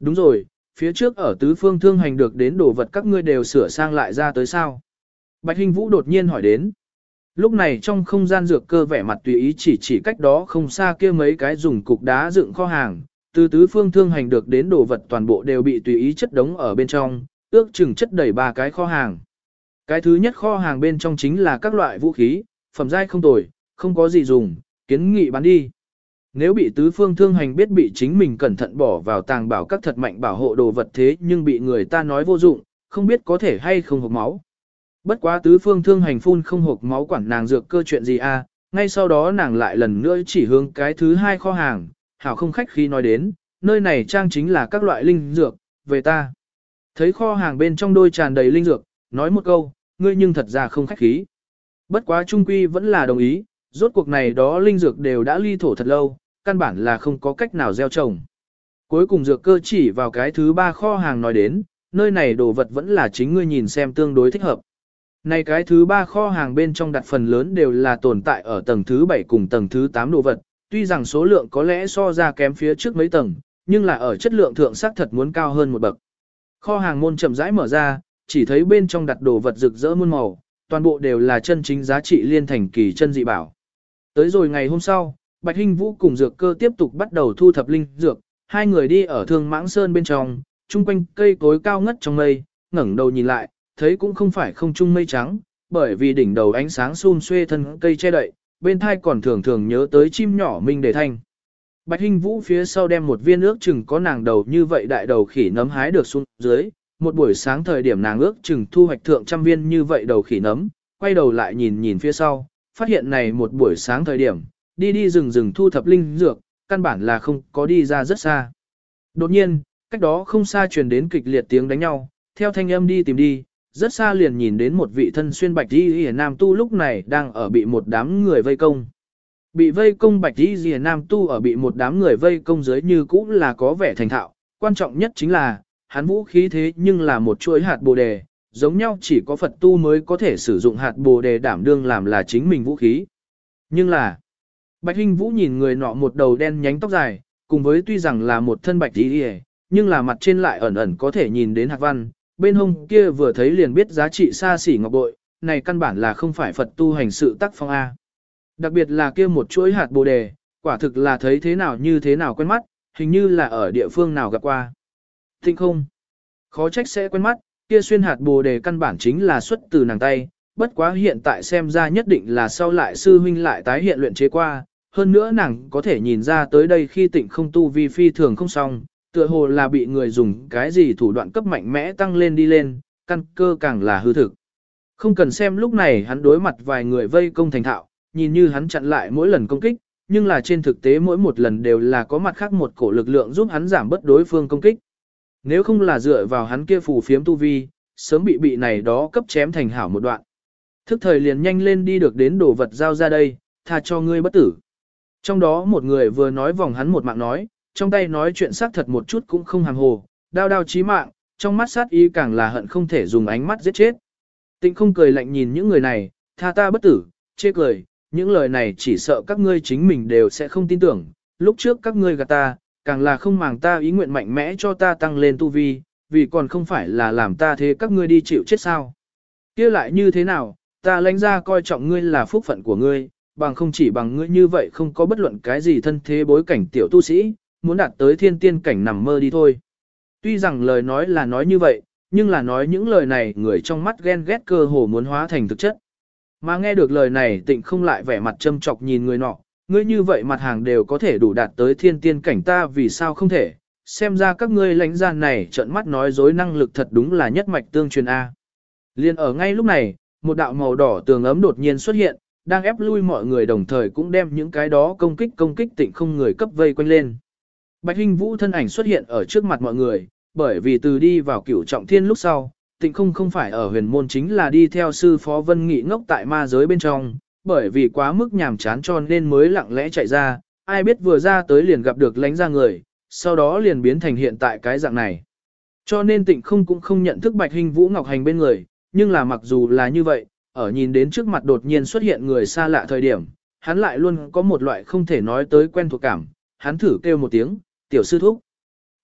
Đúng rồi, phía trước ở tứ phương thương hành được đến đồ vật các ngươi đều sửa sang lại ra tới sao. Bạch Hinh Vũ đột nhiên hỏi đến. Lúc này trong không gian dược cơ vẻ mặt tùy ý chỉ chỉ cách đó không xa kia mấy cái dùng cục đá dựng kho hàng, từ tứ phương thương hành được đến đồ vật toàn bộ đều bị tùy ý chất đống ở bên trong, ước chừng chất đầy ba cái kho hàng. Cái thứ nhất kho hàng bên trong chính là các loại vũ khí, phẩm giai không tồi, không có gì dùng, kiến nghị bán đi. Nếu bị tứ phương thương hành biết bị chính mình cẩn thận bỏ vào tàng bảo các thật mạnh bảo hộ đồ vật thế nhưng bị người ta nói vô dụng, không biết có thể hay không hộp máu. Bất quá tứ phương thương hành phun không hộp máu quản nàng dược cơ chuyện gì a à, ngay sau đó nàng lại lần nữa chỉ hướng cái thứ hai kho hàng, hảo không khách khi nói đến, nơi này trang chính là các loại linh dược, về ta. Thấy kho hàng bên trong đôi tràn đầy linh dược, nói một câu, ngươi nhưng thật ra không khách khí. Bất quá trung quy vẫn là đồng ý, rốt cuộc này đó linh dược đều đã ly thổ thật lâu, căn bản là không có cách nào gieo trồng. Cuối cùng dược cơ chỉ vào cái thứ ba kho hàng nói đến, nơi này đồ vật vẫn là chính ngươi nhìn xem tương đối thích hợp. Này cái thứ ba kho hàng bên trong đặt phần lớn đều là tồn tại ở tầng thứ 7 cùng tầng thứ 8 đồ vật, tuy rằng số lượng có lẽ so ra kém phía trước mấy tầng, nhưng là ở chất lượng thượng sắc thật muốn cao hơn một bậc. Kho hàng môn chậm rãi mở ra, chỉ thấy bên trong đặt đồ vật rực rỡ muôn màu, toàn bộ đều là chân chính giá trị liên thành kỳ chân dị bảo. Tới rồi ngày hôm sau, Bạch Hinh Vũ cùng dược cơ tiếp tục bắt đầu thu thập linh dược, hai người đi ở thương mãng sơn bên trong, chung quanh cây cối cao ngất trong mây, ngẩng đầu nhìn lại, thấy cũng không phải không trung mây trắng, bởi vì đỉnh đầu ánh sáng xun xuê thân cây che đậy, bên thai còn thường thường nhớ tới chim nhỏ minh đề thanh. Bạch Hinh Vũ phía sau đem một viên ước chừng có nàng đầu như vậy đại đầu khỉ nấm hái được xuống dưới, một buổi sáng thời điểm nàng ước chừng thu hoạch thượng trăm viên như vậy đầu khỉ nấm, quay đầu lại nhìn nhìn phía sau, phát hiện này một buổi sáng thời điểm, đi đi rừng rừng thu thập linh dược, căn bản là không có đi ra rất xa. Đột nhiên, cách đó không xa truyền đến kịch liệt tiếng đánh nhau, theo thanh âm đi tìm đi, rất xa liền nhìn đến một vị thân xuyên bạch y hề nam tu lúc này đang ở bị một đám người vây công. Bị vây công bạch y hề nam tu ở bị một đám người vây công dưới như cũ là có vẻ thành thạo, quan trọng nhất chính là, hắn vũ khí thế nhưng là một chuỗi hạt bồ đề, giống nhau chỉ có Phật tu mới có thể sử dụng hạt bồ đề đảm đương làm là chính mình vũ khí. Nhưng là, Bạch Hinh Vũ nhìn người nọ một đầu đen nhánh tóc dài, cùng với tuy rằng là một thân bạch y nhưng là mặt trên lại ẩn ẩn có thể nhìn đến hạt văn, bên hông kia vừa thấy liền biết giá trị xa xỉ ngọc bội, này căn bản là không phải Phật tu hành sự tác phong A. Đặc biệt là kia một chuỗi hạt bồ đề, quả thực là thấy thế nào như thế nào quen mắt, hình như là ở địa phương nào gặp qua. Thịnh không? Khó trách sẽ quen mắt, kia xuyên hạt bồ đề căn bản chính là xuất từ nàng tay, bất quá hiện tại xem ra nhất định là sau lại sư huynh lại tái hiện luyện chế qua, hơn nữa nàng có thể nhìn ra tới đây khi tịnh không tu vi phi thường không xong, tựa hồ là bị người dùng cái gì thủ đoạn cấp mạnh mẽ tăng lên đi lên, căn cơ càng là hư thực. Không cần xem lúc này hắn đối mặt vài người vây công thành thạo, nhìn như hắn chặn lại mỗi lần công kích, nhưng là trên thực tế mỗi một lần đều là có mặt khác một cổ lực lượng giúp hắn giảm bớt đối phương công kích. Nếu không là dựa vào hắn kia phù phiếm tu vi, sớm bị bị này đó cấp chém thành hảo một đoạn. Thức thời liền nhanh lên đi được đến đồ vật giao ra đây, tha cho ngươi bất tử. Trong đó một người vừa nói vòng hắn một mạng nói, trong tay nói chuyện xác thật một chút cũng không hàm hồ, đao đao chí mạng, trong mắt sát ý càng là hận không thể dùng ánh mắt giết chết. Tịnh không cười lạnh nhìn những người này, tha ta bất tử, chê cười, những lời này chỉ sợ các ngươi chính mình đều sẽ không tin tưởng, lúc trước các ngươi gạt ta, càng là không màng ta ý nguyện mạnh mẽ cho ta tăng lên tu vi, vì còn không phải là làm ta thế các ngươi đi chịu chết sao. kia lại như thế nào, ta lãnh ra coi trọng ngươi là phúc phận của ngươi, bằng không chỉ bằng ngươi như vậy không có bất luận cái gì thân thế bối cảnh tiểu tu sĩ, muốn đạt tới thiên tiên cảnh nằm mơ đi thôi. Tuy rằng lời nói là nói như vậy, nhưng là nói những lời này người trong mắt ghen ghét cơ hồ muốn hóa thành thực chất. Mà nghe được lời này tịnh không lại vẻ mặt châm chọc nhìn người nọ, ngươi như vậy mặt hàng đều có thể đủ đạt tới thiên tiên cảnh ta vì sao không thể, xem ra các ngươi lãnh gian này trợn mắt nói dối năng lực thật đúng là nhất mạch tương truyền A. Liên ở ngay lúc này, một đạo màu đỏ tường ấm đột nhiên xuất hiện, đang ép lui mọi người đồng thời cũng đem những cái đó công kích công kích tịnh không người cấp vây quanh lên. Bạch Hinh Vũ thân ảnh xuất hiện ở trước mặt mọi người, bởi vì từ đi vào cửu trọng thiên lúc sau, tịnh không không phải ở huyền môn chính là đi theo sư phó vân nghị ngốc tại ma giới bên trong, bởi vì quá mức nhàm chán cho nên mới lặng lẽ chạy ra, ai biết vừa ra tới liền gặp được lánh ra người, sau đó liền biến thành hiện tại cái dạng này. Cho nên tịnh không cũng không nhận thức bạch hình vũ ngọc hành bên người, nhưng là mặc dù là như vậy, ở nhìn đến trước mặt đột nhiên xuất hiện người xa lạ thời điểm, hắn lại luôn có một loại không thể nói tới quen thuộc cảm, hắn thử kêu một tiếng, tiểu sư thúc.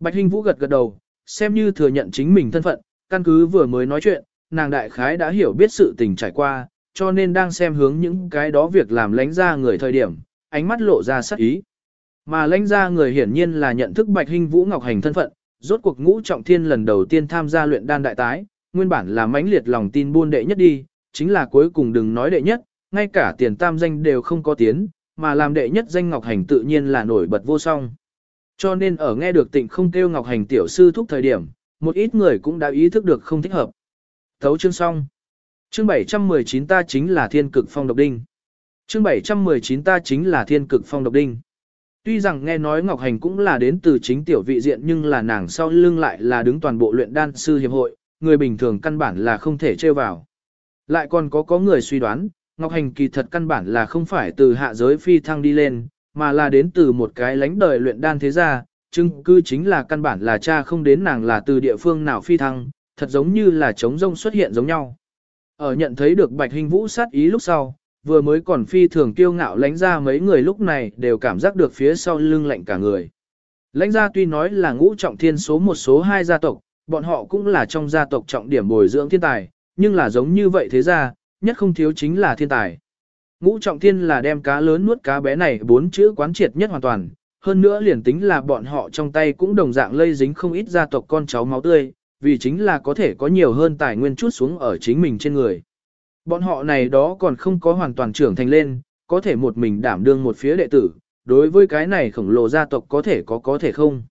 Bạch hình Vũ gật gật đầu, xem như thừa nhận chính mình thân phận, căn cứ vừa mới nói chuyện, nàng đại khái đã hiểu biết sự tình trải qua, cho nên đang xem hướng những cái đó việc làm lánh ra người thời điểm, ánh mắt lộ ra sắc ý. Mà lãnh ra người hiển nhiên là nhận thức Bạch Hinh Vũ Ngọc Hành thân phận, rốt cuộc ngũ trọng thiên lần đầu tiên tham gia luyện đan đại tái, nguyên bản là mãnh liệt lòng tin buôn đệ nhất đi, chính là cuối cùng đừng nói đệ nhất, ngay cả tiền tam danh đều không có tiến, mà làm đệ nhất danh Ngọc Hành tự nhiên là nổi bật vô song. Cho nên ở nghe được tịnh không kêu Ngọc Hành tiểu sư thúc thời điểm, một ít người cũng đã ý thức được không thích hợp. Thấu chương xong. Chương 719 ta chính là thiên cực phong độc đinh. Chương 719 ta chính là thiên cực phong độc đinh. Tuy rằng nghe nói Ngọc Hành cũng là đến từ chính tiểu vị diện nhưng là nàng sau lưng lại là đứng toàn bộ luyện đan sư hiệp hội, người bình thường căn bản là không thể trêu vào. Lại còn có có người suy đoán, Ngọc Hành kỳ thật căn bản là không phải từ hạ giới phi thăng đi lên, mà là đến từ một cái lãnh đời luyện đan thế gia, chứng cư chính là căn bản là cha không đến nàng là từ địa phương nào phi thăng, thật giống như là trống rông xuất hiện giống nhau. Ở nhận thấy được Bạch Hình Vũ sát ý lúc sau, vừa mới còn phi thường kiêu ngạo lãnh ra mấy người lúc này đều cảm giác được phía sau lưng lạnh cả người. Lãnh gia tuy nói là ngũ trọng thiên số một số hai gia tộc, bọn họ cũng là trong gia tộc trọng điểm bồi dưỡng thiên tài, nhưng là giống như vậy thế ra, nhất không thiếu chính là thiên tài. Ngũ trọng thiên là đem cá lớn nuốt cá bé này bốn chữ quán triệt nhất hoàn toàn, hơn nữa liền tính là bọn họ trong tay cũng đồng dạng lây dính không ít gia tộc con cháu máu tươi, vì chính là có thể có nhiều hơn tài nguyên chút xuống ở chính mình trên người. Bọn họ này đó còn không có hoàn toàn trưởng thành lên, có thể một mình đảm đương một phía đệ tử, đối với cái này khổng lồ gia tộc có thể có có thể không.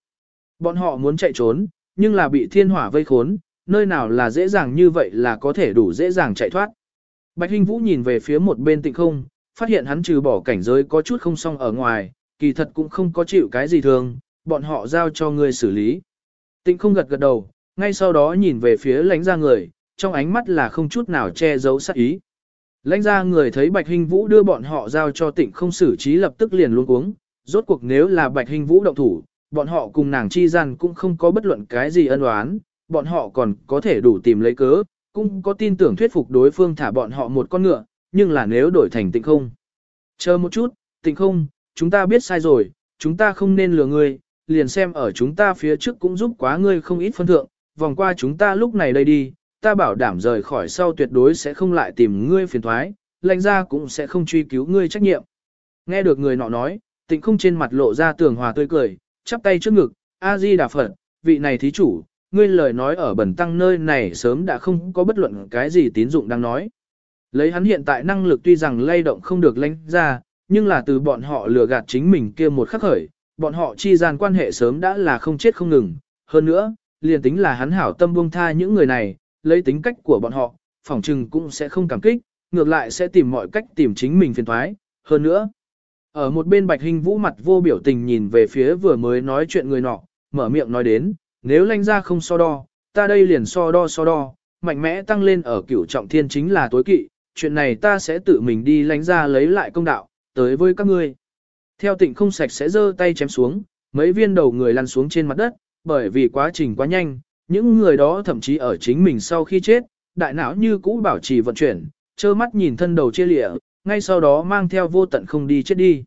Bọn họ muốn chạy trốn, nhưng là bị thiên hỏa vây khốn, nơi nào là dễ dàng như vậy là có thể đủ dễ dàng chạy thoát. Bạch Hinh Vũ nhìn về phía một bên tịnh không, phát hiện hắn trừ bỏ cảnh giới có chút không xong ở ngoài, kỳ thật cũng không có chịu cái gì thường, bọn họ giao cho người xử lý. Tịnh không gật gật đầu, ngay sau đó nhìn về phía lãnh gia người, trong ánh mắt là không chút nào che giấu sát ý. Lãnh gia người thấy Bạch hình Vũ đưa bọn họ giao cho tịnh không xử trí lập tức liền luôn uống, rốt cuộc nếu là Bạch hình Vũ động thủ, bọn họ cùng nàng chi gian cũng không có bất luận cái gì ân oán, bọn họ còn có thể đủ tìm lấy cớ, cũng có tin tưởng thuyết phục đối phương thả bọn họ một con ngựa, nhưng là nếu đổi thành tịnh không. Chờ một chút, tịnh không, chúng ta biết sai rồi, chúng ta không nên lừa ngươi, liền xem ở chúng ta phía trước cũng giúp quá ngươi không ít phân thượng, vòng qua chúng ta lúc này đây đi, ta bảo đảm rời khỏi sau tuyệt đối sẽ không lại tìm ngươi phiền thoái, lãnh ra cũng sẽ không truy cứu ngươi trách nhiệm. Nghe được người nọ nói, tịnh không trên mặt lộ ra tường hòa tươi cười, chắp tay trước ngực, A-di Đà Phật, vị này thí chủ, ngươi lời nói ở bẩn tăng nơi này sớm đã không có bất luận cái gì tín dụng đang nói. Lấy hắn hiện tại năng lực tuy rằng lay động không được lãnh ra, nhưng là từ bọn họ lừa gạt chính mình kia một khắc khởi, bọn họ chi gian quan hệ sớm đã là không chết không ngừng. Hơn nữa, liền tính là hắn hảo tâm buông tha những người này, lấy tính cách của bọn họ, phỏng trừng cũng sẽ không cảm kích, ngược lại sẽ tìm mọi cách tìm chính mình phiền thoái. Hơn nữa, ở một bên bạch hình vũ mặt vô biểu tình nhìn về phía vừa mới nói chuyện người nọ, mở miệng nói đến, nếu lanh ra không so đo, ta đây liền so đo so đo, mạnh mẽ tăng lên ở cửu trọng thiên chính là tối kỵ, chuyện này ta sẽ tự mình đi lánh ra lấy lại công đạo, tới với các ngươi. Theo tịnh không sạch sẽ giơ tay chém xuống, mấy viên đầu người lăn xuống trên mặt đất, bởi vì quá trình quá nhanh, những người đó thậm chí ở chính mình sau khi chết, đại não như cũ bảo trì vận chuyển, trơ mắt nhìn thân đầu chia lịa, ngay sau đó mang theo vô tận không đi chết đi.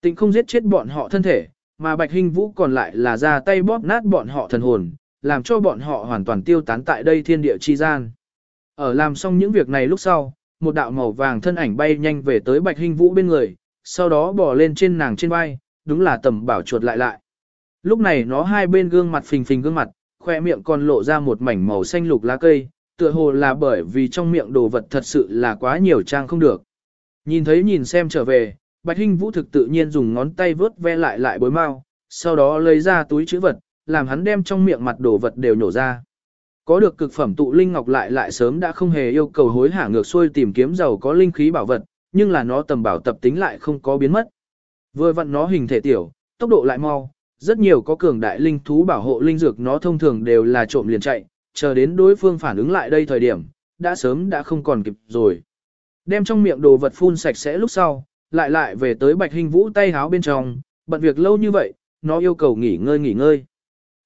Tịnh không giết chết bọn họ thân thể, mà Bạch Hình Vũ còn lại là ra tay bóp nát bọn họ thần hồn, làm cho bọn họ hoàn toàn tiêu tán tại đây thiên địa chi gian. Ở làm xong những việc này lúc sau, một đạo màu vàng thân ảnh bay nhanh về tới Bạch Hình Vũ bên người, sau đó bò lên trên nàng trên vai, đúng là tầm bảo chuột lại lại. Lúc này nó hai bên gương mặt phình phình gương mặt, khoe miệng còn lộ ra một mảnh màu xanh lục lá cây, tựa hồ là bởi vì trong miệng đồ vật thật sự là quá nhiều trang không được. Nhìn thấy nhìn xem trở về, Bạch Hinh Vũ thực tự nhiên dùng ngón tay vớt ve lại lại bối mau, sau đó lấy ra túi chữ vật, làm hắn đem trong miệng mặt đồ vật đều nhổ ra. Có được cực phẩm tụ linh ngọc lại lại sớm đã không hề yêu cầu hối hả ngược xuôi tìm kiếm giàu có linh khí bảo vật, nhưng là nó tầm bảo tập tính lại không có biến mất. Vừa vặn nó hình thể tiểu, tốc độ lại mau, rất nhiều có cường đại linh thú bảo hộ linh dược nó thông thường đều là trộm liền chạy, chờ đến đối phương phản ứng lại đây thời điểm, đã sớm đã không còn kịp rồi. Đem trong miệng đồ vật phun sạch sẽ lúc sau, lại lại về tới bạch hình vũ tay háo bên trong, bận việc lâu như vậy, nó yêu cầu nghỉ ngơi nghỉ ngơi.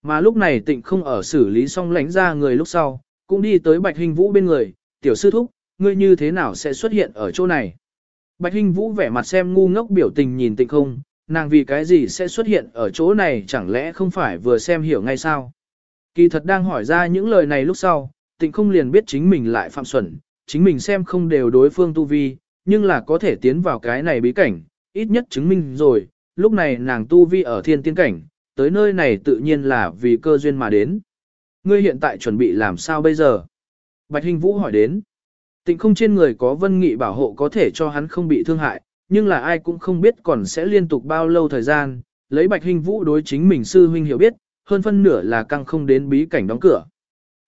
Mà lúc này tịnh không ở xử lý xong lánh ra người lúc sau, cũng đi tới bạch hình vũ bên người, tiểu sư thúc, ngươi như thế nào sẽ xuất hiện ở chỗ này. Bạch hình vũ vẻ mặt xem ngu ngốc biểu tình nhìn tịnh không, nàng vì cái gì sẽ xuất hiện ở chỗ này chẳng lẽ không phải vừa xem hiểu ngay sao. Kỳ thật đang hỏi ra những lời này lúc sau, tịnh không liền biết chính mình lại phạm xuẩn, chính mình xem không đều đối phương tu vi, nhưng là có thể tiến vào cái này bí cảnh, ít nhất chứng minh rồi, lúc này nàng tu vi ở thiên tiên cảnh, tới nơi này tự nhiên là vì cơ duyên mà đến. Ngươi hiện tại chuẩn bị làm sao bây giờ? Bạch Hình Vũ hỏi đến. Tịnh không trên người có vân nghị bảo hộ có thể cho hắn không bị thương hại, nhưng là ai cũng không biết còn sẽ liên tục bao lâu thời gian, lấy Bạch Hình Vũ đối chính mình sư huynh hiểu biết, hơn phân nửa là căng không đến bí cảnh đóng cửa.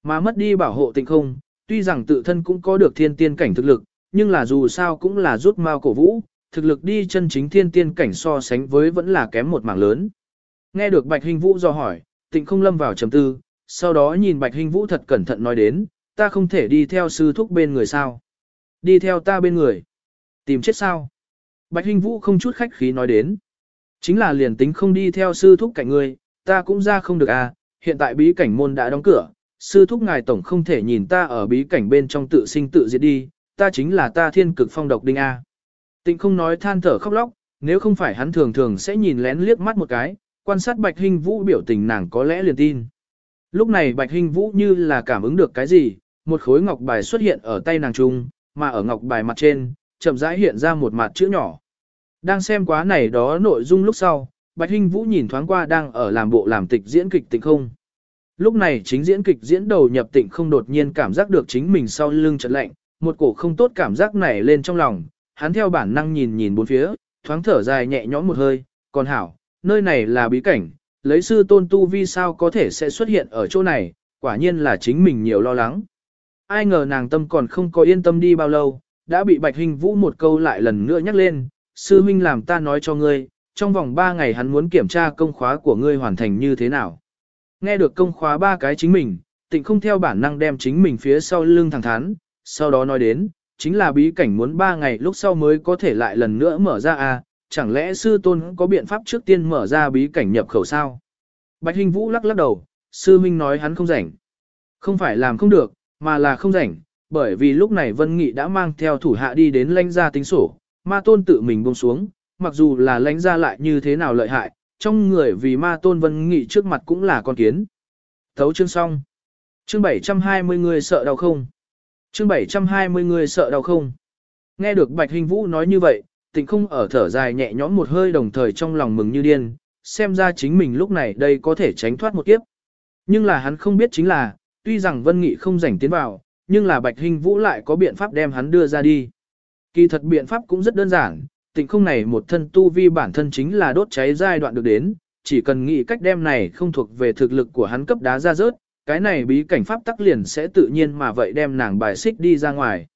Mà mất đi bảo hộ tịnh không, tuy rằng tự thân cũng có được thiên tiên cảnh thực lực, nhưng là dù sao cũng là rút mao cổ vũ, thực lực đi chân chính thiên tiên cảnh so sánh với vẫn là kém một mảng lớn. Nghe được Bạch Hình Vũ do hỏi, tịnh không lâm vào trầm tư, sau đó nhìn Bạch Hình Vũ thật cẩn thận nói đến, ta không thể đi theo sư thúc bên người sao. Đi theo ta bên người. Tìm chết sao. Bạch Hinh Vũ không chút khách khí nói đến. Chính là liền tính không đi theo sư thúc cạnh người, ta cũng ra không được à, hiện tại bí cảnh môn đã đóng cửa, sư thúc ngài tổng không thể nhìn ta ở bí cảnh bên trong tự sinh tự diệt đi, ta chính là ta thiên cực phong độc đinh A. Tịnh không nói than thở khóc lóc, nếu không phải hắn thường thường sẽ nhìn lén liếc mắt một cái, quan sát Bạch Hinh Vũ biểu tình nàng có lẽ liền tin. Lúc này Bạch Hinh Vũ như là cảm ứng được cái gì, một khối ngọc bài xuất hiện ở tay nàng trung, mà ở ngọc bài mặt trên, chậm rãi hiện ra một mặt chữ nhỏ. Đang xem quá này đó nội dung lúc sau, Bạch Hinh Vũ nhìn thoáng qua đang ở làm bộ làm tịch diễn kịch tịnh không. Lúc này chính diễn kịch diễn đầu nhập tịnh không đột nhiên cảm giác được chính mình sau lưng chợt lạnh, một cổ không tốt cảm giác nảy lên trong lòng, hắn theo bản năng nhìn nhìn bốn phía, thoáng thở dài nhẹ nhõm một hơi, còn hảo, nơi này là bí cảnh, lấy sư tôn tu vi sao có thể sẽ xuất hiện ở chỗ này, quả nhiên là chính mình nhiều lo lắng. Ai ngờ nàng tâm còn không có yên tâm đi bao lâu, đã bị Bạch Hình Vũ một câu lại lần nữa nhắc lên, sư huynh làm ta nói cho ngươi, trong vòng 3 ngày hắn muốn kiểm tra công khóa của ngươi hoàn thành như thế nào. Nghe được công khóa ba cái chính mình, tịnh không theo bản năng đem chính mình phía sau lưng thẳng thắn, sau đó nói đến, chính là bí cảnh muốn 3 ngày lúc sau mới có thể lại lần nữa mở ra à, chẳng lẽ sư tôn có biện pháp trước tiên mở ra bí cảnh nhập khẩu sao? Bạch Hình Vũ lắc lắc đầu, sư huynh nói hắn không rảnh. Không phải làm không được, mà là không rảnh, bởi vì lúc này Vân Nghị đã mang theo thủ hạ đi đến lãnh gia tính sổ, ma tôn tự mình buông xuống, mặc dù là lãnh gia lại như thế nào lợi hại, trong người vì ma tôn Vân Nghị trước mặt cũng là con kiến. Thấu chương xong. Chương 720 người sợ đau không? Chương 720 người sợ đau không? Nghe được Bạch Hình Vũ nói như vậy, tịnh không ở thở dài nhẹ nhõm một hơi đồng thời trong lòng mừng như điên, xem ra chính mình lúc này đây có thể tránh thoát một kiếp. Nhưng là hắn không biết chính là, tuy rằng Vân Nghị không rảnh tiến vào, nhưng là Bạch Hình Vũ lại có biện pháp đem hắn đưa ra đi. Kỳ thật biện pháp cũng rất đơn giản, tịnh không này một thân tu vi bản thân chính là đốt cháy giai đoạn được đến, chỉ cần nghĩ cách đem này không thuộc về thực lực của hắn cấp đá ra rớt, cái này bí cảnh pháp tắc liền sẽ tự nhiên mà vậy đem nàng bài xích đi ra ngoài.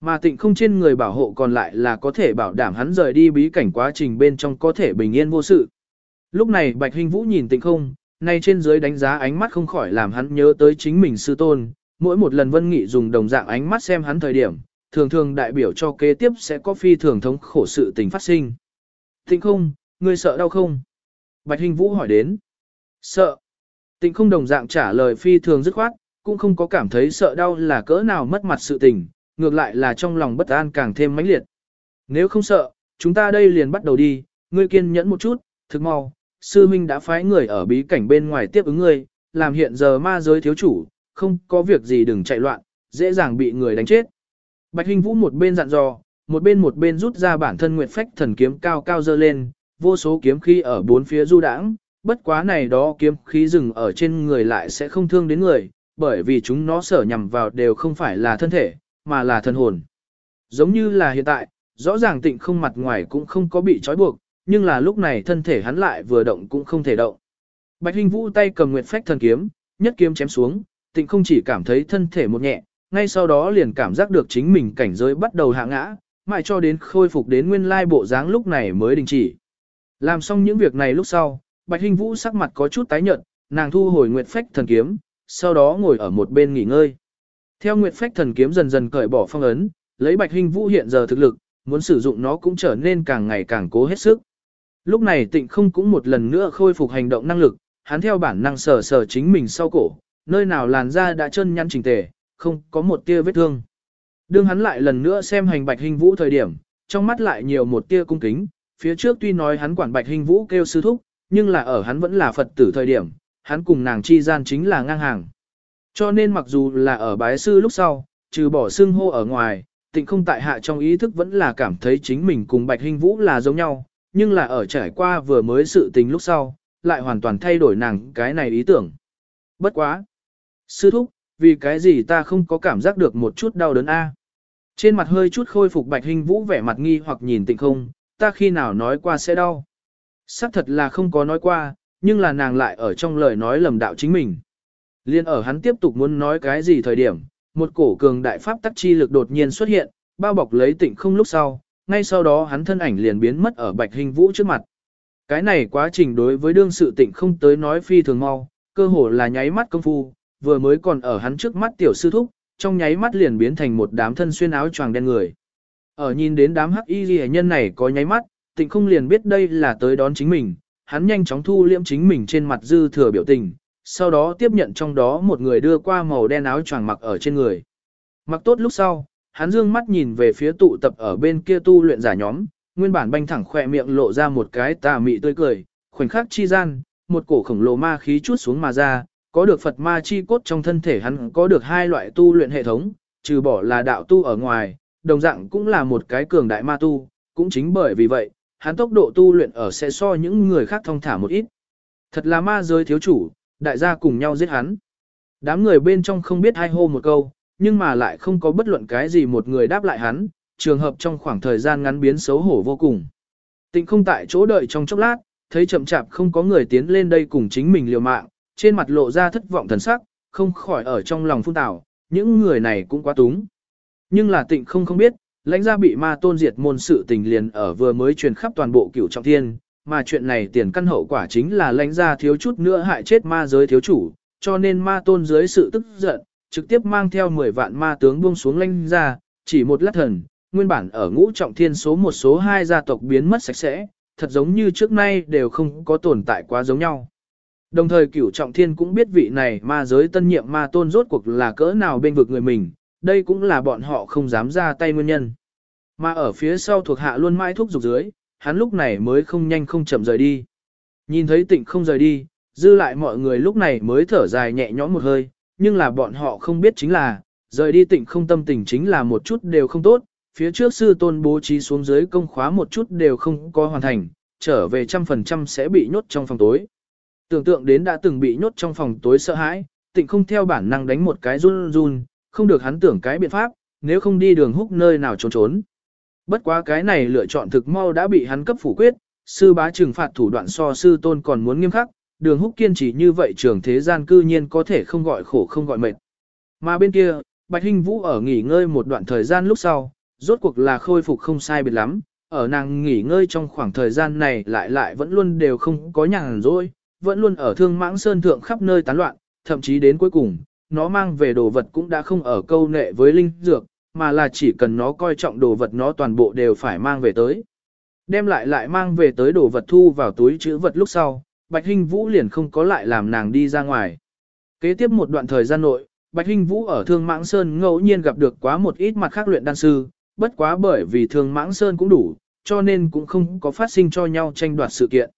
Mà tịnh không trên người bảo hộ còn lại là có thể bảo đảm hắn rời đi bí cảnh quá trình bên trong có thể bình yên vô sự. Lúc này Bạch Hình Vũ nhìn tịnh không, nay trên dưới đánh giá ánh mắt không khỏi làm hắn nhớ tới chính mình sư tôn, mỗi một lần Vân Nghị dùng đồng dạng ánh mắt xem hắn thời điểm, thường thường đại biểu cho kế tiếp sẽ có phi thường thống khổ sự tình phát sinh. Tịnh không, ngươi sợ đau không? Bạch Hình Vũ hỏi đến. Sợ. Tịnh không đồng dạng trả lời phi thường dứt khoát, cũng không có cảm thấy sợ đau là cỡ nào mất mặt sự tình, ngược lại là trong lòng bất an càng thêm mãnh liệt. Nếu không sợ, chúng ta đây liền bắt đầu đi, ngươi kiên nhẫn một chút, thực mau, sư minh đã phái người ở bí cảnh bên ngoài tiếp ứng ngươi, làm hiện giờ ma giới thiếu chủ, không có việc gì đừng chạy loạn, dễ dàng bị người đánh chết. Bạch Hình Vũ một bên dặn dò, một bên một bên rút ra bản thân nguyệt phách thần kiếm cao cao dơ lên, vô số kiếm khí ở bốn phía du đãng, bất quá này đó kiếm khí dừng ở trên người lại sẽ không thương đến người, bởi vì chúng nó sở nhằm vào đều không phải là thân thể, mà là thân hồn. Giống như là hiện tại, rõ ràng tịnh không mặt ngoài cũng không có bị trói buộc, nhưng là lúc này thân thể hắn lại vừa động cũng không thể động. Bạch Hinh Vũ tay cầm nguyệt phách thần kiếm, nhất kiếm chém xuống, tịnh không chỉ cảm thấy thân thể một nhẹ, ngay sau đó liền cảm giác được chính mình cảnh giới bắt đầu hạ ngã, mãi cho đến khôi phục đến nguyên lai bộ dáng lúc này mới đình chỉ. Làm xong những việc này lúc sau, Bạch Hinh Vũ sắc mặt có chút tái nhợt, nàng thu hồi nguyệt phách thần kiếm, sau đó ngồi ở một bên nghỉ ngơi. Theo Nguyệt Phách thần kiếm dần dần cởi bỏ phong ấn, lấy Bạch Hình Vũ hiện giờ thực lực, muốn sử dụng nó cũng trở nên càng ngày càng cố hết sức. Lúc này Tịnh không cũng một lần nữa khôi phục hành động năng lực, hắn theo bản năng sờ sờ chính mình sau cổ, nơi nào làn da đã chân nhăn chỉnh tề, không có một tia vết thương. Đương hắn lại lần nữa xem hành Bạch Hình Vũ thời điểm, trong mắt lại nhiều một tia cung kính, phía trước tuy nói hắn quản Bạch Hình Vũ kêu sư thúc, nhưng là ở hắn vẫn là Phật tử thời điểm, hắn cùng nàng chi gian chính là ngang hàng. Cho nên mặc dù là ở bái sư lúc sau, trừ bỏ xưng hô ở ngoài, tịnh không tại hạ trong ý thức vẫn là cảm thấy chính mình cùng Bạch Hình Vũ là giống nhau, nhưng là ở trải qua vừa mới sự tình lúc sau, lại hoàn toàn thay đổi nàng cái này ý tưởng. Bất quá. Sư thúc, vì cái gì ta không có cảm giác được một chút đau đớn a? Trên mặt hơi chút khôi phục Bạch Hình Vũ vẻ mặt nghi hoặc nhìn tịnh không, ta khi nào nói qua sẽ đau. xác thật là không có nói qua, nhưng là nàng lại ở trong lời nói lầm đạo chính mình. Liên ở hắn tiếp tục muốn nói cái gì thời điểm, một cổ cường đại pháp tắc chi lực đột nhiên xuất hiện, bao bọc lấy tịnh không lúc sau, ngay sau đó hắn thân ảnh liền biến mất ở bạch hình vũ trước mặt. Cái này quá trình đối với đương sự tịnh không tới nói phi thường mau, cơ hồ là nháy mắt công phu, vừa mới còn ở hắn trước mắt tiểu sư thúc, trong nháy mắt liền biến thành một đám thân xuyên áo choàng đen người. Ở nhìn đến đám hắc y ghi nhân này có nháy mắt, tịnh không liền biết đây là tới đón chính mình, hắn nhanh chóng thu liễm chính mình trên mặt dư thừa biểu tình, sau đó tiếp nhận trong đó một người đưa qua màu đen áo choàng mặc ở trên người. Mặc tốt lúc sau, hắn dương mắt nhìn về phía tụ tập ở bên kia tu luyện giả nhóm, nguyên bản banh thẳng khỏe miệng lộ ra một cái tà mị tươi cười, khoảnh khắc chi gian, một cổ khổng lồ ma khí chút xuống mà ra, có được Phật ma chi cốt trong thân thể hắn có được hai loại tu luyện hệ thống, trừ bỏ là đạo tu ở ngoài, đồng dạng cũng là một cái cường đại ma tu, cũng chính bởi vì vậy, hắn tốc độ tu luyện ở sẽ so những người khác thông thả một ít. Thật là ma giới thiếu chủ, đại gia cùng nhau giết hắn. Đám người bên trong không biết ai hô một câu, nhưng mà lại không có bất luận cái gì một người đáp lại hắn, trường hợp trong khoảng thời gian ngắn biến xấu hổ vô cùng. Tịnh không tại chỗ đợi trong chốc lát, thấy chậm chạp không có người tiến lên đây cùng chính mình liều mạng, trên mặt lộ ra thất vọng thần sắc, không khỏi ở trong lòng phun tảo, những người này cũng quá túng. Nhưng là tịnh không không biết, lãnh gia bị ma tôn diệt môn sự tình liền ở vừa mới truyền khắp toàn bộ cửu trọng thiên, mà chuyện này tiền căn hậu quả chính là lãnh gia thiếu chút nữa hại chết ma giới thiếu chủ, cho nên ma tôn dưới sự tức giận, trực tiếp mang theo 10 vạn ma tướng buông xuống lãnh gia, chỉ một lát thần, nguyên bản ở ngũ trọng thiên số một số hai gia tộc biến mất sạch sẽ, thật giống như trước nay đều không có tồn tại quá giống nhau. Đồng thời cửu trọng thiên cũng biết vị này ma giới tân nhiệm ma tôn rốt cuộc là cỡ nào bên vực người mình, đây cũng là bọn họ không dám ra tay nguyên nhân. Mà ở phía sau thuộc hạ luôn mãi thúc giục dưới, hắn lúc này mới không nhanh không chậm rời đi. Nhìn thấy tịnh không rời đi, dư lại mọi người lúc này mới thở dài nhẹ nhõm một hơi, nhưng là bọn họ không biết chính là, rời đi tịnh không tâm tình chính là một chút đều không tốt, phía trước sư tôn bố trí xuống dưới công khóa một chút đều không có hoàn thành, trở về trăm phần trăm sẽ bị nhốt trong phòng tối. Tưởng tượng đến đã từng bị nhốt trong phòng tối sợ hãi, tịnh không theo bản năng đánh một cái run run, không được hắn tưởng cái biện pháp, nếu không đi đường húc nơi nào trốn trốn. Bất quá cái này lựa chọn thực mau đã bị hắn cấp phủ quyết, sư bá trừng phạt thủ đoạn so sư tôn còn muốn nghiêm khắc, đường húc kiên trì như vậy trường thế gian cư nhiên có thể không gọi khổ không gọi mệt. Mà bên kia, Bạch Hinh Vũ ở nghỉ ngơi một đoạn thời gian lúc sau, rốt cuộc là khôi phục không sai biệt lắm, ở nàng nghỉ ngơi trong khoảng thời gian này lại lại vẫn luôn đều không có nhàn rỗi, vẫn luôn ở thương mãng sơn thượng khắp nơi tán loạn, thậm chí đến cuối cùng, nó mang về đồ vật cũng đã không ở câu nệ với linh dược, mà là chỉ cần nó coi trọng đồ vật nó toàn bộ đều phải mang về tới. Đem lại lại mang về tới đồ vật thu vào túi chữ vật lúc sau, Bạch Hinh Vũ liền không có lại làm nàng đi ra ngoài. Kế tiếp một đoạn thời gian nội, Bạch Hinh Vũ ở Thương Mãng Sơn ngẫu nhiên gặp được quá một ít mặt khác luyện đan sư, bất quá bởi vì Thương Mãng Sơn cũng đủ, cho nên cũng không có phát sinh cho nhau tranh đoạt sự kiện.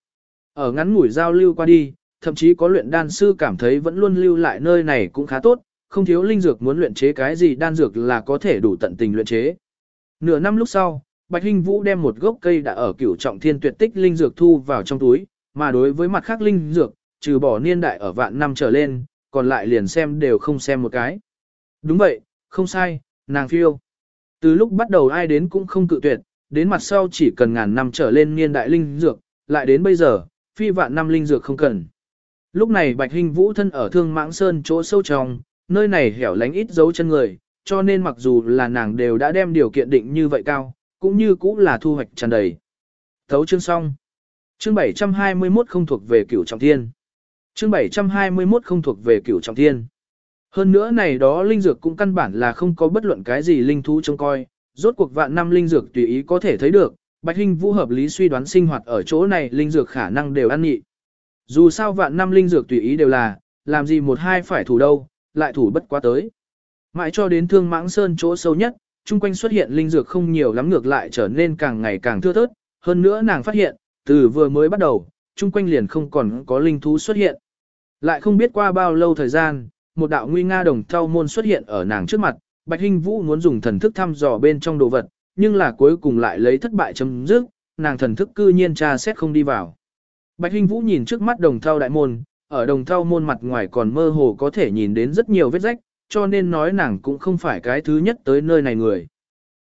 Ở ngắn ngủi giao lưu qua đi, thậm chí có luyện đan sư cảm thấy vẫn luôn lưu lại nơi này cũng khá tốt, không thiếu linh dược muốn luyện chế cái gì đan dược là có thể đủ tận tình luyện chế. Nửa năm lúc sau, Bạch Hinh Vũ đem một gốc cây đã ở cửu trọng thiên tuyệt tích linh dược thu vào trong túi, mà đối với mặt khác linh dược, trừ bỏ niên đại ở vạn năm trở lên, còn lại liền xem đều không xem một cái. Đúng vậy, không sai, nàng phiêu. Từ lúc bắt đầu ai đến cũng không cự tuyệt, đến mặt sau chỉ cần ngàn năm trở lên niên đại linh dược, lại đến bây giờ, phi vạn năm linh dược không cần. Lúc này Bạch Hinh Vũ thân ở Thương Mãng Sơn chỗ sâu trong, nơi này hẻo lánh ít dấu chân người, cho nên mặc dù là nàng đều đã đem điều kiện định như vậy cao, cũng như cũng là thu hoạch tràn đầy. Thấu chương xong. Chương 721 không thuộc về cửu trọng thiên. Chương 721 không thuộc về cửu trọng thiên. Hơn nữa này đó linh dược cũng căn bản là không có bất luận cái gì linh thú trông coi, rốt cuộc vạn năm linh dược tùy ý có thể thấy được, Bạch Hinh Vũ hợp lý suy đoán sinh hoạt ở chỗ này linh dược khả năng đều ăn nhị. Dù sao vạn năm linh dược tùy ý đều là, làm gì một hai phải thủ đâu, lại thủ bất quá tới. Mãi cho đến thương mãng sơn chỗ sâu nhất, chung quanh xuất hiện linh dược không nhiều lắm ngược lại trở nên càng ngày càng thưa thớt, hơn nữa nàng phát hiện, từ vừa mới bắt đầu, chung quanh liền không còn có linh thú xuất hiện. Lại không biết qua bao lâu thời gian, một đạo nguy nga đồng thau môn xuất hiện ở nàng trước mặt, Bạch Hinh Vũ muốn dùng thần thức thăm dò bên trong đồ vật, nhưng là cuối cùng lại lấy thất bại chấm dứt, nàng thần thức cư nhiên tra xét không đi vào. Bạch Hinh Vũ nhìn trước mắt đồng thau đại môn, ở đồng thau môn mặt ngoài còn mơ hồ có thể nhìn đến rất nhiều vết rách, cho nên nói nàng cũng không phải cái thứ nhất tới nơi này người.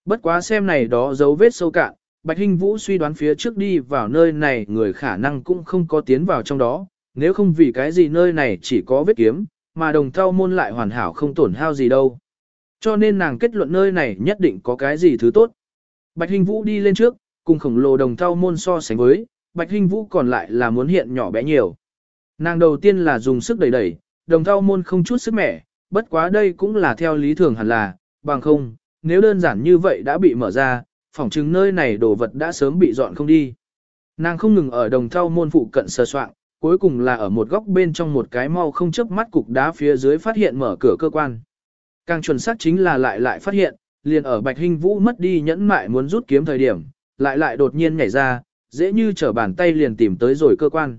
Bất quá xem này đó dấu vết sâu cạn, Bạch Hinh Vũ suy đoán phía trước đi vào nơi này người khả năng cũng không có tiến vào trong đó, nếu không vì cái gì nơi này chỉ có vết kiếm, mà đồng thau môn lại hoàn hảo không tổn hao gì đâu. Cho nên nàng kết luận nơi này nhất định có cái gì thứ tốt. Bạch Hinh Vũ đi lên trước, cùng khổng lồ đồng thau môn so sánh với, Bạch Hinh Vũ còn lại là muốn hiện nhỏ bé nhiều. Nàng đầu tiên là dùng sức đẩy đẩy, đồng thau môn không chút sức mẻ, bất quá đây cũng là theo lý thường hẳn là, bằng không, nếu đơn giản như vậy đã bị mở ra, phỏng chứng nơi này đồ vật đã sớm bị dọn không đi. Nàng không ngừng ở đồng thau môn phụ cận sờ soạn, cuối cùng là ở một góc bên trong một cái mau không chớp mắt cục đá phía dưới phát hiện mở cửa cơ quan. Càng chuẩn xác chính là lại lại phát hiện, liền ở Bạch Hinh Vũ mất đi nhẫn mại muốn rút kiếm thời điểm, lại lại đột nhiên nhảy ra, dễ như trở bàn tay liền tìm tới rồi cơ quan.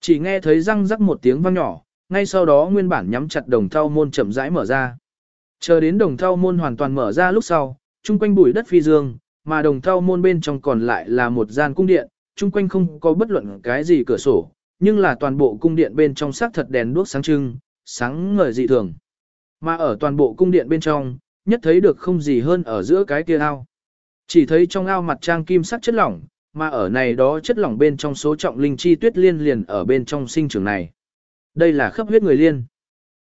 Chỉ nghe thấy răng rắc một tiếng vang nhỏ, ngay sau đó nguyên bản nhắm chặt đồng thau môn chậm rãi mở ra. Chờ đến đồng thau môn hoàn toàn mở ra lúc sau, chung quanh bụi đất phi dương, mà đồng thau môn bên trong còn lại là một gian cung điện, chung quanh không có bất luận cái gì cửa sổ, nhưng là toàn bộ cung điện bên trong sắc thật đèn đuốc sáng trưng, sáng ngời dị thường. Mà ở toàn bộ cung điện bên trong, nhất thấy được không gì hơn ở giữa cái kia ao. Chỉ thấy trong ao mặt trang kim sắc chất lỏng, mà ở này đó chất lỏng bên trong số trọng linh chi tuyết liên liền ở bên trong sinh trưởng này. Đây là khắp huyết người liên.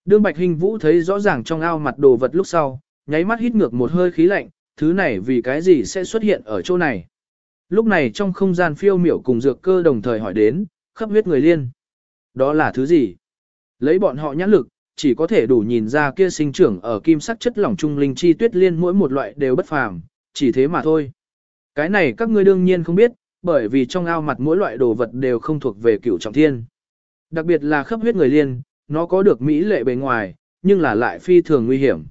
Đương Bạch Hình Vũ thấy rõ ràng trong ao mặt đồ vật lúc sau, nháy mắt hít ngược một hơi khí lạnh, thứ này vì cái gì sẽ xuất hiện ở chỗ này. Lúc này trong không gian phiêu miểu cùng dược cơ đồng thời hỏi đến, khắp huyết người liên. Đó là thứ gì? Lấy bọn họ nhãn lực, chỉ có thể đủ nhìn ra kia sinh trưởng ở kim sắc chất lỏng trung linh chi tuyết liên mỗi một loại đều bất phàm, chỉ thế mà thôi. Cái này các ngươi đương nhiên không biết, bởi vì trong ao mặt mỗi loại đồ vật đều không thuộc về cửu trọng thiên. Đặc biệt là khắp huyết người liên, nó có được mỹ lệ bề ngoài, nhưng là lại phi thường nguy hiểm.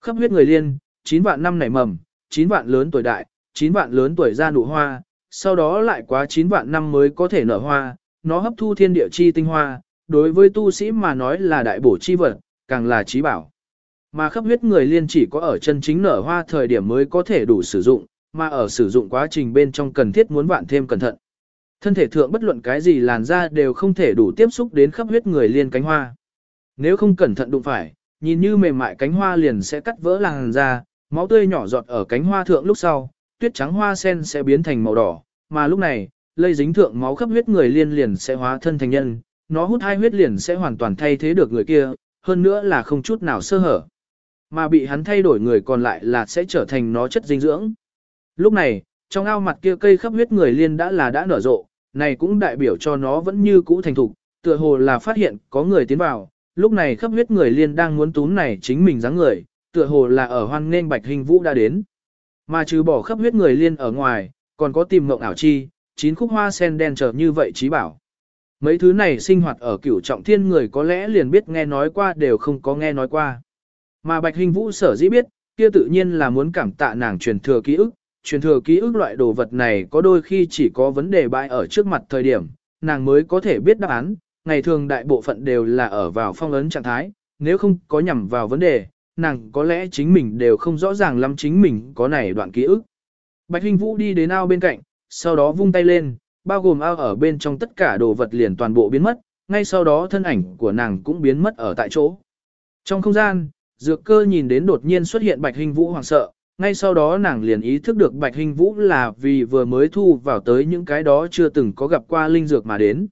Khắp huyết người liên, 9 vạn năm nảy mầm, 9 vạn lớn tuổi đại, 9 vạn lớn tuổi ra nụ hoa, sau đó lại quá 9 vạn năm mới có thể nở hoa, nó hấp thu thiên địa chi tinh hoa, đối với tu sĩ mà nói là đại bổ chi vật, càng là trí bảo. Mà khắp huyết người liên chỉ có ở chân chính nở hoa thời điểm mới có thể đủ sử dụng, mà ở sử dụng quá trình bên trong cần thiết muốn vạn thêm cẩn thận. Thân thể thượng bất luận cái gì làn da đều không thể đủ tiếp xúc đến khắp huyết người liên cánh hoa. Nếu không cẩn thận đụng phải, nhìn như mềm mại cánh hoa liền sẽ cắt vỡ làn da, máu tươi nhỏ giọt ở cánh hoa thượng lúc sau, tuyết trắng hoa sen sẽ biến thành màu đỏ, mà lúc này, lây dính thượng máu khắp huyết người liên liền sẽ hóa thân thành nhân, nó hút hai huyết liền sẽ hoàn toàn thay thế được người kia, hơn nữa là không chút nào sơ hở. Mà bị hắn thay đổi người còn lại là sẽ trở thành nó chất dinh dưỡng. Lúc này, trong ao mặt kia cây khắp huyết người liên đã là đã nở rộ, này cũng đại biểu cho nó vẫn như cũ thành thục, tựa hồ là phát hiện có người tiến vào, lúc này khắp huyết người liên đang muốn tún này chính mình dáng người, tựa hồ là ở hoan nên bạch hình vũ đã đến. Mà trừ bỏ khắp huyết người liên ở ngoài, còn có tìm mộng ảo chi, chín khúc hoa sen đen trở như vậy trí bảo. Mấy thứ này sinh hoạt ở cửu trọng thiên người có lẽ liền biết nghe nói qua đều không có nghe nói qua. Mà bạch hình vũ sở dĩ biết, kia tự nhiên là muốn cảm tạ nàng truyền thừa ký ức, truyền thừa ký ức loại đồ vật này có đôi khi chỉ có vấn đề bại ở trước mặt thời điểm, nàng mới có thể biết đáp án, ngày thường đại bộ phận đều là ở vào phong ấn trạng thái, nếu không có nhằm vào vấn đề, nàng có lẽ chính mình đều không rõ ràng lắm chính mình có này đoạn ký ức. Bạch Hình Vũ đi đến ao bên cạnh, sau đó vung tay lên, bao gồm ao ở bên trong tất cả đồ vật liền toàn bộ biến mất, ngay sau đó thân ảnh của nàng cũng biến mất ở tại chỗ. Trong không gian, dược cơ nhìn đến đột nhiên xuất hiện Bạch Hình Vũ hoảng sợ, ngay sau đó nàng liền ý thức được Bạch Hình Vũ là vì vừa mới thu vào tới những cái đó chưa từng có gặp qua linh dược mà đến.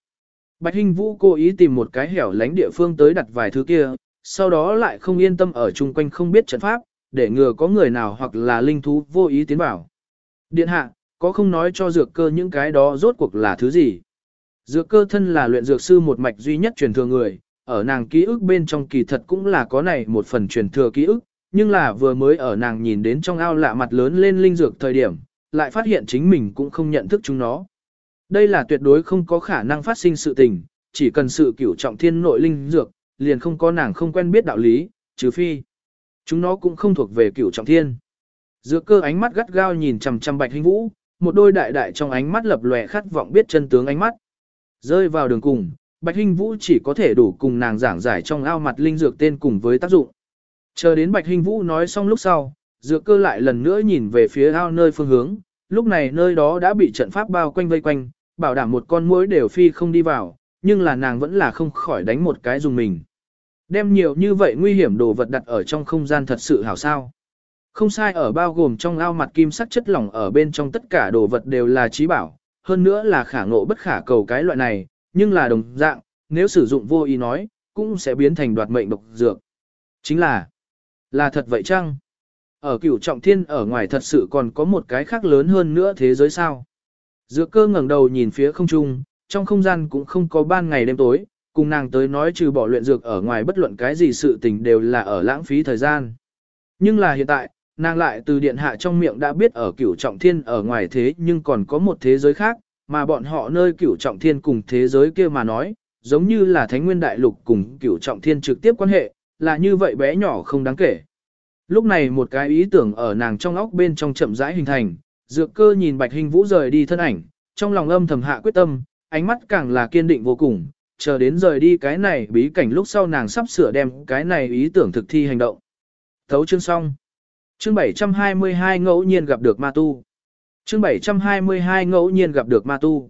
Bạch Hình Vũ cố ý tìm một cái hẻo lánh địa phương tới đặt vài thứ kia, sau đó lại không yên tâm ở chung quanh không biết trận pháp, để ngừa có người nào hoặc là linh thú vô ý tiến vào. Điện hạ, có không nói cho dược cơ những cái đó rốt cuộc là thứ gì? Dược cơ thân là luyện dược sư một mạch duy nhất truyền thừa người, ở nàng ký ức bên trong kỳ thật cũng là có này một phần truyền thừa ký ức, nhưng là vừa mới ở nàng nhìn đến trong ao lạ mặt lớn lên linh dược thời điểm, lại phát hiện chính mình cũng không nhận thức chúng nó. Đây là tuyệt đối không có khả năng phát sinh sự tình, chỉ cần sự cửu trọng thiên nội linh dược, liền không có nàng không quen biết đạo lý, trừ phi. Chúng nó cũng không thuộc về cửu trọng thiên. Dược cơ ánh mắt gắt gao nhìn chằm chằm bạch hình vũ, một đôi đại đại trong ánh mắt lập lòe khát vọng biết chân tướng ánh mắt. Rơi vào đường cùng, Bạch Hinh Vũ chỉ có thể đủ cùng nàng giảng giải trong ao mặt linh dược tên cùng với tác dụng. Chờ đến Bạch Hinh Vũ nói xong lúc sau, dược cơ lại lần nữa nhìn về phía ao nơi phương hướng, lúc này nơi đó đã bị trận pháp bao quanh vây quanh, bảo đảm một con muỗi đều phi không đi vào, nhưng là nàng vẫn là không khỏi đánh một cái dùng mình. Đem nhiều như vậy nguy hiểm đồ vật đặt ở trong không gian thật sự hảo sao. Không sai ở bao gồm trong ao mặt kim sắc chất lỏng ở bên trong tất cả đồ vật đều là trí bảo, hơn nữa là khả ngộ bất khả cầu cái loại này, nhưng là đồng dạng, nếu sử dụng vô ý nói, cũng sẽ biến thành đoạt mệnh độc dược. Chính là, là thật vậy chăng? Ở cửu trọng thiên ở ngoài thật sự còn có một cái khác lớn hơn nữa thế giới sao? Dược cơ ngẩng đầu nhìn phía không trung, trong không gian cũng không có ban ngày đêm tối, cùng nàng tới nói trừ bỏ luyện dược ở ngoài bất luận cái gì sự tình đều là ở lãng phí thời gian. Nhưng là hiện tại, nàng lại từ điện hạ trong miệng đã biết ở cửu trọng thiên ở ngoài thế nhưng còn có một thế giới khác, mà bọn họ nơi cửu trọng thiên cùng thế giới kia mà nói, giống như là thánh nguyên đại lục cùng cửu trọng thiên trực tiếp quan hệ, là như vậy bé nhỏ không đáng kể. Lúc này một cái ý tưởng ở nàng trong óc bên trong chậm rãi hình thành, dược cơ nhìn bạch hình vũ rời đi thân ảnh, trong lòng âm thầm hạ quyết tâm, ánh mắt càng là kiên định vô cùng, chờ đến rời đi cái này bí cảnh lúc sau nàng sắp sửa đem cái này ý tưởng thực thi hành động. Thấu chương xong. Chương 722 ngẫu nhiên gặp được ma tu. Chương 722 ngẫu nhiên gặp được ma tu.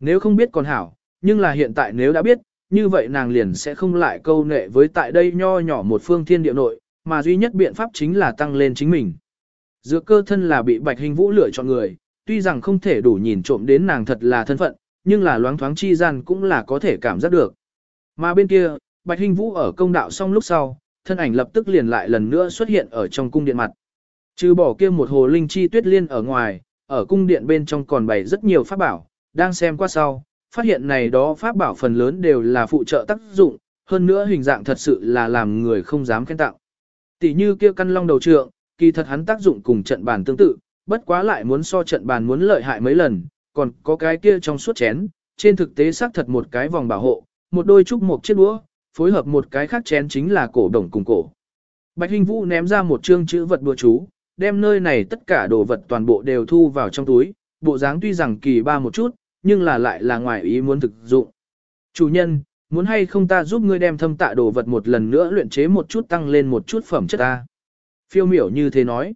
Nếu không biết còn hảo, nhưng là hiện tại nếu đã biết, như vậy nàng liền sẽ không lại câu nệ với tại đây nho nhỏ một phương thiên địa nội, mà duy nhất biện pháp chính là tăng lên chính mình. Dược cơ thân là bị bạch hình vũ lựa chọn người, tuy rằng không thể đủ nhìn trộm đến nàng thật là thân phận, nhưng là loáng thoáng chi gian cũng là có thể cảm giác được. Mà bên kia, bạch hình vũ ở công đạo xong lúc sau, thân ảnh lập tức liền lại lần nữa xuất hiện ở trong cung điện mặt. Trừ bỏ kia một hồ linh chi tuyết liên ở ngoài, ở cung điện bên trong còn bày rất nhiều pháp bảo, đang xem qua sau, phát hiện này đó pháp bảo phần lớn đều là phụ trợ tác dụng, hơn nữa hình dạng thật sự là làm người không dám khen tặng. Tỷ như kia căn long đầu trượng, kỳ thật hắn tác dụng cùng trận bàn tương tự, bất quá lại muốn so trận bàn muốn lợi hại mấy lần, còn có cái kia trong suốt chén, trên thực tế xác thật một cái vòng bảo hộ, một đôi trúc một chiếc đũa, phối hợp một cái khác chén chính là cổ đồng cùng cổ. Bạch Hình Vũ ném ra một chương chữ vật bùa chú, đem nơi này tất cả đồ vật toàn bộ đều thu vào trong túi, bộ dáng tuy rằng kỳ ba một chút, nhưng là lại là ngoài ý muốn thực dụng. Chủ nhân, muốn hay không ta giúp ngươi đem thâm tạ đồ vật một lần nữa luyện chế một chút tăng lên một chút phẩm chất ta. Phiêu miểu như thế nói.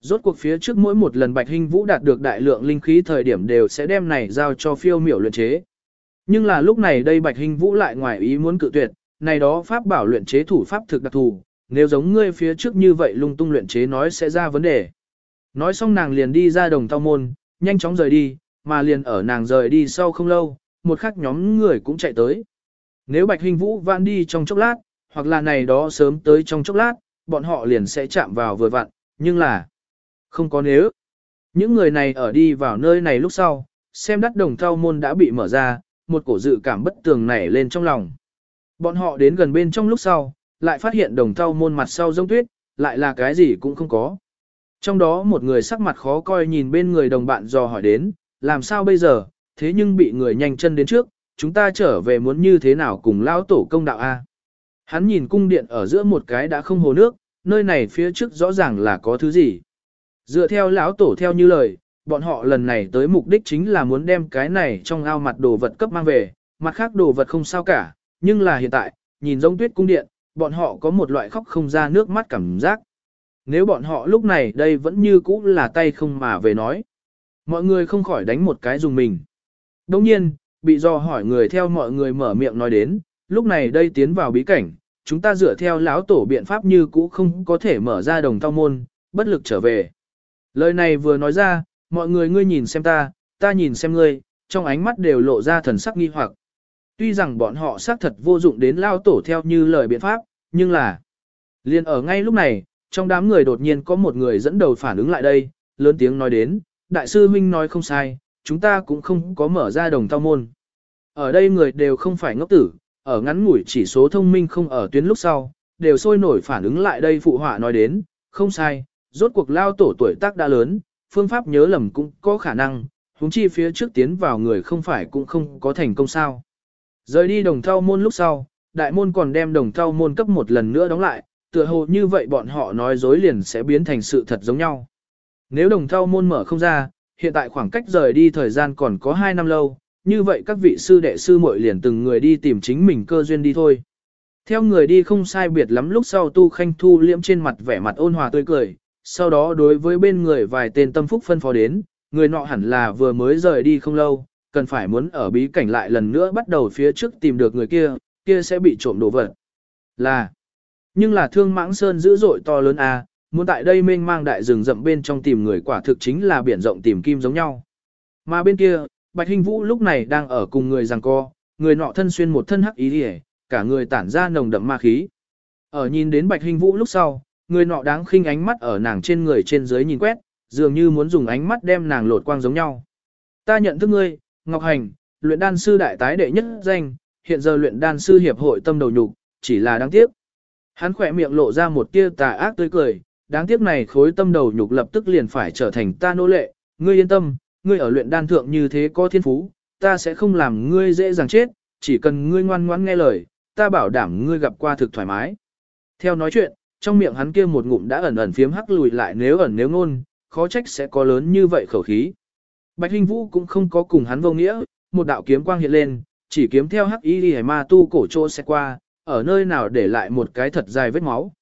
Rốt cuộc phía trước mỗi một lần Bạch Hinh Vũ đạt được đại lượng linh khí thời điểm đều sẽ đem này giao cho phiêu miểu luyện chế. Nhưng là lúc này đây Bạch Hinh Vũ lại ngoài ý muốn cự tuyệt, này đó pháp bảo luyện chế thủ pháp thực đặc thù, nếu giống ngươi phía trước như vậy lung tung luyện chế nói sẽ ra vấn đề. Nói xong nàng liền đi ra đồng thao môn, nhanh chóng rời đi, mà liền ở nàng rời đi sau không lâu, một khắc nhóm người cũng chạy tới. Nếu Bạch Hình Vũ vãn đi trong chốc lát, hoặc là này đó sớm tới trong chốc lát, bọn họ liền sẽ chạm vào vừa vặn, nhưng là không có nếu. Những người này ở đi vào nơi này lúc sau, xem đắt đồng thao môn đã bị mở ra, một cổ dự cảm bất tường nảy lên trong lòng. Bọn họ đến gần bên trong lúc sau, lại phát hiện đồng thau môn mặt sau rông tuyết, lại là cái gì cũng không có. Trong đó một người sắc mặt khó coi nhìn bên người đồng bạn dò hỏi đến, làm sao bây giờ, thế nhưng bị người nhanh chân đến trước, chúng ta trở về muốn như thế nào cùng lao tổ công đạo A. Hắn nhìn cung điện ở giữa một cái đã không hồ nước, nơi này phía trước rõ ràng là có thứ gì. Dựa theo lão tổ theo như lời, bọn họ lần này tới mục đích chính là muốn đem cái này trong ao mặt đồ vật cấp mang về, mặt khác đồ vật không sao cả, nhưng là hiện tại, nhìn giống tuyết cung điện, bọn họ có một loại khóc không ra nước mắt cảm giác. Nếu bọn họ lúc này đây vẫn như cũ là tay không mà về nói. Mọi người không khỏi đánh một cái dùng mình. Đồng nhiên, bị do hỏi người theo mọi người mở miệng nói đến, lúc này đây tiến vào bí cảnh, chúng ta dựa theo lão tổ biện pháp như cũ không có thể mở ra đồng tao môn, bất lực trở về. Lời này vừa nói ra, mọi người ngươi nhìn xem ta, ta nhìn xem ngươi, trong ánh mắt đều lộ ra thần sắc nghi hoặc. Tuy rằng bọn họ xác thật vô dụng đến lao tổ theo như lời biện pháp, nhưng là... liền ở ngay lúc này, trong đám người đột nhiên có một người dẫn đầu phản ứng lại đây, lớn tiếng nói đến, đại sư huynh nói không sai, chúng ta cũng không có mở ra đồng thao môn. Ở đây người đều không phải ngốc tử, ở ngắn ngủi chỉ số thông minh không ở tuyến lúc sau, đều sôi nổi phản ứng lại đây phụ họa nói đến, không sai, rốt cuộc lao tổ tuổi tác đã lớn, phương pháp nhớ lầm cũng có khả năng, huống chi phía trước tiến vào người không phải cũng không có thành công sao. Rời đi đồng thao môn lúc sau, đại môn còn đem đồng thao môn cấp một lần nữa đóng lại, tựa hồ như vậy bọn họ nói dối liền sẽ biến thành sự thật giống nhau. Nếu đồng thao môn mở không ra, hiện tại khoảng cách rời đi thời gian còn có 2 năm lâu, như vậy các vị sư đệ sư muội liền từng người đi tìm chính mình cơ duyên đi thôi. Theo người đi không sai biệt lắm lúc sau tu khanh thu liễm trên mặt vẻ mặt ôn hòa tươi cười, sau đó đối với bên người vài tên tâm phúc phân phó đến, người nọ hẳn là vừa mới rời đi không lâu, cần phải muốn ở bí cảnh lại lần nữa bắt đầu phía trước tìm được người kia, kia sẽ bị trộm đồ vật. Là, nhưng là thương mãng sơn dữ dội to lớn a, à, muốn tại đây mênh mang đại rừng rậm bên trong tìm người quả thực chính là biển rộng tìm kim giống nhau. Mà bên kia, Bạch Hình Vũ lúc này đang ở cùng người giằng co, người nọ thân xuyên một thân hắc ý liễu, cả người tản ra nồng đậm ma khí. Ở nhìn đến Bạch Hình Vũ lúc sau, người nọ đáng khinh ánh mắt ở nàng trên người trên dưới nhìn quét, dường như muốn dùng ánh mắt đem nàng lột quang giống nhau. Ta nhận thức ngươi, Ngọc Hành, luyện đan sư đại tái đệ nhất danh, hiện giờ luyện đan sư hiệp hội tâm đầu nhục, chỉ là đáng tiếc. Hắn khỏe miệng lộ ra một tia tà ác tươi cười, đáng tiếc này khối tâm đầu nhục lập tức liền phải trở thành ta nô lệ, ngươi yên tâm, ngươi ở luyện đan thượng như thế có thiên phú, ta sẽ không làm ngươi dễ dàng chết, chỉ cần ngươi ngoan ngoãn nghe lời, ta bảo đảm ngươi gặp qua thực thoải mái. Theo nói chuyện, trong miệng hắn kia một ngụm đã ẩn ẩn phiếm hắc lùi lại nếu ẩn nếu ngôn, khó trách sẽ có lớn như vậy khẩu khí. Bạch Hinh Vũ cũng không có cùng hắn vô nghĩa, một đạo kiếm quang hiện lên, chỉ kiếm theo hắc y liễu ma tu cổ trô sẽ qua, ở nơi nào để lại một cái thật dài vết máu.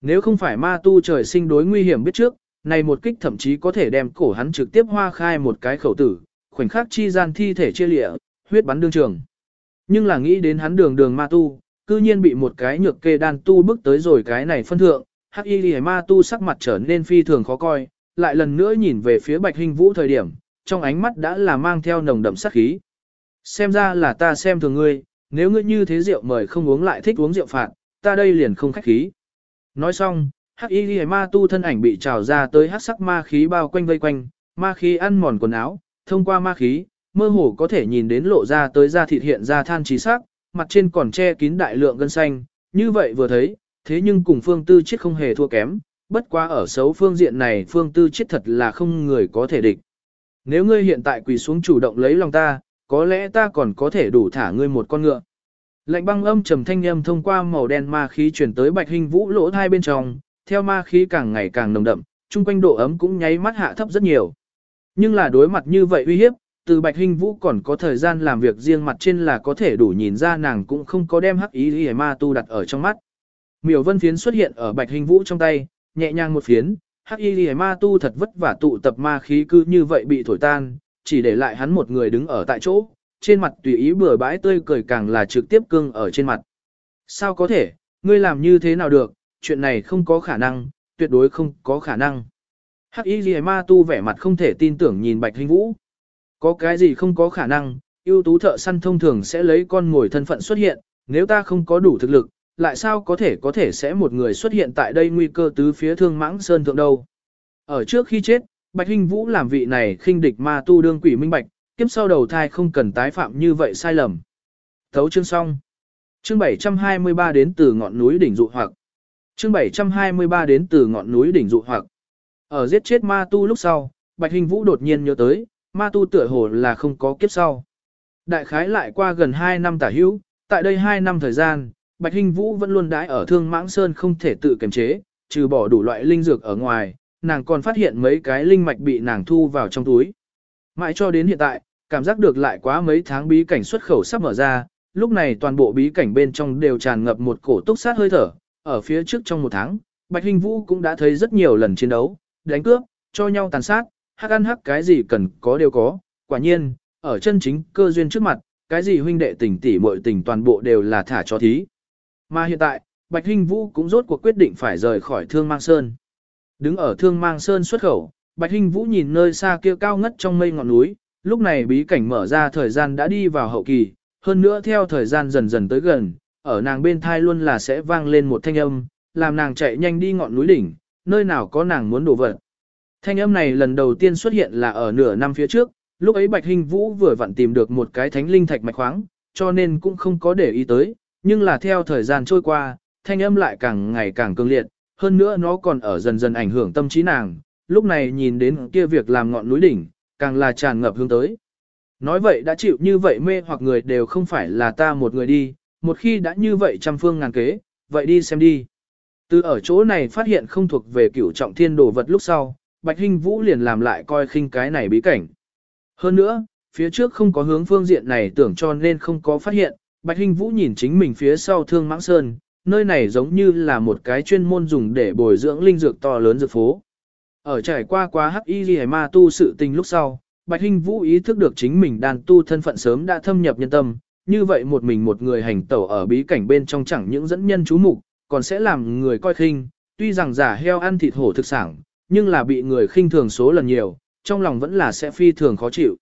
Nếu không phải ma tu trời sinh đối nguy hiểm biết trước, này một kích thậm chí có thể đem cổ hắn trực tiếp hoa khai một cái khẩu tử, khoảnh khắc chi gian thi thể chia lịa, huyết bắn đương trường. Nhưng là nghĩ đến hắn đường đường ma tu, cư nhiên bị một cái nhược kê đan tu bước tới rồi cái này phân thượng, hắc y liễu ma tu sắc mặt trở nên phi thường khó coi, lại lần nữa nhìn về phía bạch hình vũ thời điểm, trong ánh mắt đã là mang theo nồng đậm sát khí. Xem ra là ta xem thường ngươi, nếu ngươi như thế rượu mời không uống lại thích uống rượu phạt, ta đây liền không khách khí. Nói xong, hắc y ghi ma tu thân ảnh bị trào ra tới hắc sắc ma khí bao quanh vây quanh, ma khí ăn mòn quần áo, thông qua ma khí, mơ hồ có thể nhìn đến lộ ra tới da thịt hiện ra than trí sắc, mặt trên còn che kín đại lượng gân xanh, như vậy vừa thấy, thế nhưng cùng phương tư chết không hề thua kém, bất quá ở xấu phương diện này phương tư chết thật là không người có thể địch. Nếu ngươi hiện tại quỳ xuống chủ động lấy lòng ta, có lẽ ta còn có thể đủ thả ngươi một con ngựa. Lạnh băng âm trầm thanh âm thông qua màu đen ma khí chuyển tới bạch hình vũ lỗ hai bên trong, theo ma khí càng ngày càng nồng đậm, chung quanh độ ấm cũng nháy mắt hạ thấp rất nhiều. Nhưng là đối mặt như vậy uy hiếp, từ bạch hình vũ còn có thời gian làm việc riêng mặt trên là có thể đủ nhìn ra nàng cũng không có đem hắc ý lý ma tu đặt ở trong mắt. Miểu vân phiến xuất hiện ở bạch hình vũ trong tay, nhẹ nhàng một phiến, hắc y lìa ma tu thật vất vả tụ tập ma khí cứ như vậy bị thổi tan, chỉ để lại hắn một người đứng ở tại chỗ, trên mặt tùy ý bừa bãi tươi cười càng là trực tiếp cương ở trên mặt. Sao có thể, ngươi làm như thế nào được, chuyện này không có khả năng, tuyệt đối không có khả năng. Hắc y lìa ma tu vẻ mặt không thể tin tưởng nhìn bạch hình vũ. Có cái gì không có khả năng, ưu tú thợ săn thông thường sẽ lấy con ngồi thân phận xuất hiện, nếu ta không có đủ thực lực, lại sao có thể có thể sẽ một người xuất hiện tại đây nguy cơ tứ phía thương mãng sơn thượng đâu. Ở trước khi chết, Bạch Hinh Vũ làm vị này khinh địch ma tu đương quỷ minh bạch, kiếp sau đầu thai không cần tái phạm như vậy sai lầm. Thấu chương xong. Chương 723 đến từ ngọn núi đỉnh dụ hoặc. Chương 723 đến từ ngọn núi đỉnh dụ hoặc. Ở giết chết ma tu lúc sau, Bạch Hình Vũ đột nhiên nhớ tới, ma tu tựa hồ là không có kiếp sau. Đại khái lại qua gần 2 năm tả hữu, tại đây 2 năm thời gian, Bạch Hinh Vũ vẫn luôn đãi ở Thương Mãng Sơn không thể tự kiềm chế, trừ bỏ đủ loại linh dược ở ngoài, nàng còn phát hiện mấy cái linh mạch bị nàng thu vào trong túi. Mãi cho đến hiện tại, cảm giác được lại quá mấy tháng bí cảnh xuất khẩu sắp mở ra, lúc này toàn bộ bí cảnh bên trong đều tràn ngập một cổ túc sát hơi thở, ở phía trước trong một tháng, Bạch Hinh Vũ cũng đã thấy rất nhiều lần chiến đấu, đánh cướp, cho nhau tàn sát, hắc ăn hắc cái gì cần có đều có, quả nhiên, ở chân chính cơ duyên trước mặt, cái gì huynh đệ tình tỷ muội tình toàn bộ đều là thả cho thí. Mà hiện tại, Bạch Hinh Vũ cũng rốt cuộc quyết định phải rời khỏi Thương Mang Sơn. Đứng ở Thương Mang Sơn xuất khẩu, Bạch Hinh Vũ nhìn nơi xa kia cao ngất trong mây ngọn núi, lúc này bí cảnh mở ra thời gian đã đi vào hậu kỳ, hơn nữa theo thời gian dần dần tới gần, ở nàng bên thai luôn là sẽ vang lên một thanh âm, làm nàng chạy nhanh đi ngọn núi đỉnh, nơi nào có nàng muốn đổ vật. Thanh âm này lần đầu tiên xuất hiện là ở nửa năm phía trước, lúc ấy Bạch Hinh Vũ vừa vặn tìm được một cái thánh linh thạch mạch khoáng, cho nên cũng không có để ý tới, nhưng là theo thời gian trôi qua, thanh âm lại càng ngày càng cương liệt, hơn nữa nó còn ở dần dần ảnh hưởng tâm trí nàng, lúc này nhìn đến kia việc làm ngọn núi đỉnh, càng là tràn ngập hướng tới. Nói vậy đã chịu như vậy mê hoặc người đều không phải là ta một người đi, một khi đã như vậy trăm phương ngàn kế, vậy đi xem đi. Từ ở chỗ này phát hiện không thuộc về cửu trọng thiên đồ vật lúc sau, Bạch Hinh Vũ liền làm lại coi khinh cái này bí cảnh. Hơn nữa, phía trước không có hướng phương diện này tưởng cho nên không có phát hiện, Bạch Hinh Vũ nhìn chính mình phía sau thương mãng sơn, nơi này giống như là một cái chuyên môn dùng để bồi dưỡng linh dược to lớn dược phố. Ở trải qua quá hắc y ghi ma tu sự tình lúc sau, Bạch Hinh Vũ ý thức được chính mình đàn tu thân phận sớm đã thâm nhập nhân tâm, như vậy một mình một người hành tẩu ở bí cảnh bên trong chẳng những dẫn nhân chú mục, còn sẽ làm người coi khinh, tuy rằng giả heo ăn thịt hổ thực sản, nhưng là bị người khinh thường số lần nhiều, trong lòng vẫn là sẽ phi thường khó chịu.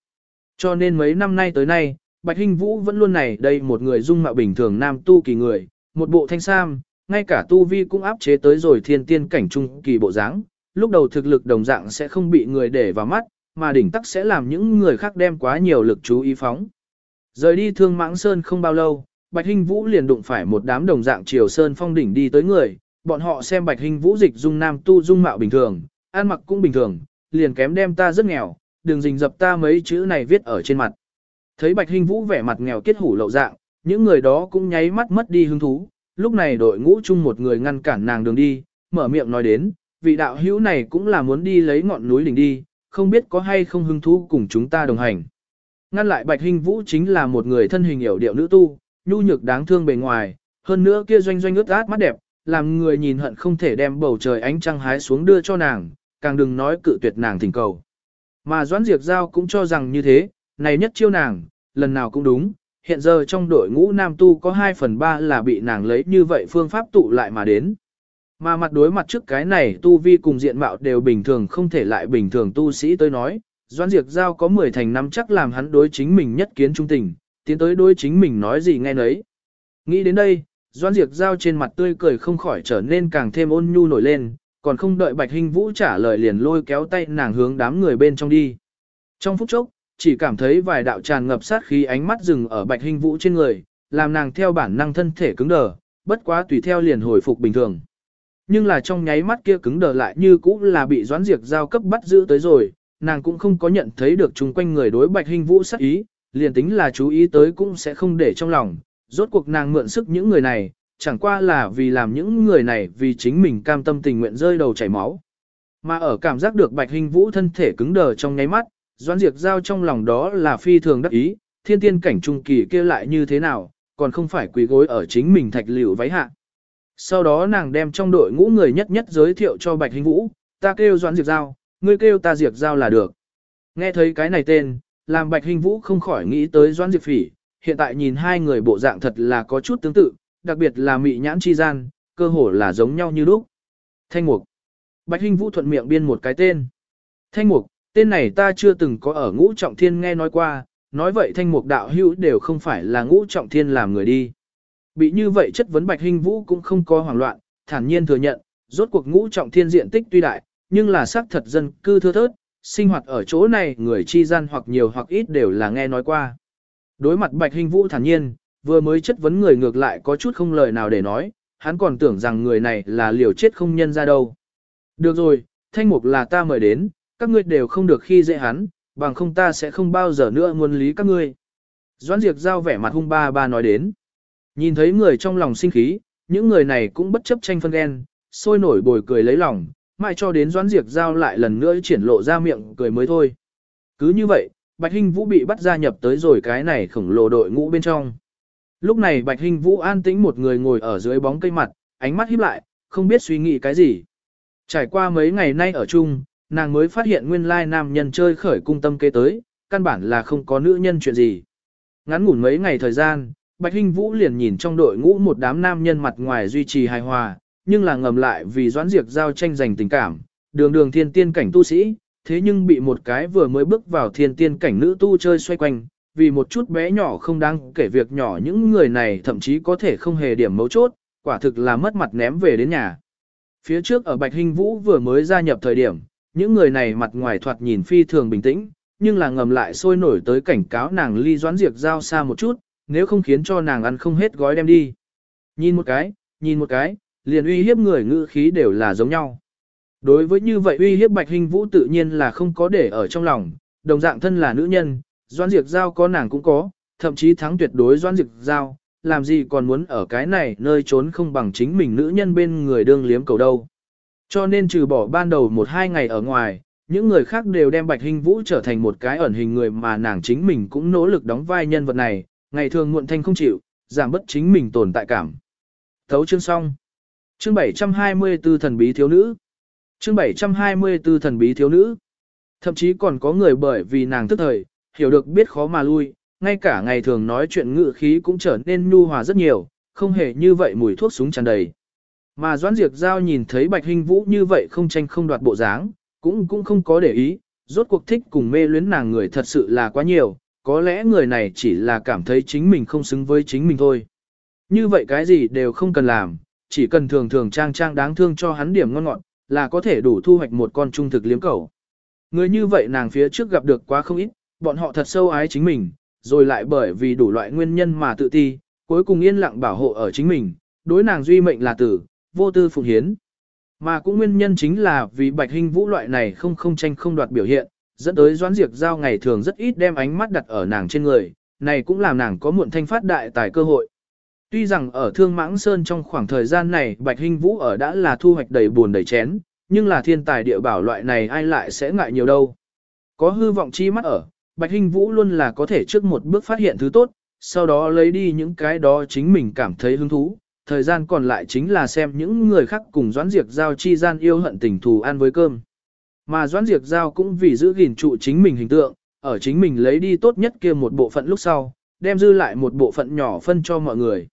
Cho nên mấy năm nay tới nay, Bạch Hinh Vũ vẫn luôn này đây một người dung mạo bình thường nam tu kỳ người, một bộ thanh sam, ngay cả tu vi cũng áp chế tới rồi thiên tiên cảnh trung kỳ bộ dáng, lúc đầu thực lực đồng dạng sẽ không bị người để vào mắt, mà đỉnh tắc sẽ làm những người khác đem quá nhiều lực chú ý phóng. Rời đi thương mãng sơn không bao lâu, Bạch Hinh Vũ liền đụng phải một đám đồng dạng triều sơn phong đỉnh đi tới người, bọn họ xem Bạch Hinh Vũ dịch dung nam tu dung mạo bình thường, ăn mặc cũng bình thường, liền kém đem ta rất nghèo, đừng dình dập ta mấy chữ này viết ở trên mặt. Thấy Bạch Hình Vũ vẻ mặt nghèo kết hủ lậu dạng, những người đó cũng nháy mắt mất đi hứng thú, lúc này đội ngũ chung một người ngăn cản nàng đường đi, mở miệng nói đến, vị đạo hữu này cũng là muốn đi lấy ngọn núi đỉnh đi, không biết có hay không hứng thú cùng chúng ta đồng hành. Ngăn lại Bạch Hình Vũ chính là một người thân hình hiểu điệu nữ tu, nhu nhược đáng thương bề ngoài, hơn nữa kia doanh doanh ướt át mắt đẹp, làm người nhìn hận không thể đem bầu trời ánh trăng hái xuống đưa cho nàng, càng đừng nói cự tuyệt nàng thỉnh cầu. Mà Doãn Diệp Giao cũng cho rằng như thế, này nhất chiêu nàng, lần nào cũng đúng, hiện giờ trong đội ngũ nam tu có 2 phần 3 là bị nàng lấy như vậy phương pháp tụ lại mà đến. Mà mặt đối mặt trước cái này tu vi cùng diện mạo đều bình thường không thể lại bình thường tu sĩ tới nói, doan Diệp Giao có 10 thành năm chắc làm hắn đối chính mình nhất kiến trung tình, tiến tới đối chính mình nói gì nghe nấy. Nghĩ đến đây, doan Diệp Giao trên mặt tươi cười không khỏi trở nên càng thêm ôn nhu nổi lên, còn không đợi Bạch Hinh Vũ trả lời liền lôi kéo tay nàng hướng đám người bên trong đi. Trong phút chốc, chỉ cảm thấy vài đạo tràn ngập sát khí ánh mắt dừng ở Bạch hình Vũ trên người, làm nàng theo bản năng thân thể cứng đờ, bất quá tùy theo liền hồi phục bình thường. Nhưng là trong nháy mắt kia cứng đờ lại như cũ là bị Doãn diệt giao cấp bắt giữ tới rồi, nàng cũng không có nhận thấy được chung quanh người đối Bạch hình Vũ sát ý, liền tính là chú ý tới cũng sẽ không để trong lòng, rốt cuộc nàng mượn sức những người này, chẳng qua là vì làm những người này vì chính mình cam tâm tình nguyện rơi đầu chảy máu. Mà ở cảm giác được Bạch Hình Vũ thân thể cứng đờ trong nháy mắt, Doãn Diệp giao trong lòng đó là phi thường đắc ý, thiên tiên cảnh trung kỳ kia lại như thế nào, còn không phải quỳ gối ở chính mình thạch liễu váy hạ. Sau đó nàng đem trong đội ngũ người nhất nhất giới thiệu cho Bạch Hình Vũ, ta kêu Doãn Diệp giao, ngươi kêu ta Diệp giao là được. Nghe thấy cái này tên, làm Bạch Hình Vũ không khỏi nghĩ tới Doãn Diệp Phỉ, hiện tại nhìn hai người bộ dạng thật là có chút tương tự, đặc biệt là mị nhãn chi gian, cơ hồ là giống nhau như lúc. Thanh Mục. Bạch Hinh Vũ thuận miệng biên một cái tên. Thanh Mục, tên này ta chưa từng có ở ngũ trọng thiên nghe nói qua, nói vậy Thanh Mục đạo hữu đều không phải là ngũ trọng thiên làm người đi. Bị như vậy chất vấn Bạch Hinh Vũ cũng không có hoảng loạn, thản nhiên thừa nhận, rốt cuộc ngũ trọng thiên diện tích tuy đại, nhưng là xác thật dân cư thưa thớt, sinh hoạt ở chỗ này người chi gian hoặc nhiều hoặc ít đều là nghe nói qua. Đối mặt Bạch Hinh Vũ thản nhiên, vừa mới chất vấn người ngược lại có chút không lời nào để nói, hắn còn tưởng rằng người này là liều chết không nhân ra đâu. Được rồi, thanh mục là ta mời đến, các ngươi đều không được khi dễ hắn, bằng không ta sẽ không bao giờ nữa muốn lý các ngươi. Doãn Diệp giao vẻ mặt hung ba ba nói đến. Nhìn thấy người trong lòng sinh khí, những người này cũng bất chấp tranh phân ghen, sôi nổi bồi cười lấy lòng, mãi cho đến Doãn Diệp giao lại lần nữa triển lộ ra miệng cười mới thôi. Cứ như vậy, Bạch Hinh Vũ bị bắt gia nhập tới rồi cái này khổng lồ đội ngũ bên trong. Lúc này Bạch Hình Vũ an tĩnh một người ngồi ở dưới bóng cây mặt, ánh mắt híp lại, không biết suy nghĩ cái gì. Trải qua mấy ngày nay ở chung, nàng mới phát hiện nguyên lai nam nhân chơi khởi cung tâm kế tới, căn bản là không có nữ nhân chuyện gì. Ngắn ngủn mấy ngày thời gian, Bạch Hinh Vũ liền nhìn trong đội ngũ một đám nam nhân mặt ngoài duy trì hài hòa, nhưng là ngầm lại vì doãn diệt giao tranh giành tình cảm, đường đường thiên tiên cảnh tu sĩ, thế nhưng bị một cái vừa mới bước vào thiên tiên cảnh nữ tu chơi xoay quanh, vì một chút bé nhỏ không đáng kể việc nhỏ những người này thậm chí có thể không hề điểm mấu chốt, quả thực là mất mặt ném về đến nhà. Phía trước ở Bạch Hinh Vũ vừa mới gia nhập thời điểm, những người này mặt ngoài thoạt nhìn phi thường bình tĩnh, nhưng là ngầm lại sôi nổi tới cảnh cáo nàng ly doãn diệt giao xa một chút, nếu không khiến cho nàng ăn không hết gói đem đi. Nhìn một cái, nhìn một cái, liền uy hiếp người ngữ khí đều là giống nhau. Đối với như vậy uy hiếp Bạch Hinh Vũ tự nhiên là không có để ở trong lòng, đồng dạng thân là nữ nhân, Doan Diệp Giao có nàng cũng có, thậm chí thắng tuyệt đối Doan Diệp Giao, làm gì còn muốn ở cái này nơi trốn không bằng chính mình nữ nhân bên người đương liếm cầu đâu. Cho nên trừ bỏ ban đầu một hai ngày ở ngoài, những người khác đều đem Bạch Hình Vũ trở thành một cái ẩn hình người mà nàng chính mình cũng nỗ lực đóng vai nhân vật này, ngày thường muộn thanh không chịu, giảm bất chính mình tồn tại cảm. Thấu chương xong. Chương 724 thần bí thiếu nữ. Chương 724 thần bí thiếu nữ. Thậm chí còn có người bởi vì nàng tức thời, hiểu được biết khó mà lui, ngay cả ngày thường nói chuyện ngự khí cũng trở nên nhu hòa rất nhiều, không hề như vậy mùi thuốc súng tràn đầy. Mà Doãn Diệp Giao nhìn thấy Bạch Hinh Vũ như vậy không tranh không đoạt bộ dáng, cũng cũng không có để ý, rốt cuộc thích cùng mê luyến nàng người thật sự là quá nhiều, có lẽ người này chỉ là cảm thấy chính mình không xứng với chính mình thôi. Như vậy cái gì đều không cần làm, chỉ cần thường thường trang trang đáng thương cho hắn điểm ngon ngọt, là có thể đủ thu hoạch một con trung thực liếm cầu. Người như vậy nàng phía trước gặp được quá không ít, bọn họ thật sâu ái chính mình, rồi lại bởi vì đủ loại nguyên nhân mà tự ti, cuối cùng yên lặng bảo hộ ở chính mình, đối nàng duy mệnh là tử, vô tư phụng hiến. Mà cũng nguyên nhân chính là vì bạch hình vũ loại này không không tranh không đoạt biểu hiện, dẫn tới doãn diệt giao ngày thường rất ít đem ánh mắt đặt ở nàng trên người, này cũng làm nàng có muộn thanh phát đại tài cơ hội. Tuy rằng ở Thương Mãng Sơn trong khoảng thời gian này Bạch Hinh Vũ ở đã là thu hoạch đầy buồn đầy chén, nhưng là thiên tài địa bảo loại này ai lại sẽ ngại nhiều đâu. Có hư vọng chi mắt ở, Bạch Hinh Vũ luôn là có thể trước một bước phát hiện thứ tốt, sau đó lấy đi những cái đó chính mình cảm thấy hứng thú. Thời gian còn lại chính là xem những người khác cùng Doãn Diệp Giao chi gian yêu hận tình thù ăn với cơm. Mà Doãn Diệp Giao cũng vì giữ gìn trụ chính mình hình tượng, ở chính mình lấy đi tốt nhất kia một bộ phận lúc sau, đem dư lại một bộ phận nhỏ phân cho mọi người.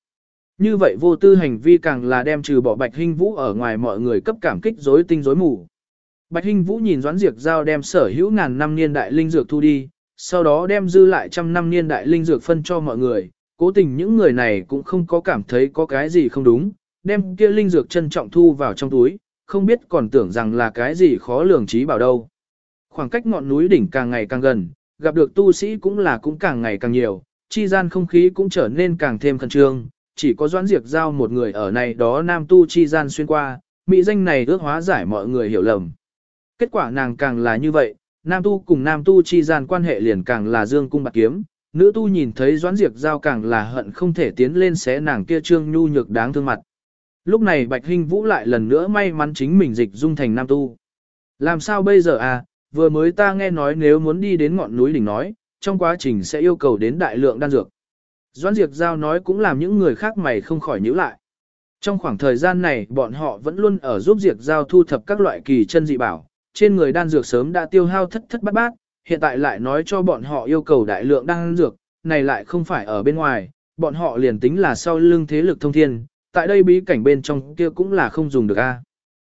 Như vậy vô tư hành vi càng là đem trừ bỏ Bạch Hinh Vũ ở ngoài mọi người cấp cảm kích rối tinh rối mù. Bạch Hinh Vũ nhìn Doãn Diệp Giao đem sở hữu ngàn năm niên đại linh dược thu đi, sau đó đem dư lại trăm năm niên đại linh dược phân cho mọi người, cố tình những người này cũng không có cảm thấy có cái gì không đúng, đem kia linh dược trân trọng thu vào trong túi, không biết còn tưởng rằng là cái gì khó lường trí bảo đâu. Khoảng cách ngọn núi đỉnh càng ngày càng gần, gặp được tu sĩ cũng là cũng càng ngày càng nhiều, chi gian không khí cũng trở nên càng thêm khẩn trương, chỉ có Doãn diệt Giao một người ở này đó nam tu chi gian xuyên qua, mỹ danh này ước hóa giải mọi người hiểu lầm. Kết quả nàng càng là như vậy, nam tu cùng nam tu chi gian quan hệ liền càng là dương cung bạc kiếm, nữ tu nhìn thấy Doãn Diệp Giao càng là hận không thể tiến lên xé nàng kia trương nhu nhược đáng thương mặt. Lúc này Bạch Hinh Vũ lại lần nữa may mắn chính mình dịch dung thành nam tu. Làm sao bây giờ à, vừa mới ta nghe nói nếu muốn đi đến ngọn núi đỉnh nói, trong quá trình sẽ yêu cầu đến đại lượng đan dược. Doãn Diệp Giao nói cũng làm những người khác mày không khỏi nhíu lại. Trong khoảng thời gian này bọn họ vẫn luôn ở giúp Diệp Giao thu thập các loại kỳ chân dị bảo, trên người đan dược sớm đã tiêu hao thất thất bát bát, hiện tại lại nói cho bọn họ yêu cầu đại lượng đan dược, này lại không phải ở bên ngoài, bọn họ liền tính là sau lưng thế lực thông thiên, tại đây bí cảnh bên trong kia cũng là không dùng được a.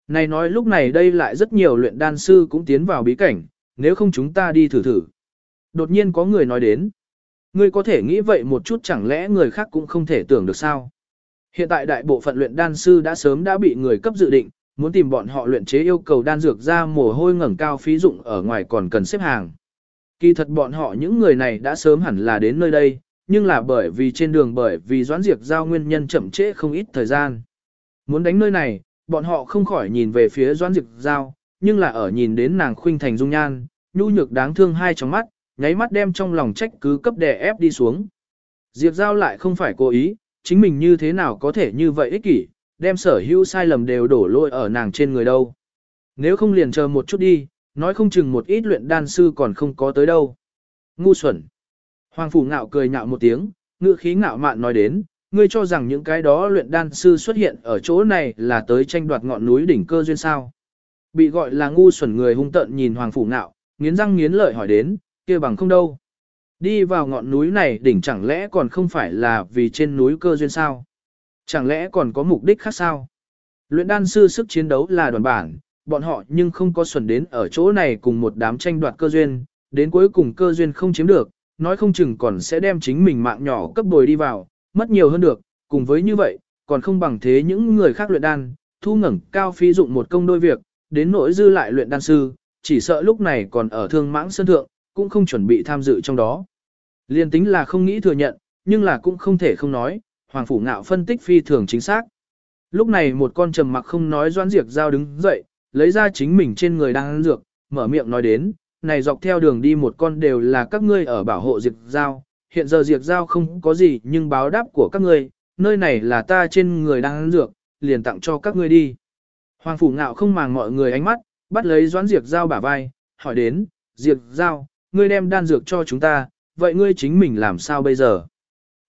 Này nói lúc này đây lại rất nhiều luyện đan sư cũng tiến vào bí cảnh, nếu không chúng ta đi thử thử. Đột nhiên có người nói đến. Ngươi có thể nghĩ vậy một chút chẳng lẽ người khác cũng không thể tưởng được sao. Hiện tại đại bộ phận luyện đan sư đã sớm đã bị người cấp dự định, muốn tìm bọn họ luyện chế yêu cầu đan dược ra mồ hôi ngẩng cao phí dụng ở ngoài còn cần xếp hàng. Kỳ thật bọn họ những người này đã sớm hẳn là đến nơi đây, nhưng là bởi vì trên đường bởi vì doãn diệt giao nguyên nhân chậm trễ không ít thời gian. Muốn đánh nơi này, bọn họ không khỏi nhìn về phía doãn diệt giao, nhưng là ở nhìn đến nàng khuynh thành dung nhan, nhu nhược đáng thương hai trong mắt, nháy mắt đem trong lòng trách cứ cấp đè ép đi xuống. Diệp Giao lại không phải cố ý, chính mình như thế nào có thể như vậy ích kỷ, đem sở hữu sai lầm đều đổ lỗi ở nàng trên người đâu. Nếu không liền chờ một chút đi, nói không chừng một ít luyện đan sư còn không có tới đâu. Ngu xuẩn. Hoàng Phủ ngạo cười nhạo một tiếng, ngữ khí ngạo mạn nói đến, ngươi cho rằng những cái đó luyện đan sư xuất hiện ở chỗ này là tới tranh đoạt ngọn núi đỉnh cơ duyên sao. Bị gọi là ngu xuẩn người hung tận nhìn Hoàng Phủ ngạo, nghiến răng nghiến lợi hỏi đến, kia bằng không đâu. Đi vào ngọn núi này đỉnh chẳng lẽ còn không phải là vì trên núi cơ duyên sao? Chẳng lẽ còn có mục đích khác sao? Luyện đan sư sức chiến đấu là đoàn bản, bọn họ nhưng không có xuẩn đến ở chỗ này cùng một đám tranh đoạt cơ duyên, đến cuối cùng cơ duyên không chiếm được, nói không chừng còn sẽ đem chính mình mạng nhỏ cấp bồi đi vào, mất nhiều hơn được, cùng với như vậy, còn không bằng thế những người khác luyện đan, thu ngẩng cao phí dụng một công đôi việc, đến nỗi dư lại luyện đan sư, chỉ sợ lúc này còn ở thương mãng sân thượng, cũng không chuẩn bị tham dự trong đó. Liên tính là không nghĩ thừa nhận, nhưng là cũng không thể không nói, Hoàng Phủ Ngạo phân tích phi thường chính xác. Lúc này một con trầm mặc không nói doãn diệt giao đứng dậy, lấy ra chính mình trên người đang ăn dược, mở miệng nói đến, này dọc theo đường đi một con đều là các ngươi ở bảo hộ diệt giao, hiện giờ diệt giao không có gì nhưng báo đáp của các ngươi, nơi này là ta trên người đang ăn dược, liền tặng cho các ngươi đi. Hoàng Phủ Ngạo không màng mọi người ánh mắt, bắt lấy doãn diệt giao bả vai, hỏi đến, diệt Giao, ngươi đem đan dược cho chúng ta, vậy ngươi chính mình làm sao bây giờ?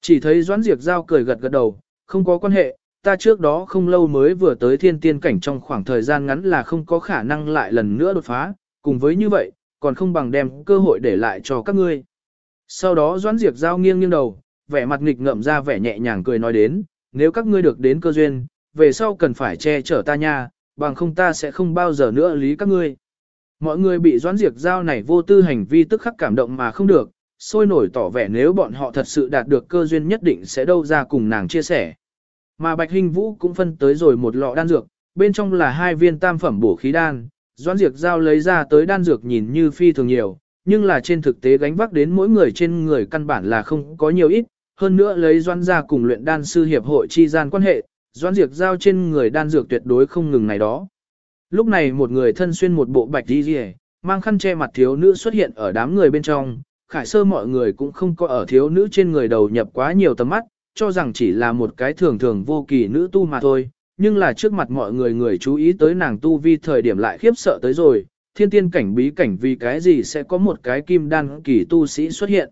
Chỉ thấy Doãn Diệp Giao cười gật gật đầu, không có quan hệ, ta trước đó không lâu mới vừa tới thiên tiên cảnh trong khoảng thời gian ngắn là không có khả năng lại lần nữa đột phá, cùng với như vậy, còn không bằng đem cơ hội để lại cho các ngươi. Sau đó Doãn Diệp Giao nghiêng nghiêng đầu, vẻ mặt nghịch ngợm ra vẻ nhẹ nhàng cười nói đến, nếu các ngươi được đến cơ duyên, về sau cần phải che chở ta nha, bằng không ta sẽ không bao giờ nữa lý các ngươi. Mọi người bị Doãn Diệp Giao này vô tư hành vi tức khắc cảm động mà không được, sôi nổi tỏ vẻ nếu bọn họ thật sự đạt được cơ duyên nhất định sẽ đâu ra cùng nàng chia sẻ. Mà Bạch Hình Vũ cũng phân tới rồi một lọ đan dược, bên trong là hai viên tam phẩm bổ khí đan, Doãn Diệp Giao lấy ra tới đan dược nhìn như phi thường nhiều, nhưng là trên thực tế gánh vác đến mỗi người trên người căn bản là không có nhiều ít, hơn nữa lấy Doãn gia cùng luyện đan sư hiệp hội chi gian quan hệ, Doãn Diệp Giao trên người đan dược tuyệt đối không ngừng này đó. Lúc này một người thân xuyên một bộ bạch y rìa, mang khăn che mặt thiếu nữ xuất hiện ở đám người bên trong, khải sơ mọi người cũng không có ở thiếu nữ trên người đầu nhập quá nhiều tầm mắt, cho rằng chỉ là một cái thường thường vô kỳ nữ tu mà thôi, nhưng là trước mặt mọi người người chú ý tới nàng tu vi thời điểm lại khiếp sợ tới rồi, thiên tiên cảnh bí cảnh vì cái gì sẽ có một cái kim đan kỳ tu sĩ xuất hiện.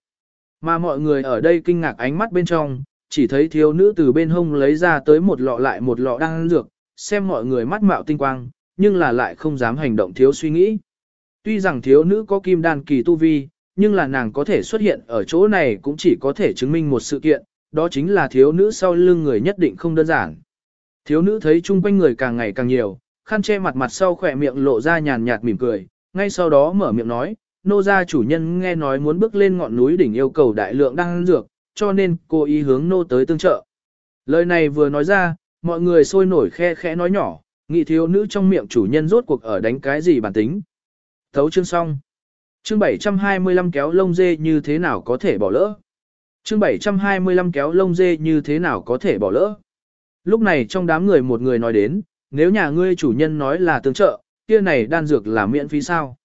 Mà mọi người ở đây kinh ngạc ánh mắt bên trong, chỉ thấy thiếu nữ từ bên hông lấy ra tới một lọ lại một lọ đang dược, xem mọi người mắt mạo tinh quang, nhưng là lại không dám hành động thiếu suy nghĩ. Tuy rằng thiếu nữ có kim đan kỳ tu vi, nhưng là nàng có thể xuất hiện ở chỗ này cũng chỉ có thể chứng minh một sự kiện, đó chính là thiếu nữ sau lưng người nhất định không đơn giản. Thiếu nữ thấy chung quanh người càng ngày càng nhiều, khăn che mặt mặt sau khỏe miệng lộ ra nhàn nhạt mỉm cười, ngay sau đó mở miệng nói, nô gia chủ nhân nghe nói muốn bước lên ngọn núi đỉnh yêu cầu đại lượng đan dược, cho nên cô ý hướng nô tới tương trợ. Lời này vừa nói ra, mọi người sôi nổi khe khẽ nói nhỏ, nghị thiếu nữ trong miệng chủ nhân rốt cuộc ở đánh cái gì bản tính. Thấu chương xong. Chương 725 kéo lông dê như thế nào có thể bỏ lỡ. Chương 725 kéo lông dê như thế nào có thể bỏ lỡ. Lúc này trong đám người một người nói đến, nếu nhà ngươi chủ nhân nói là tương trợ, kia này đan dược là miễn phí sao?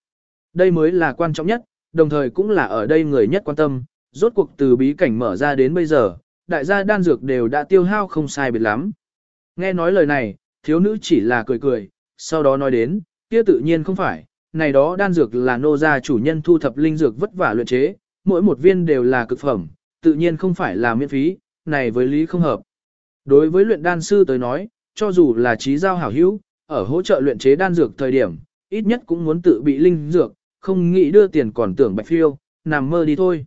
Đây mới là quan trọng nhất, đồng thời cũng là ở đây người nhất quan tâm, rốt cuộc từ bí cảnh mở ra đến bây giờ, đại gia đan dược đều đã tiêu hao không sai biệt lắm. Nghe nói lời này, thiếu nữ chỉ là cười cười, sau đó nói đến, kia tự nhiên không phải, này đó đan dược là nô gia chủ nhân thu thập linh dược vất vả luyện chế, mỗi một viên đều là cực phẩm, tự nhiên không phải là miễn phí, này với lý không hợp. Đối với luyện đan sư tới nói, cho dù là trí giao hảo hữu, ở hỗ trợ luyện chế đan dược thời điểm, ít nhất cũng muốn tự bị linh dược, không nghĩ đưa tiền còn tưởng bạch phiêu, nằm mơ đi thôi.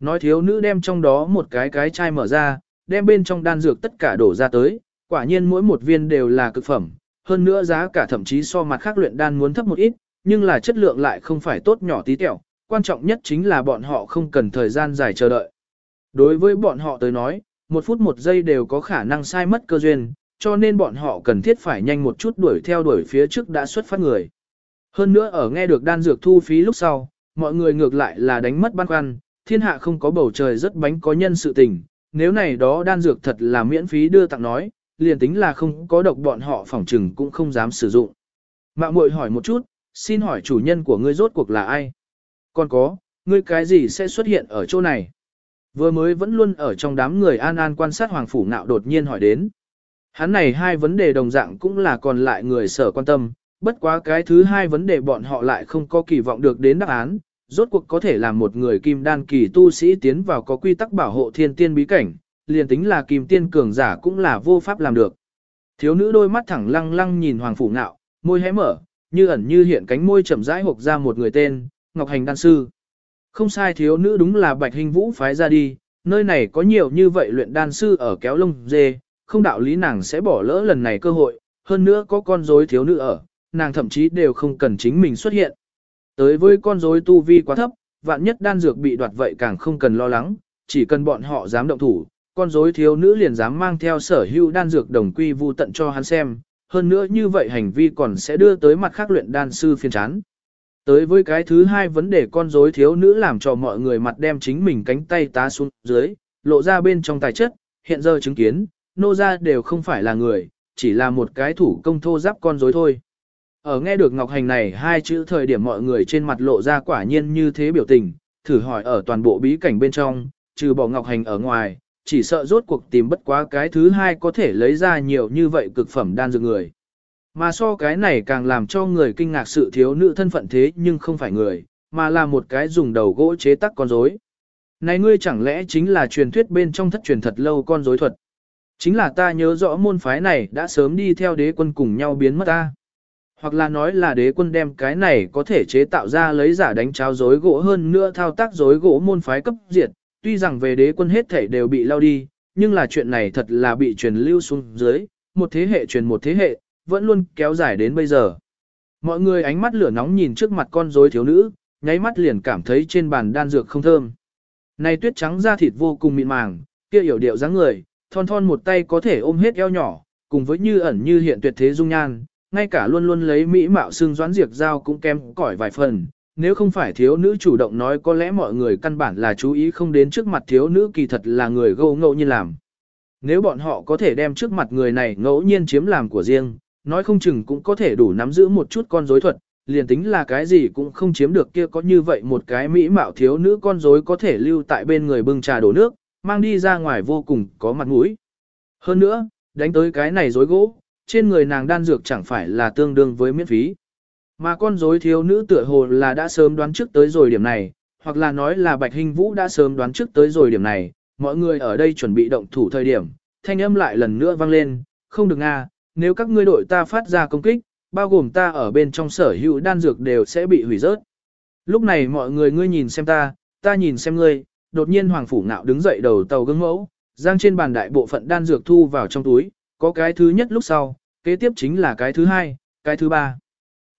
Nói thiếu nữ đem trong đó một cái cái chai mở ra, đem bên trong đan dược tất cả đổ ra tới, quả nhiên mỗi một viên đều là cực phẩm, hơn nữa giá cả thậm chí so mặt khác luyện đan muốn thấp một ít, nhưng là chất lượng lại không phải tốt nhỏ tí tẹo, quan trọng nhất chính là bọn họ không cần thời gian dài chờ đợi. Đối với bọn họ tới nói, một phút một giây đều có khả năng sai mất cơ duyên, cho nên bọn họ cần thiết phải nhanh một chút đuổi theo đuổi phía trước đã xuất phát người. Hơn nữa ở nghe được đan dược thu phí lúc sau, mọi người ngược lại là đánh mất băn khoăn, thiên hạ không có bầu trời rất bánh có nhân sự tình, nếu này đó đan dược thật là miễn phí đưa tặng nói, liền tính là không có độc bọn họ phỏng trừng cũng không dám sử dụng. Mạng muội hỏi một chút, xin hỏi chủ nhân của ngươi rốt cuộc là ai? Còn có, ngươi cái gì sẽ xuất hiện ở chỗ này? Vừa mới vẫn luôn ở trong đám người an an quan sát hoàng phủ ngạo đột nhiên hỏi đến. Hắn này hai vấn đề đồng dạng cũng là còn lại người sở quan tâm, bất quá cái thứ hai vấn đề bọn họ lại không có kỳ vọng được đến đáp án, rốt cuộc có thể làm một người kim đan kỳ tu sĩ tiến vào có quy tắc bảo hộ thiên tiên bí cảnh, liền tính là kim tiên cường giả cũng là vô pháp làm được. Thiếu nữ đôi mắt thẳng lăng lăng nhìn hoàng phủ ngạo, môi hé mở, như ẩn như hiện cánh môi chậm rãi hộc ra một người tên, Ngọc Hành Đan Sư. Không sai thiếu nữ đúng là Bạch Hình Vũ phái ra đi, nơi này có nhiều như vậy luyện đan sư ở kéo lông dê, không đạo lý nàng sẽ bỏ lỡ lần này cơ hội, hơn nữa có con rối thiếu nữ ở, nàng thậm chí đều không cần chính mình xuất hiện. Tới với con rối tu vi quá thấp, vạn nhất đan dược bị đoạt vậy càng không cần lo lắng, chỉ cần bọn họ dám động thủ, con rối thiếu nữ liền dám mang theo sở hữu đan dược đồng quy vu tận cho hắn xem, hơn nữa như vậy hành vi còn sẽ đưa tới mặt khác luyện đan sư phiền chán. Tới với cái thứ hai vấn đề con rối thiếu nữ làm cho mọi người mặt đem chính mình cánh tay tá xuống dưới, lộ ra bên trong tài chất, hiện giờ chứng kiến, nô ra đều không phải là người, chỉ là một cái thủ công thô giáp con rối thôi. Ở nghe được Ngọc Hành này hai chữ thời điểm mọi người trên mặt lộ ra quả nhiên như thế biểu tình, thử hỏi ở toàn bộ bí cảnh bên trong, trừ bỏ Ngọc Hành ở ngoài, chỉ sợ rốt cuộc tìm bất quá cái thứ hai có thể lấy ra nhiều như vậy cực phẩm đan dược người. Mà so cái này càng làm cho người kinh ngạc sự thiếu nữ thân phận thế nhưng không phải người, mà là một cái dùng đầu gỗ chế tác con rối. Này ngươi chẳng lẽ chính là truyền thuyết bên trong thất truyền thật lâu con rối thuật. Chính là ta nhớ rõ môn phái này đã sớm đi theo đế quân cùng nhau biến mất ta. Hoặc là nói là đế quân đem cái này có thể chế tạo ra lấy giả đánh cháo rối gỗ hơn nữa thao tác rối gỗ môn phái cấp diệt, tuy rằng về đế quân hết thể đều bị lao đi, nhưng là chuyện này thật là bị truyền lưu xuống dưới, một thế hệ truyền một thế hệ, vẫn luôn kéo dài đến bây giờ. Mọi người ánh mắt lửa nóng nhìn trước mặt con rối thiếu nữ, nháy mắt liền cảm thấy trên bàn đan dược không thơm. Này tuyết trắng da thịt vô cùng mịn màng, kia hiểu điệu dáng người, thon thon một tay có thể ôm hết eo nhỏ, cùng với như ẩn như hiện tuyệt thế dung nhan, ngay cả luôn luôn lấy mỹ mạo xương doãn diệt dao cũng kém cỏi vài phần. Nếu không phải thiếu nữ chủ động nói có lẽ mọi người căn bản là chú ý không đến trước mặt thiếu nữ kỳ thật là người gâu ngẫu nhiên làm. Nếu bọn họ có thể đem trước mặt người này ngẫu nhiên chiếm làm của riêng, nói không chừng cũng có thể đủ nắm giữ một chút con rối thuật, liền tính là cái gì cũng không chiếm được kia có như vậy một cái mỹ mạo thiếu nữ con rối có thể lưu tại bên người bưng trà đổ nước, mang đi ra ngoài vô cùng có mặt mũi. Hơn nữa, đánh tới cái này rối gỗ, trên người nàng đan dược chẳng phải là tương đương với miễn phí. Mà con rối thiếu nữ tựa hồ là đã sớm đoán trước tới rồi điểm này, hoặc là nói là Bạch Hình Vũ đã sớm đoán trước tới rồi điểm này, mọi người ở đây chuẩn bị động thủ thời điểm, thanh âm lại lần nữa vang lên, không được nga, nếu các ngươi đội ta phát ra công kích, bao gồm ta ở bên trong sở hữu đan dược đều sẽ bị hủy rớt. Lúc này mọi người ngươi nhìn xem ta, ta nhìn xem ngươi, đột nhiên Hoàng Phủ Nạo đứng dậy đầu tàu gương mẫu, giang trên bàn đại bộ phận đan dược thu vào trong túi, có cái thứ nhất lúc sau, kế tiếp chính là cái thứ hai, cái thứ ba.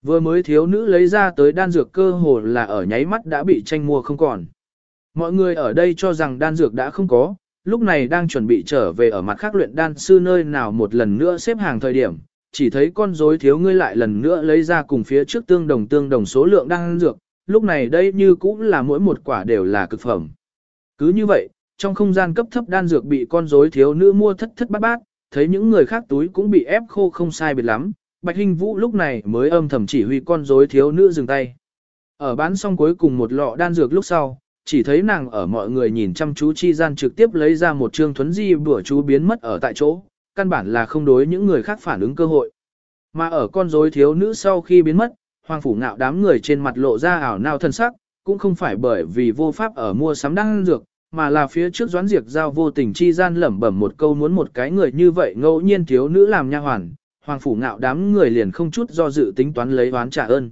Vừa mới thiếu nữ lấy ra tới đan dược cơ hồ là ở nháy mắt đã bị tranh mua không còn. Mọi người ở đây cho rằng đan dược đã không có, lúc này đang chuẩn bị trở về ở mặt khác luyện đan sư nơi nào một lần nữa xếp hàng thời điểm, chỉ thấy con rối thiếu ngươi lại lần nữa lấy ra cùng phía trước tương đồng tương đồng số lượng đan dược, lúc này đây như cũng là mỗi một quả đều là cực phẩm. Cứ như vậy, trong không gian cấp thấp đan dược bị con rối thiếu nữ mua thất thất bát bát, thấy những người khác túi cũng bị ép khô không sai biệt lắm, Bạch Hinh Vũ lúc này mới âm thầm chỉ huy con rối thiếu nữ dừng tay. Ở bán xong cuối cùng một lọ đan dược lúc sau, chỉ thấy nàng ở mọi người nhìn chăm chú chi gian trực tiếp lấy ra một trương thuấn di bữa chú biến mất ở tại chỗ, căn bản là không đối những người khác phản ứng cơ hội. Mà ở con rối thiếu nữ sau khi biến mất, hoàng phủ ngạo đám người trên mặt lộ ra ảo nao thân sắc, cũng không phải bởi vì vô pháp ở mua sắm đan dược, mà là phía trước doãn diệt giao vô tình chi gian lẩm bẩm một câu muốn một cái người như vậy ngẫu nhiên thiếu nữ làm nha hoàn, hoàng phủ ngạo đám người liền không chút do dự tính toán lấy oán trả ơn.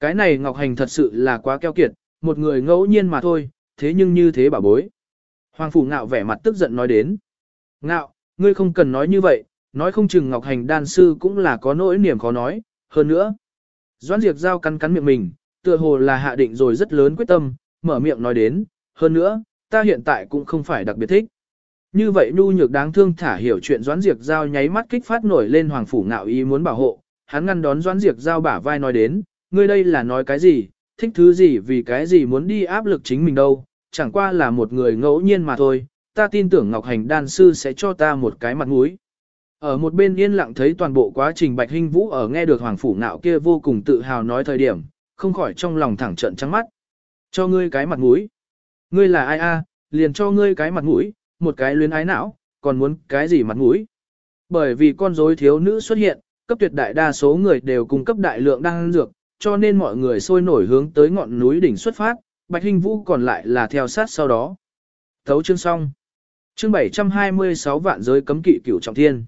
Cái này Ngọc Hành thật sự là quá keo kiệt, một người ngẫu nhiên mà thôi, thế nhưng như thế bảo bối. Hoàng phủ ngạo vẻ mặt tức giận nói đến. Ngạo, ngươi không cần nói như vậy, nói không chừng Ngọc Hành đan sư cũng là có nỗi niềm khó nói, hơn nữa. Doãn Diệp Giao cắn cắn miệng mình, tựa hồ là hạ định rồi rất lớn quyết tâm, mở miệng nói đến, hơn nữa, ta hiện tại cũng không phải đặc biệt thích. Như vậy nhu nhược đáng thương thả hiểu chuyện Doãn Diệp Giao nháy mắt kích phát nổi lên Hoàng Phủ ngạo ý muốn bảo hộ, hắn ngăn đón Doãn Diệp Giao bả vai nói đến, ngươi đây là nói cái gì, thích thứ gì vì cái gì muốn đi áp lực chính mình đâu, chẳng qua là một người ngẫu nhiên mà thôi, ta tin tưởng Ngọc Hành đan sư sẽ cho ta một cái mặt mũi. Ở một bên yên lặng thấy toàn bộ quá trình Bạch Hinh Vũ ở nghe được Hoàng Phủ Nạo kia vô cùng tự hào nói thời điểm, không khỏi trong lòng thẳng trận trắng mắt. Cho ngươi cái mặt mũi. Ngươi là ai a? liền cho ngươi cái mặt mũi, một cái luyến ái não, còn muốn cái gì mặt mũi. Bởi vì con rối thiếu nữ xuất hiện, cấp tuyệt đại đa số người đều cung cấp đại lượng đan dược, cho nên mọi người sôi nổi hướng tới ngọn núi đỉnh xuất phát, Bạch Hinh Vũ còn lại là theo sát sau đó. Thấu chương xong. Chương 726 vạn giới cấm kỵ cửu trọng thiên.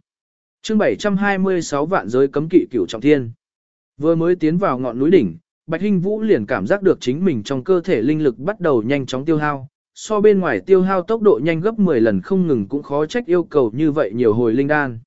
Chương 726 vạn giới cấm kỵ cửu trọng thiên. Vừa mới tiến vào ngọn núi đỉnh, Bạch Hinh Vũ liền cảm giác được chính mình trong cơ thể linh lực bắt đầu nhanh chóng tiêu hao, so bên ngoài tiêu hao tốc độ nhanh gấp 10 lần không ngừng cũng khó trách yêu cầu như vậy nhiều hồi linh đan.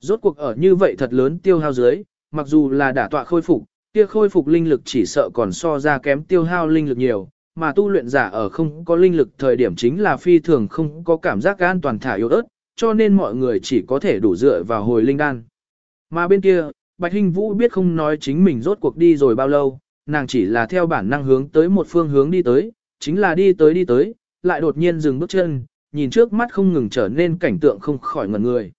Rốt cuộc ở như vậy thật lớn tiêu hao dưới, mặc dù là đả tọa khôi phục, kia khôi phục linh lực chỉ sợ còn so ra kém tiêu hao linh lực nhiều, mà tu luyện giả ở không có linh lực thời điểm chính là phi thường không có cảm giác an toàn thả yếu ớt, cho nên mọi người chỉ có thể đủ dựa vào hồi linh đan. Mà bên kia, Bạch Hinh Vũ biết không nói chính mình rốt cuộc đi rồi bao lâu, nàng chỉ là theo bản năng hướng tới một phương hướng đi tới, chính là đi tới đi tới, lại đột nhiên dừng bước chân, nhìn trước mắt không ngừng trở nên cảnh tượng không khỏi ngẩn người.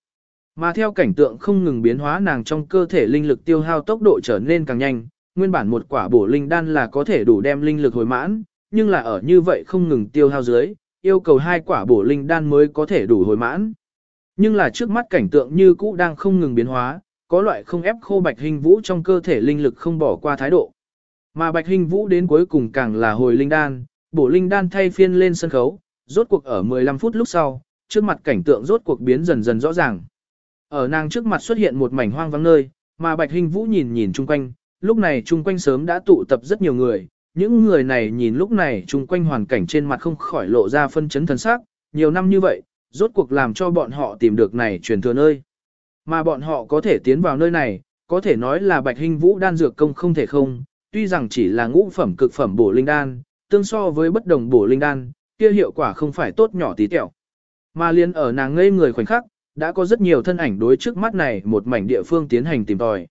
Mà theo cảnh tượng không ngừng biến hóa nàng trong cơ thể linh lực tiêu hao tốc độ trở nên càng nhanh, nguyên bản một quả bổ linh đan là có thể đủ đem linh lực hồi mãn, nhưng là ở như vậy không ngừng tiêu hao dưới, yêu cầu hai quả bổ linh đan mới có thể đủ hồi mãn. Nhưng là trước mắt cảnh tượng như cũ đang không ngừng biến hóa, có loại không ép khô Bạch Hình Vũ trong cơ thể linh lực không bỏ qua thái độ. Mà Bạch Hình Vũ đến cuối cùng càng là hồi linh đan, bổ linh đan thay phiên lên sân khấu, rốt cuộc ở 15 phút lúc sau, trước mặt cảnh tượng rốt cuộc biến dần dần rõ ràng. Ở nàng trước mặt xuất hiện một mảnh hoang vắng nơi, mà Bạch Hình Vũ nhìn nhìn chung quanh, lúc này chung quanh sớm đã tụ tập rất nhiều người, những người này nhìn lúc này chung quanh hoàn cảnh trên mặt không khỏi lộ ra phân chấn thần sắc, nhiều năm như vậy, rốt cuộc làm cho bọn họ tìm được này truyền thừa nơi. Mà bọn họ có thể tiến vào nơi này, có thể nói là Bạch Hình Vũ đan dược công không thể không, tuy rằng chỉ là ngũ phẩm cực phẩm bổ linh đan, tương so với bất đồng bổ linh đan, kia hiệu quả không phải tốt nhỏ tí tẹo. Mà liên ở nàng ngây người khoảnh khắc, đã có rất nhiều thân ảnh đối trước mắt này một mảnh địa phương tiến hành tìm tòi.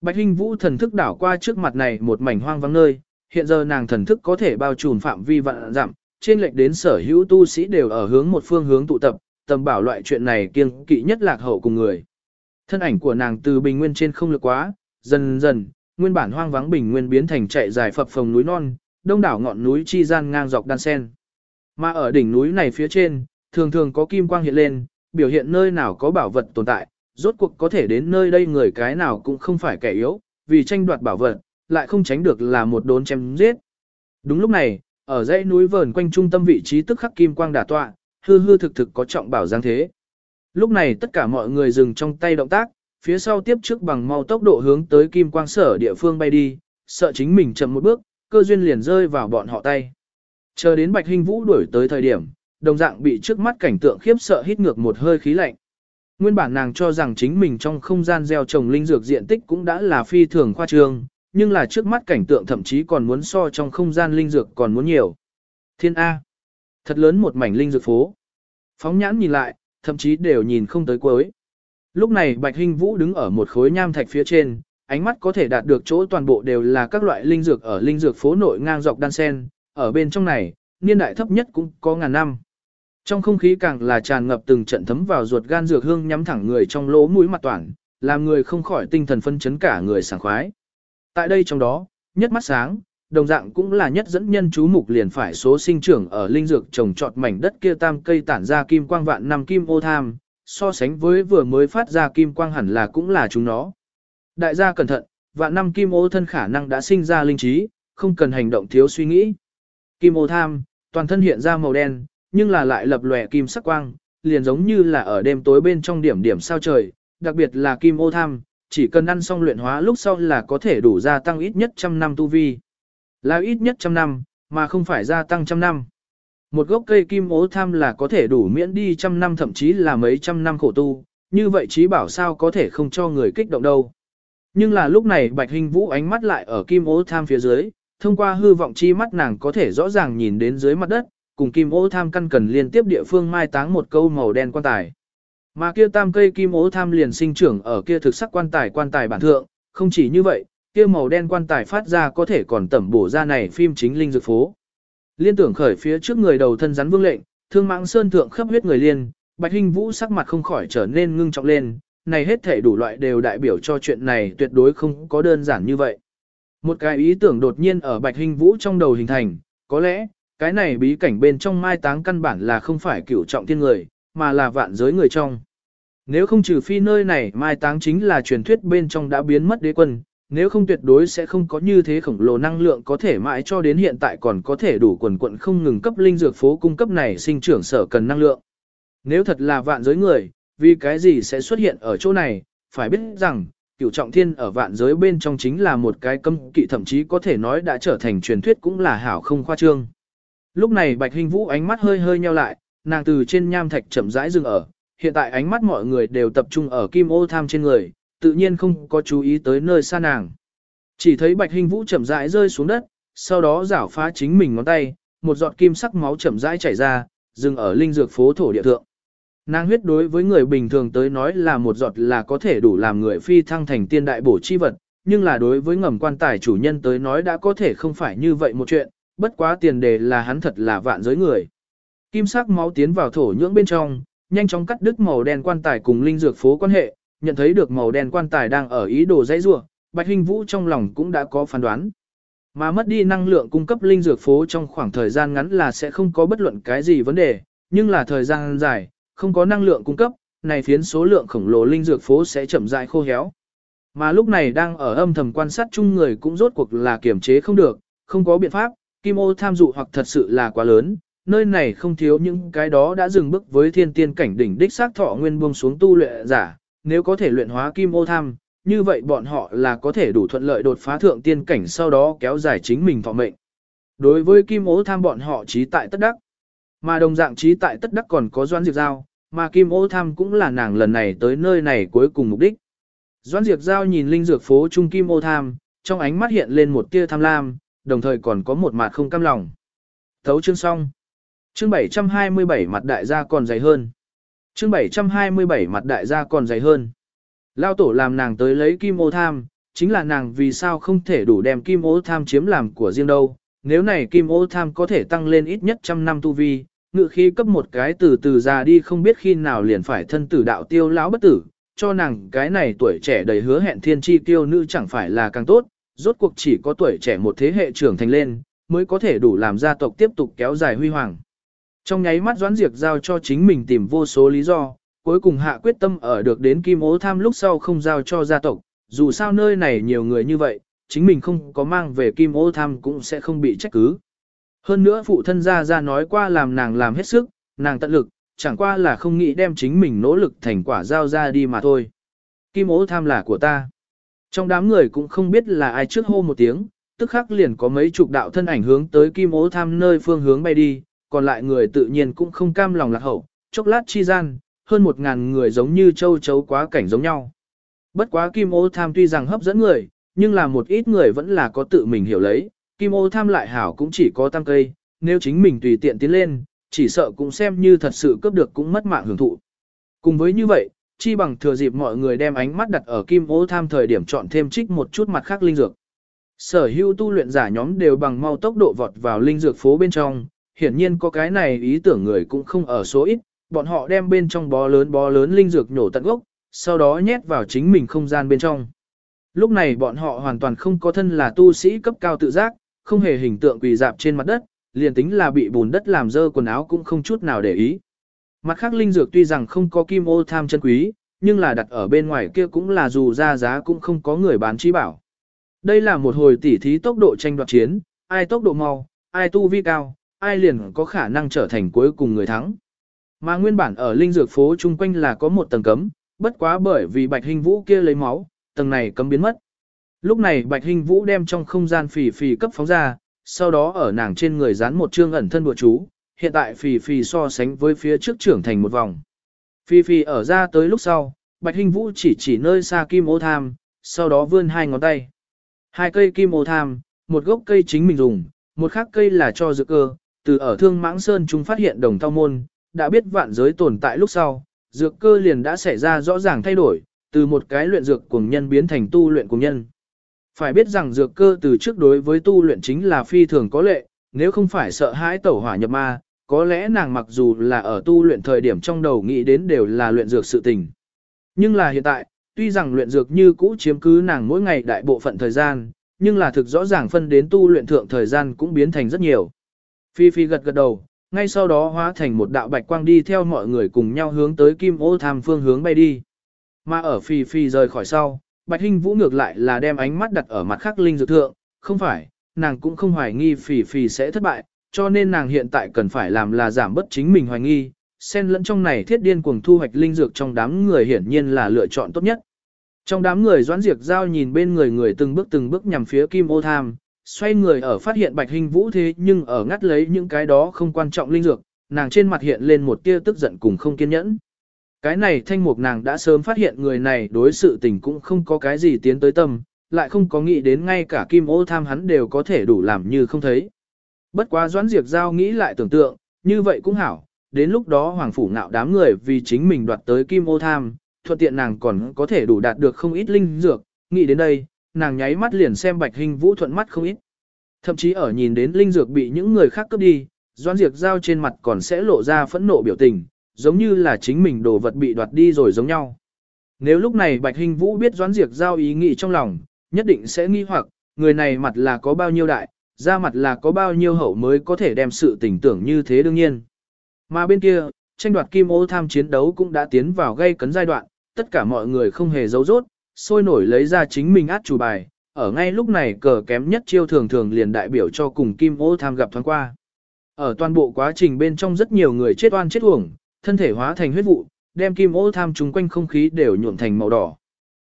Bạch Hinh Vũ thần thức đảo qua trước mặt này một mảnh hoang vắng nơi, hiện giờ nàng thần thức có thể bao trùm phạm vi vạn dặm, trên lệch đến sở hữu tu sĩ đều ở hướng một phương hướng tụ tập, tầm bảo loại chuyện này kiêng kỵ nhất lạc hậu cùng người. Thân ảnh của nàng từ bình nguyên trên không lực quá, dần dần, nguyên bản hoang vắng bình nguyên biến thành chạy dài phập phồng núi non, đông đảo ngọn núi chi gian ngang dọc đan sen. Mà ở đỉnh núi này phía trên, thường thường có kim quang hiện lên, biểu hiện nơi nào có bảo vật tồn tại, rốt cuộc có thể đến nơi đây người cái nào cũng không phải kẻ yếu, vì tranh đoạt bảo vật, lại không tránh được là một đốn chém giết. Đúng lúc này, ở dãy núi vờn quanh trung tâm vị trí tức khắc kim quang đả tọa, hư hư thực thực có trọng bảo giáng thế. Lúc này tất cả mọi người dừng trong tay động tác, phía sau tiếp trước bằng mau tốc độ hướng tới kim quang sở địa phương bay đi, sợ chính mình chậm một bước, cơ duyên liền rơi vào bọn họ tay. Chờ đến Bạch Hinh Vũ đuổi tới thời điểm, đồng dạng bị trước mắt cảnh tượng khiếp sợ hít ngược một hơi khí lạnh. Nguyên bản nàng cho rằng chính mình trong không gian gieo trồng linh dược diện tích cũng đã là phi thường khoa trương, nhưng là trước mắt cảnh tượng thậm chí còn muốn so trong không gian linh dược còn muốn nhiều. Thiên A. Thật lớn một mảnh linh dược phố. Phóng nhãn nhìn lại, thậm chí đều nhìn không tới cuối. Lúc này Bạch Hinh Vũ đứng ở một khối nham thạch phía trên, ánh mắt có thể đạt được chỗ toàn bộ đều là các loại linh dược ở linh dược phố nội ngang dọc đan sen, ở bên trong này, niên đại thấp nhất cũng có ngàn năm. Trong không khí càng là tràn ngập từng trận thấm vào ruột gan dược hương nhắm thẳng người trong lỗ mũi mặt toàn, làm người không khỏi tinh thần phân chấn cả người sảng khoái. Tại đây trong đó, nhất mắt sáng, đồng dạng cũng là nhất dẫn nhân chú mục liền phải số sinh trưởng ở linh dược trồng trọt mảnh đất kia tam cây tản ra kim quang vạn năm kim ô tham, so sánh với vừa mới phát ra kim quang hẳn là cũng là chúng nó. Đại gia cẩn thận, vạn năm kim ô thân khả năng đã sinh ra linh trí, không cần hành động thiếu suy nghĩ. Kim ô tham, toàn thân hiện ra màu đen, nhưng là lại lập lòe kim sắc quang, liền giống như là ở đêm tối bên trong điểm điểm sao trời, đặc biệt là kim ô tham, chỉ cần ăn xong luyện hóa lúc sau là có thể đủ gia tăng ít nhất trăm năm tu vi. Là ít nhất trăm năm, mà không phải gia tăng trăm năm. Một gốc cây kim ô tham là có thể đủ miễn đi trăm năm thậm chí là mấy trăm năm khổ tu, như vậy trí bảo sao có thể không cho người kích động đâu. Nhưng là lúc này Bạch Hình Vũ ánh mắt lại ở kim ô tham phía dưới, thông qua hư vọng chi mắt nàng có thể rõ ràng nhìn đến dưới mặt đất, cùng kim ô tham căn cần liên tiếp địa phương mai táng một câu màu đen quan tài. Mà kia tam cây kim ô tham liền sinh trưởng ở kia thực sắc quan tài quan tài bản thượng, không chỉ như vậy, kia màu đen quan tài phát ra có thể còn tẩm bổ ra này phim chính linh dược phố. Liên tưởng khởi phía trước người đầu thân rắn vương lệnh, thương mạng sơn thượng khắp huyết người liên, bạch hình vũ sắc mặt không khỏi trở nên ngưng trọng lên, này hết thể đủ loại đều đại biểu cho chuyện này tuyệt đối không có đơn giản như vậy. Một cái ý tưởng đột nhiên ở bạch hình vũ trong đầu hình thành, có lẽ, cái này bí cảnh bên trong mai táng căn bản là không phải cửu trọng thiên người, mà là vạn giới người trong. Nếu không trừ phi nơi này mai táng chính là truyền thuyết bên trong đã biến mất đế quân, nếu không tuyệt đối sẽ không có như thế khổng lồ năng lượng có thể mãi cho đến hiện tại còn có thể đủ quần quận không ngừng cấp linh dược phố cung cấp này sinh trưởng sở cần năng lượng. Nếu thật là vạn giới người, vì cái gì sẽ xuất hiện ở chỗ này, phải biết rằng, cửu trọng thiên ở vạn giới bên trong chính là một cái cấm kỵ thậm chí có thể nói đã trở thành truyền thuyết cũng là hảo không khoa trương. Lúc này Bạch Hình Vũ ánh mắt hơi hơi nheo lại, nàng từ trên nham thạch chậm rãi dừng ở, hiện tại ánh mắt mọi người đều tập trung ở kim ô tham trên người, tự nhiên không có chú ý tới nơi xa nàng. Chỉ thấy Bạch Hình Vũ chậm rãi rơi xuống đất, sau đó rảo phá chính mình ngón tay, một giọt kim sắc máu chậm rãi chảy ra, dừng ở linh dược phố thổ địa thượng. Nàng huyết đối với người bình thường tới nói là một giọt là có thể đủ làm người phi thăng thành tiên đại bổ chi vật, nhưng là đối với ngầm quan tài chủ nhân tới nói đã có thể không phải như vậy một chuyện, bất quá tiền đề là hắn thật là vạn giới người. Kim sắc máu tiến vào thổ nhưỡng bên trong, nhanh chóng cắt đứt màu đen quan tài cùng linh dược phố quan hệ, nhận thấy được màu đen quan tài đang ở ý đồ dãy rủa, Bạch Hình Vũ trong lòng cũng đã có phán đoán. Mà mất đi năng lượng cung cấp linh dược phố trong khoảng thời gian ngắn là sẽ không có bất luận cái gì vấn đề, nhưng là thời gian dài, không có năng lượng cung cấp, này phiến số lượng khổng lồ linh dược phố sẽ chậm rãi khô héo. Mà lúc này đang ở âm thầm quan sát chung người cũng rốt cuộc là kiểm chế không được, không có biện pháp, kim ô tham dụ hoặc thật sự là quá lớn, nơi này không thiếu những cái đó đã dừng bước với thiên tiên cảnh đỉnh đích xác thọ nguyên buông xuống tu luyện giả, nếu có thể luyện hóa kim ô tham, như vậy bọn họ là có thể đủ thuận lợi đột phá thượng tiên cảnh sau đó kéo dài chính mình thọ mệnh. Đối với kim ô tham bọn họ trí tại tất đắc, mà đồng dạng trí tại tất đắc còn có doan diệt giao, mà kim ô tham cũng là nàng lần này tới nơi này cuối cùng mục đích. Doãn Diệp giao nhìn linh dược phố trung kim ô tham, trong ánh mắt hiện lên một tia tham lam, đồng thời còn có một mặt không cam lòng. Thấu chương xong. Chương 727 mặt đại gia còn dày hơn. Chương 727 mặt đại gia còn dày hơn. Lao tổ làm nàng tới lấy kim ô tham, chính là nàng vì sao không thể đủ đem kim ô tham chiếm làm của riêng đâu. Nếu này kim ô tham có thể tăng lên ít nhất trăm năm tu vi, ngự khi cấp một cái từ từ già đi không biết khi nào liền phải thân tử đạo tiêu lão bất tử, cho nàng cái này tuổi trẻ đầy hứa hẹn thiên chi tiêu nữ chẳng phải là càng tốt, rốt cuộc chỉ có tuổi trẻ một thế hệ trưởng thành lên, mới có thể đủ làm gia tộc tiếp tục kéo dài huy hoàng. Trong nháy mắt Doãn Diệp giao cho chính mình tìm vô số lý do, cuối cùng hạ quyết tâm ở được đến Kim Ố Tham lúc sau không giao cho gia tộc, dù sao nơi này nhiều người như vậy, chính mình không có mang về Kim Ố Tham cũng sẽ không bị trách cứ. Hơn nữa phụ thân gia gia nói qua làm nàng làm hết sức, nàng tận lực, chẳng qua là không nghĩ đem chính mình nỗ lực thành quả giao ra đi mà thôi. Kim Ố Tham là của ta. Trong đám người cũng không biết là ai trước hô một tiếng, tức khắc liền có mấy chục đạo thân ảnh hướng tới Kim Ố Tham nơi phương hướng bay đi, còn lại người tự nhiên cũng không cam lòng lạc hậu, chốc lát chi gian, hơn một ngàn người giống như châu chấu quá cảnh giống nhau. Bất quá Kim ố Tham tuy rằng hấp dẫn người, nhưng là một ít người vẫn là có tự mình hiểu lấy, Kim Ô Tham lại hảo cũng chỉ có tam cây, nếu chính mình tùy tiện tiến lên, chỉ sợ cũng xem như thật sự cướp được cũng mất mạng hưởng thụ. Cùng với như vậy, chi bằng thừa dịp mọi người đem ánh mắt đặt ở Kim Ô Tham thời điểm chọn thêm trích một chút mặt khác linh dược. Sở hữu tu luyện giả nhóm đều bằng mau tốc độ vọt vào linh dược phố bên trong, hiển nhiên có cái này ý tưởng người cũng không ở số ít, bọn họ đem bên trong bó lớn bó lớn linh dược nhổ tận gốc, sau đó nhét vào chính mình không gian bên trong. Lúc này bọn họ hoàn toàn không có thân là tu sĩ cấp cao tự giác, không hề hình tượng quỳ dạp trên mặt đất, liền tính là bị bùn đất làm dơ quần áo cũng không chút nào để ý. Mặt khác linh dược tuy rằng không có kim ô tham chân quý, nhưng là đặt ở bên ngoài kia cũng là dù ra giá cũng không có người bán chi bảo. Đây là một hồi tỉ thí tốc độ tranh đoạt chiến, ai tốc độ mau, ai tu vi cao, ai liền có khả năng trở thành cuối cùng người thắng. Mà nguyên bản ở linh dược phố chung quanh là có một tầng cấm, bất quá bởi vì Bạch Hình Vũ kia lấy máu, tầng này cấm biến mất. Lúc này Bạch Hình Vũ đem trong không gian phì phì cấp phóng ra, sau đó ở nàng trên người dán một chương ẩn thân bùa chú, hiện tại phì phì so sánh với phía trước trưởng thành một vòng. Phì phì ở ra tới lúc sau, Bạch Hình Vũ chỉ chỉ nơi xa kim ô tham, sau đó vươn hai ngón tay. Hai cây kim ô tham, một gốc cây chính mình dùng, một khác cây là cho dược cơ, từ ở thương mãng sơn chúng phát hiện đồng thao môn, đã biết vạn giới tồn tại lúc sau, dược cơ liền đã xảy ra rõ ràng thay đổi, từ một cái luyện dược cùng nhân biến thành tu luyện cùng nhân. Phải biết rằng dược cơ từ trước đối với tu luyện chính là phi thường có lệ, nếu không phải sợ hãi tẩu hỏa nhập ma, có lẽ nàng mặc dù là ở tu luyện thời điểm trong đầu nghĩ đến đều là luyện dược sự tình. Nhưng là hiện tại, tuy rằng luyện dược như cũ chiếm cứ nàng mỗi ngày đại bộ phận thời gian, nhưng là thực rõ ràng phân đến tu luyện thượng thời gian cũng biến thành rất nhiều. Phi Phi gật gật đầu, ngay sau đó hóa thành một đạo bạch quang đi theo mọi người cùng nhau hướng tới kim ô tham phương hướng bay đi. Mà ở Phi Phi rời khỏi sau, Bạch Hinh Vũ ngược lại là đem ánh mắt đặt ở mặt khác linh dược thượng, không phải, nàng cũng không hoài nghi phỉ phỉ sẽ thất bại, cho nên nàng hiện tại cần phải làm là giảm bất chính mình hoài nghi, xen lẫn trong này thiết điên cuồng thu hoạch linh dược trong đám người hiển nhiên là lựa chọn tốt nhất. Trong đám người doãn diệt giao nhìn bên người người từng bước từng bước nhằm phía kim ô tham, xoay người ở phát hiện bạch hình vũ thế nhưng ở ngắt lấy những cái đó không quan trọng linh dược, nàng trên mặt hiện lên một tia tức giận cùng không kiên nhẫn. Cái này thanh mục nàng đã sớm phát hiện người này đối sự tình cũng không có cái gì tiến tới tâm, lại không có nghĩ đến ngay cả kim ô tham hắn đều có thể đủ làm như không thấy. Bất quá doãn diệt giao nghĩ lại tưởng tượng, như vậy cũng hảo, đến lúc đó hoàng phủ ngạo đám người vì chính mình đoạt tới kim ô tham, thuận tiện nàng còn có thể đủ đạt được không ít linh dược, nghĩ đến đây, nàng nháy mắt liền xem bạch hình vũ thuận mắt không ít. Thậm chí ở nhìn đến linh dược bị những người khác cướp đi, doãn diệt giao trên mặt còn sẽ lộ ra phẫn nộ biểu tình, giống như là chính mình đồ vật bị đoạt đi rồi giống nhau. Nếu lúc này bạch hình vũ biết Doãn Diệp giao ý nghĩ trong lòng, nhất định sẽ nghi hoặc, người này mặt là có bao nhiêu đại, ra mặt là có bao nhiêu hậu mới có thể đem sự tình tưởng như thế đương nhiên. Mà bên kia, tranh đoạt kim ô tham chiến đấu cũng đã tiến vào gây cấn giai đoạn, tất cả mọi người không hề giấu rốt, sôi nổi lấy ra chính mình át chủ bài, ở ngay lúc này cờ kém nhất chiêu thường thường liền đại biểu cho cùng kim ô tham gặp thoáng qua. Ở toàn bộ quá trình bên trong rất nhiều người chết oan chết uổng, thân thể hóa thành huyết vụ, đem kim ô tham chúng quanh không khí đều nhuộm thành màu đỏ.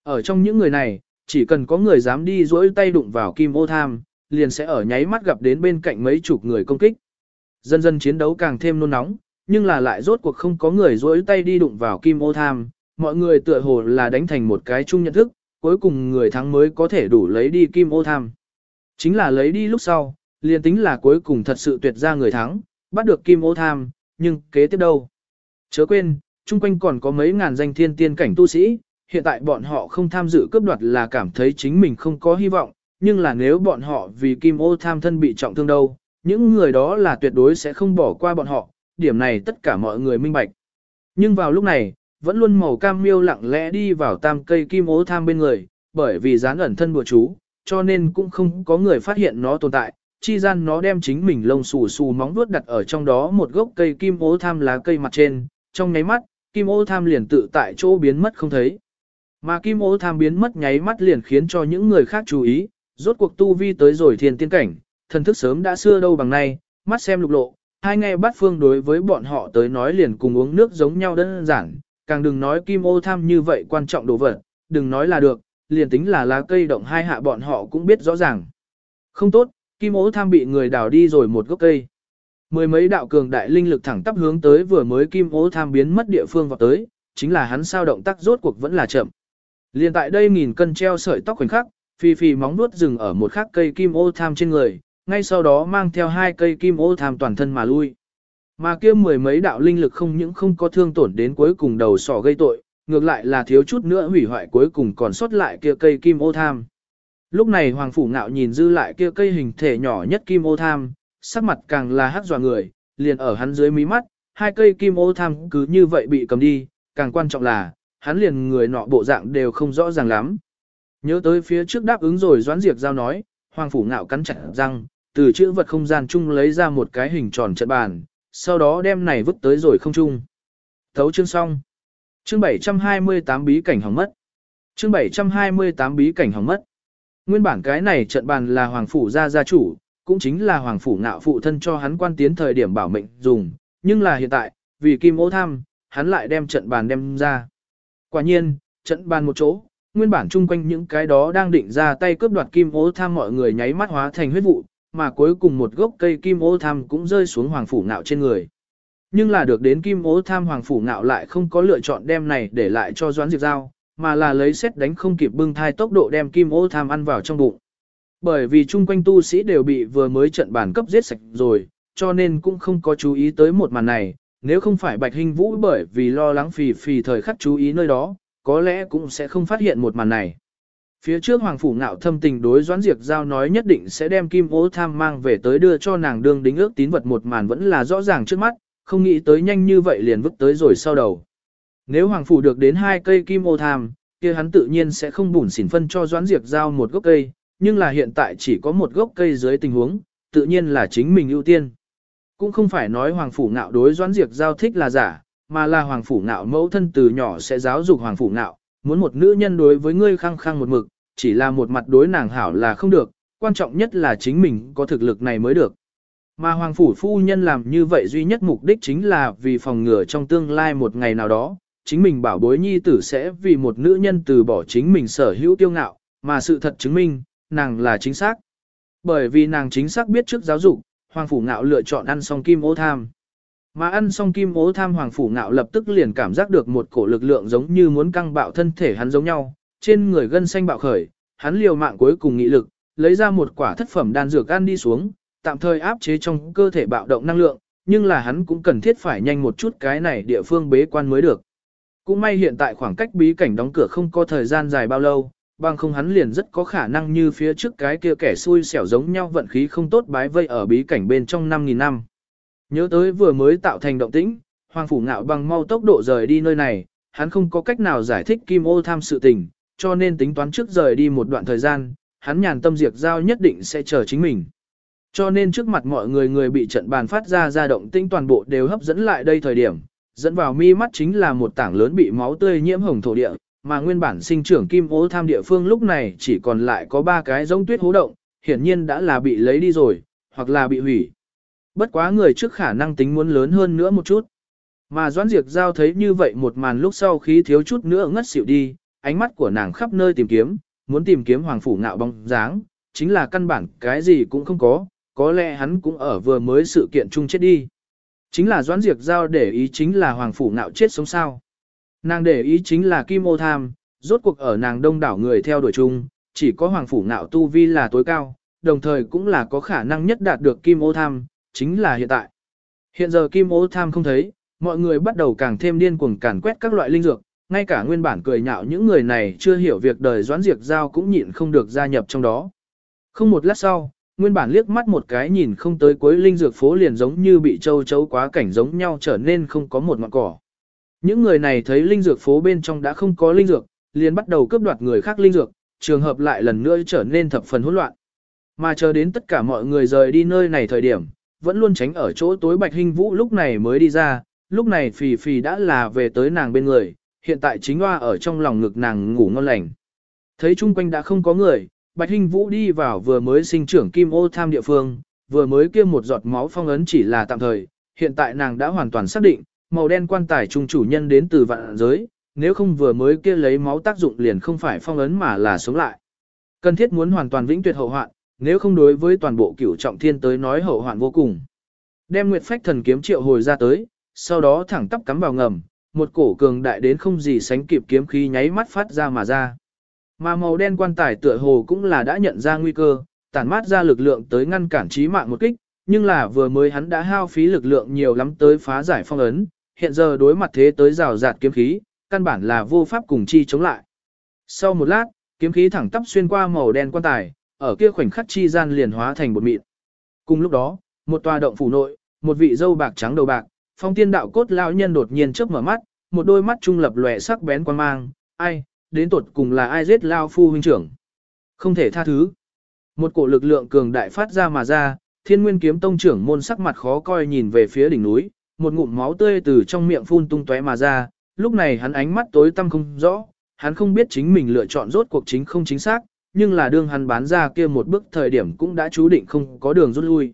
Ở trong những người này, chỉ cần có người dám đi dỗi tay đụng vào kim ô tham, liền sẽ ở nháy mắt gặp đến bên cạnh mấy chục người công kích. Dần dần chiến đấu càng thêm nôn nóng, nhưng là lại rốt cuộc không có người dỗi tay đi đụng vào kim ô tham, mọi người tựa hồ là đánh thành một cái chung nhận thức, cuối cùng người thắng mới có thể đủ lấy đi kim ô tham. Chính là lấy đi lúc sau, liền tính là cuối cùng thật sự tuyệt ra người thắng, bắt được kim ô tham, nhưng kế tiếp đâu? Chớ quên, chung quanh còn có mấy ngàn danh thiên tiên cảnh tu sĩ, hiện tại bọn họ không tham dự cướp đoạt là cảm thấy chính mình không có hy vọng, nhưng là nếu bọn họ vì kim ô tham thân bị trọng thương đâu, những người đó là tuyệt đối sẽ không bỏ qua bọn họ, điểm này tất cả mọi người minh bạch. Nhưng vào lúc này, vẫn luôn màu cam miêu lặng lẽ đi vào tam cây kim ô tham bên người, bởi vì dán ẩn thân bùa chú, cho nên cũng không có người phát hiện nó tồn tại. Chi gian nó đem chính mình lông xù xù móng vuốt đặt ở trong đó một gốc cây kim ố tham lá cây mặt trên, trong nháy mắt, kim ô tham liền tự tại chỗ biến mất không thấy. Mà kim ô tham biến mất nháy mắt liền khiến cho những người khác chú ý, rốt cuộc tu vi tới rồi thiên tiên cảnh, thần thức sớm đã xưa đâu bằng nay, mắt xem lục lộ, hai nghe bắt phương đối với bọn họ tới nói liền cùng uống nước giống nhau đơn giản, càng đừng nói kim ô tham như vậy quan trọng đồ vật, đừng nói là được, liền tính là lá cây động hai hạ bọn họ cũng biết rõ ràng. Không tốt, kim ô tham bị người đào đi rồi một gốc cây. Mười mấy đạo cường đại linh lực thẳng tắp hướng tới vừa mới kim ố tham biến mất địa phương vào tới, chính là hắn sao động tác rốt cuộc vẫn là chậm. Liên tại đây nghìn cân treo sợi tóc khoảnh khắc, phi phi móng nuốt dừng ở một khắc cây kim ô tham trên người, ngay sau đó mang theo hai cây kim ô tham toàn thân mà lui. Mà kia mười mấy đạo linh lực không những không có thương tổn đến cuối cùng đầu sỏ gây tội, ngược lại là thiếu chút nữa hủy hoại cuối cùng còn sót lại kia cây kim ô tham. Lúc này Hoàng Phủ Ngạo nhìn dư lại kia cây hình thể nhỏ nhất kim ô tham, sắc mặt càng là hắc dọa người, liền ở hắn dưới mí mắt, hai cây kim ô tham cứ như vậy bị cầm đi, càng quan trọng là, hắn liền người nọ bộ dạng đều không rõ ràng lắm. Nhớ tới phía trước đáp ứng rồi Doãn Diệp giao nói, Hoàng Phủ Ngạo cắn chặt răng, từ chữ vật không gian chung lấy ra một cái hình tròn trận bàn, sau đó đem này vứt tới rồi không chung. Thấu chương xong. Chương 728 bí cảnh hỏng mất. Chương 728 bí cảnh hỏng mất. Nguyên bản cái này trận bàn là Hoàng Phủ gia gia chủ, cũng chính là Hoàng Phủ ngạo phụ thân cho hắn quan tiến thời điểm bảo mệnh dùng, nhưng là hiện tại, vì kim ô tham, hắn lại đem trận bàn đem ra. Quả nhiên, trận bàn một chỗ, nguyên bản chung quanh những cái đó đang định ra tay cướp đoạt kim ô tham mọi người nháy mắt hóa thành huyết vụ, mà cuối cùng một gốc cây kim ô tham cũng rơi xuống hoàng phủ ngạo trên người. Nhưng là được đến kim ô tham hoàng phủ ngạo lại không có lựa chọn đem này để lại cho doãn diệp giao, mà là lấy xét đánh không kịp bưng thai tốc độ đem kim ô tham ăn vào trong bụng. Bởi vì chung quanh tu sĩ đều bị vừa mới trận bản cấp giết sạch rồi, cho nên cũng không có chú ý tới một màn này, nếu không phải bạch hình vũ bởi vì lo lắng phì phì thời khắc chú ý nơi đó, có lẽ cũng sẽ không phát hiện một màn này. Phía trước Hoàng Phủ Ngạo thâm tình đối Doãn Diệp Giao nói nhất định sẽ đem kim ố tham mang về tới đưa cho nàng đương đính ước tín vật một màn vẫn là rõ ràng trước mắt, không nghĩ tới nhanh như vậy liền vứt tới rồi sau đầu. Nếu Hoàng Phủ được đến hai cây kim ô tham, kia hắn tự nhiên sẽ không bùn xỉn phân cho Doãn Diệp Giao một gốc cây, nhưng là hiện tại chỉ có một gốc cây dưới tình huống, tự nhiên là chính mình ưu tiên. Cũng không phải nói Hoàng Phủ Ngạo đối Doãn Diệp Giao thích là giả, mà là Hoàng Phủ Ngạo mẫu thân từ nhỏ sẽ giáo dục Hoàng Phủ Ngạo, muốn một nữ nhân đối với ngươi khăng khăng một mực, chỉ là một mặt đối nàng hảo là không được, quan trọng nhất là chính mình có thực lực này mới được. Mà Hoàng Phủ Phu Nhân làm như vậy duy nhất mục đích chính là vì phòng ngừa trong tương lai một ngày nào đó, chính mình bảo bối nhi tử sẽ vì một nữ nhân từ bỏ chính mình sở hữu tiêu ngạo, mà sự thật chứng minh, nàng là chính xác. Bởi vì nàng chính xác biết trước giáo dục, Hoàng Phủ Ngạo lựa chọn ăn xong kim ô tham. Mà ăn xong kim ố tham hoàng phủ ngạo lập tức liền cảm giác được một cổ lực lượng giống như muốn căng bạo thân thể hắn giống nhau, trên người gân xanh bạo khởi, hắn liều mạng cuối cùng nghị lực, lấy ra một quả thất phẩm đan dược ăn đi xuống, tạm thời áp chế trong cơ thể bạo động năng lượng, nhưng là hắn cũng cần thiết phải nhanh một chút cái này địa phương bế quan mới được. Cũng may hiện tại khoảng cách bí cảnh đóng cửa không có thời gian dài bao lâu, bằng không hắn liền rất có khả năng như phía trước cái kia kẻ xui xẻo giống nhau vận khí không tốt bái vây ở bí cảnh bên trong 5.000 năm. Nhớ tới vừa mới tạo thành động tĩnh, Hoàng Phủ Ngạo bằng mau tốc độ rời đi nơi này, hắn không có cách nào giải thích Kim Ô tham sự tình, cho nên tính toán trước rời đi một đoạn thời gian, hắn nhàn tâm diệt giao nhất định sẽ chờ chính mình. Cho nên trước mặt mọi người người bị trận bàn phát ra ra động tĩnh toàn bộ đều hấp dẫn lại đây thời điểm, dẫn vào mi mắt chính là một tảng lớn bị máu tươi nhiễm hồng thổ địa, mà nguyên bản sinh trưởng kim ố tham địa phương lúc này chỉ còn lại có ba cái giống tuyết hố động, hiển nhiên đã là bị lấy đi rồi, hoặc là bị hủy. Bất quá người trước khả năng tính muốn lớn hơn nữa một chút. Mà Doãn Diệp Giao thấy như vậy một màn lúc sau khí thiếu chút nữa ngất xỉu đi, ánh mắt của nàng khắp nơi tìm kiếm, muốn tìm kiếm hoàng phủ ngạo bóng dáng, chính là căn bản cái gì cũng không có, có lẽ hắn cũng ở vừa mới sự kiện chung chết đi. Chính là Doãn Diệp Giao để ý chính là hoàng phủ ngạo chết sống sao. Nàng để ý chính là Kim Ô Tham, rốt cuộc ở nàng đông đảo người theo đuổi chung, chỉ có hoàng phủ ngạo tu vi là tối cao, đồng thời cũng là có khả năng nhất đạt được Kim Ô Tham, chính là hiện tại. Hiện giờ Kim Ô Tham không thấy, mọi người bắt đầu càng thêm điên cuồng càn quét các loại linh dược, ngay cả nguyên bản cười nhạo những người này chưa hiểu việc đời doãn diệt giao cũng nhịn không được gia nhập trong đó. Không một lát sau, nguyên bản liếc mắt một cái nhìn không tới cuối linh dược phố liền giống như bị châu chấu quá cảnh giống nhau trở nên không có một ngọn cỏ. Những người này thấy linh dược phố bên trong đã không có linh dược, liền bắt đầu cướp đoạt người khác linh dược, trường hợp lại lần nữa trở nên thập phần hỗn loạn. Mà chờ đến tất cả mọi người rời đi nơi này thời điểm, vẫn luôn tránh ở chỗ tối Bạch Hinh Vũ lúc này mới đi ra, lúc này Phì Phì đã là về tới nàng bên người, hiện tại chính hoa ở trong lòng ngực nàng ngủ ngon lành. Thấy chung quanh đã không có người, Bạch Hinh Vũ đi vào vừa mới sinh trưởng kim ô tham địa phương, vừa mới kia một giọt máu phong ấn chỉ là tạm thời, hiện tại nàng đã hoàn toàn xác định, màu đen quan tài trung chủ nhân đến từ vạn giới, nếu không vừa mới kia lấy máu tác dụng liền không phải phong ấn mà là sống lại. Cần thiết muốn hoàn toàn vĩnh tuyệt hậu hoạn, nếu không đối với toàn bộ cửu trọng thiên tới nói hậu hoạn vô cùng. Đem Nguyệt Phách thần kiếm triệu hồi ra tới, sau đó thẳng tắp cắm vào ngầm, một cổ cường đại đến không gì sánh kịp kiếm khí nháy mắt phát ra mà ra. Mà màu đen quan tài tựa hồ cũng là đã nhận ra nguy cơ, tản mát ra lực lượng tới ngăn cản chí mạng một kích, nhưng là vừa mới hắn đã hao phí lực lượng nhiều lắm tới phá giải phong ấn, hiện giờ đối mặt thế tới rào rạt kiếm khí, căn bản là vô pháp cùng chi chống lại. Sau một lát, kiếm khí thẳng tắp xuyên qua màu đen quan tài, ở kia khoảnh khắc chi gian liền hóa thành một mịn. Cùng lúc đó, một tòa động phủ nội, một vị dâu bạc trắng đầu bạc, phong tiên đạo cốt lão nhân đột nhiên chớp mở mắt, một đôi mắt trung lập lòe sắc bén quan mang, ai, đến tột cùng là ai giết lao phu huynh trưởng. Không thể tha thứ. Một cổ lực lượng cường đại phát ra mà ra, thiên nguyên kiếm tông trưởng môn sắc mặt khó coi nhìn về phía đỉnh núi, một ngụm máu tươi từ trong miệng phun tung tóe mà ra, lúc này hắn ánh mắt tối tăm không rõ, hắn không biết chính mình lựa chọn rốt cuộc chính không chính xác, nhưng là đương hắn bán ra kia một bước thời điểm cũng đã chú định không có đường rút lui.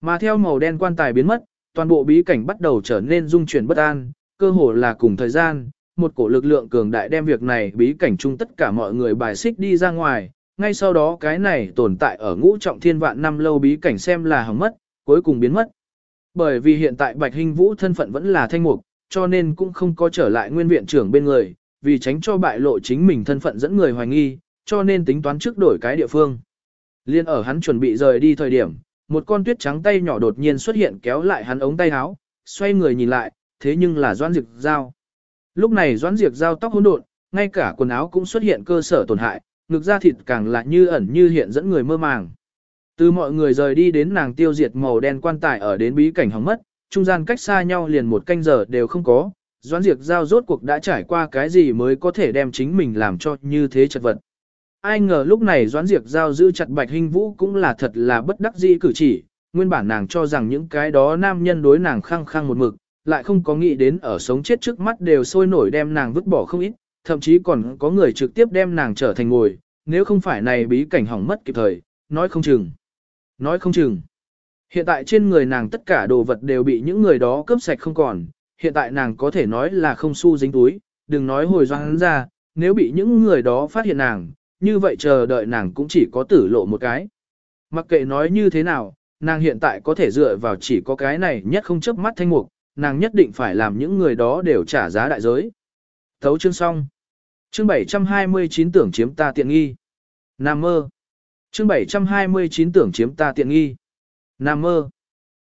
Mà theo màu đen quan tài biến mất, toàn bộ bí cảnh bắt đầu trở nên dung chuyển bất an, cơ hồ là cùng thời gian, một cổ lực lượng cường đại đem việc này bí cảnh chung tất cả mọi người bài xích đi ra ngoài, ngay sau đó cái này tồn tại ở ngũ trọng thiên vạn năm lâu bí cảnh xem là hỏng mất, cuối cùng biến mất. Bởi vì hiện tại Bạch Hình Vũ thân phận vẫn là thanh mục, cho nên cũng không có trở lại nguyên viện trưởng bên người, vì tránh cho bại lộ chính mình thân phận dẫn người hoài nghi, cho nên tính toán trước đổi cái địa phương. Liên ở hắn chuẩn bị rời đi thời điểm, một con tuyết trắng tay nhỏ đột nhiên xuất hiện kéo lại hắn ống tay áo, xoay người nhìn lại, thế nhưng là Doãn Diệp Giao. Lúc này Doãn Diệp Giao tóc hỗn độn, ngay cả quần áo cũng xuất hiện cơ sở tổn hại, ngực da thịt càng là như ẩn như hiện dẫn người mơ màng. Từ mọi người rời đi đến nàng tiêu diệt màu đen quan tài ở đến bí cảnh hóng mất, trung gian cách xa nhau liền một canh giờ đều không có, Doãn diệt Giao rốt cuộc đã trải qua cái gì mới có thể đem chính mình làm cho như thế chật vật. Ai ngờ lúc này Doãn diệt Giao giữ chặt Bạch hình Vũ cũng là thật là bất đắc dĩ cử chỉ, nguyên bản nàng cho rằng những cái đó nam nhân đối nàng khăng khăng một mực, lại không có nghĩ đến ở sống chết trước mắt đều sôi nổi đem nàng vứt bỏ không ít, thậm chí còn có người trực tiếp đem nàng trở thành ngồi, nếu không phải này bí cảnh hỏng mất kịp thời, nói không chừng. Nói không chừng. Hiện tại trên người nàng tất cả đồ vật đều bị những người đó cướp sạch không còn, hiện tại nàng có thể nói là không xu dính túi, đừng nói hồi doang ra, nếu bị những người đó phát hiện nàng, như vậy chờ đợi nàng cũng chỉ có tử lộ một cái. Mặc kệ nói như thế nào, nàng hiện tại có thể dựa vào chỉ có cái này nhất không chấp mắt thanh mục, nàng nhất định phải làm những người đó đều trả giá đại giới. Thấu chương xong. Chương 729 tưởng chiếm ta tiện nghi. Nam mơ. Chương 729 tưởng chiếm ta tiện nghi. Nam mơ.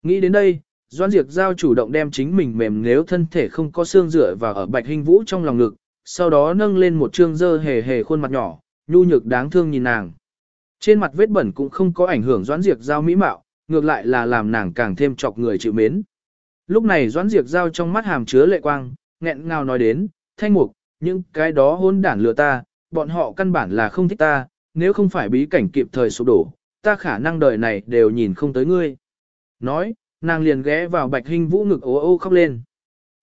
Nghĩ đến đây, Doan Diệp Giao chủ động đem chính mình mềm nếu thân thể không có xương rửa và ở bạch hình vũ trong lòng ngực, sau đó nâng lên một trương dơ hề hề khuôn mặt nhỏ, nhu nhược đáng thương nhìn nàng. Trên mặt vết bẩn cũng không có ảnh hưởng Doãn Diệp Giao mỹ mạo, ngược lại là làm nàng càng thêm chọc người chịu mến. Lúc này Doãn Diệp Giao trong mắt hàm chứa lệ quang, nghẹn ngào nói đến, thanh mục, những cái đó hôn đản lừa ta, bọn họ căn bản là không thích ta, nếu không phải bí cảnh kịp thời sụp đổ, ta khả năng đời này đều nhìn không tới ngươi. Nói, nàng liền ghé vào bạch hình vũ ngực ố ô khóc lên.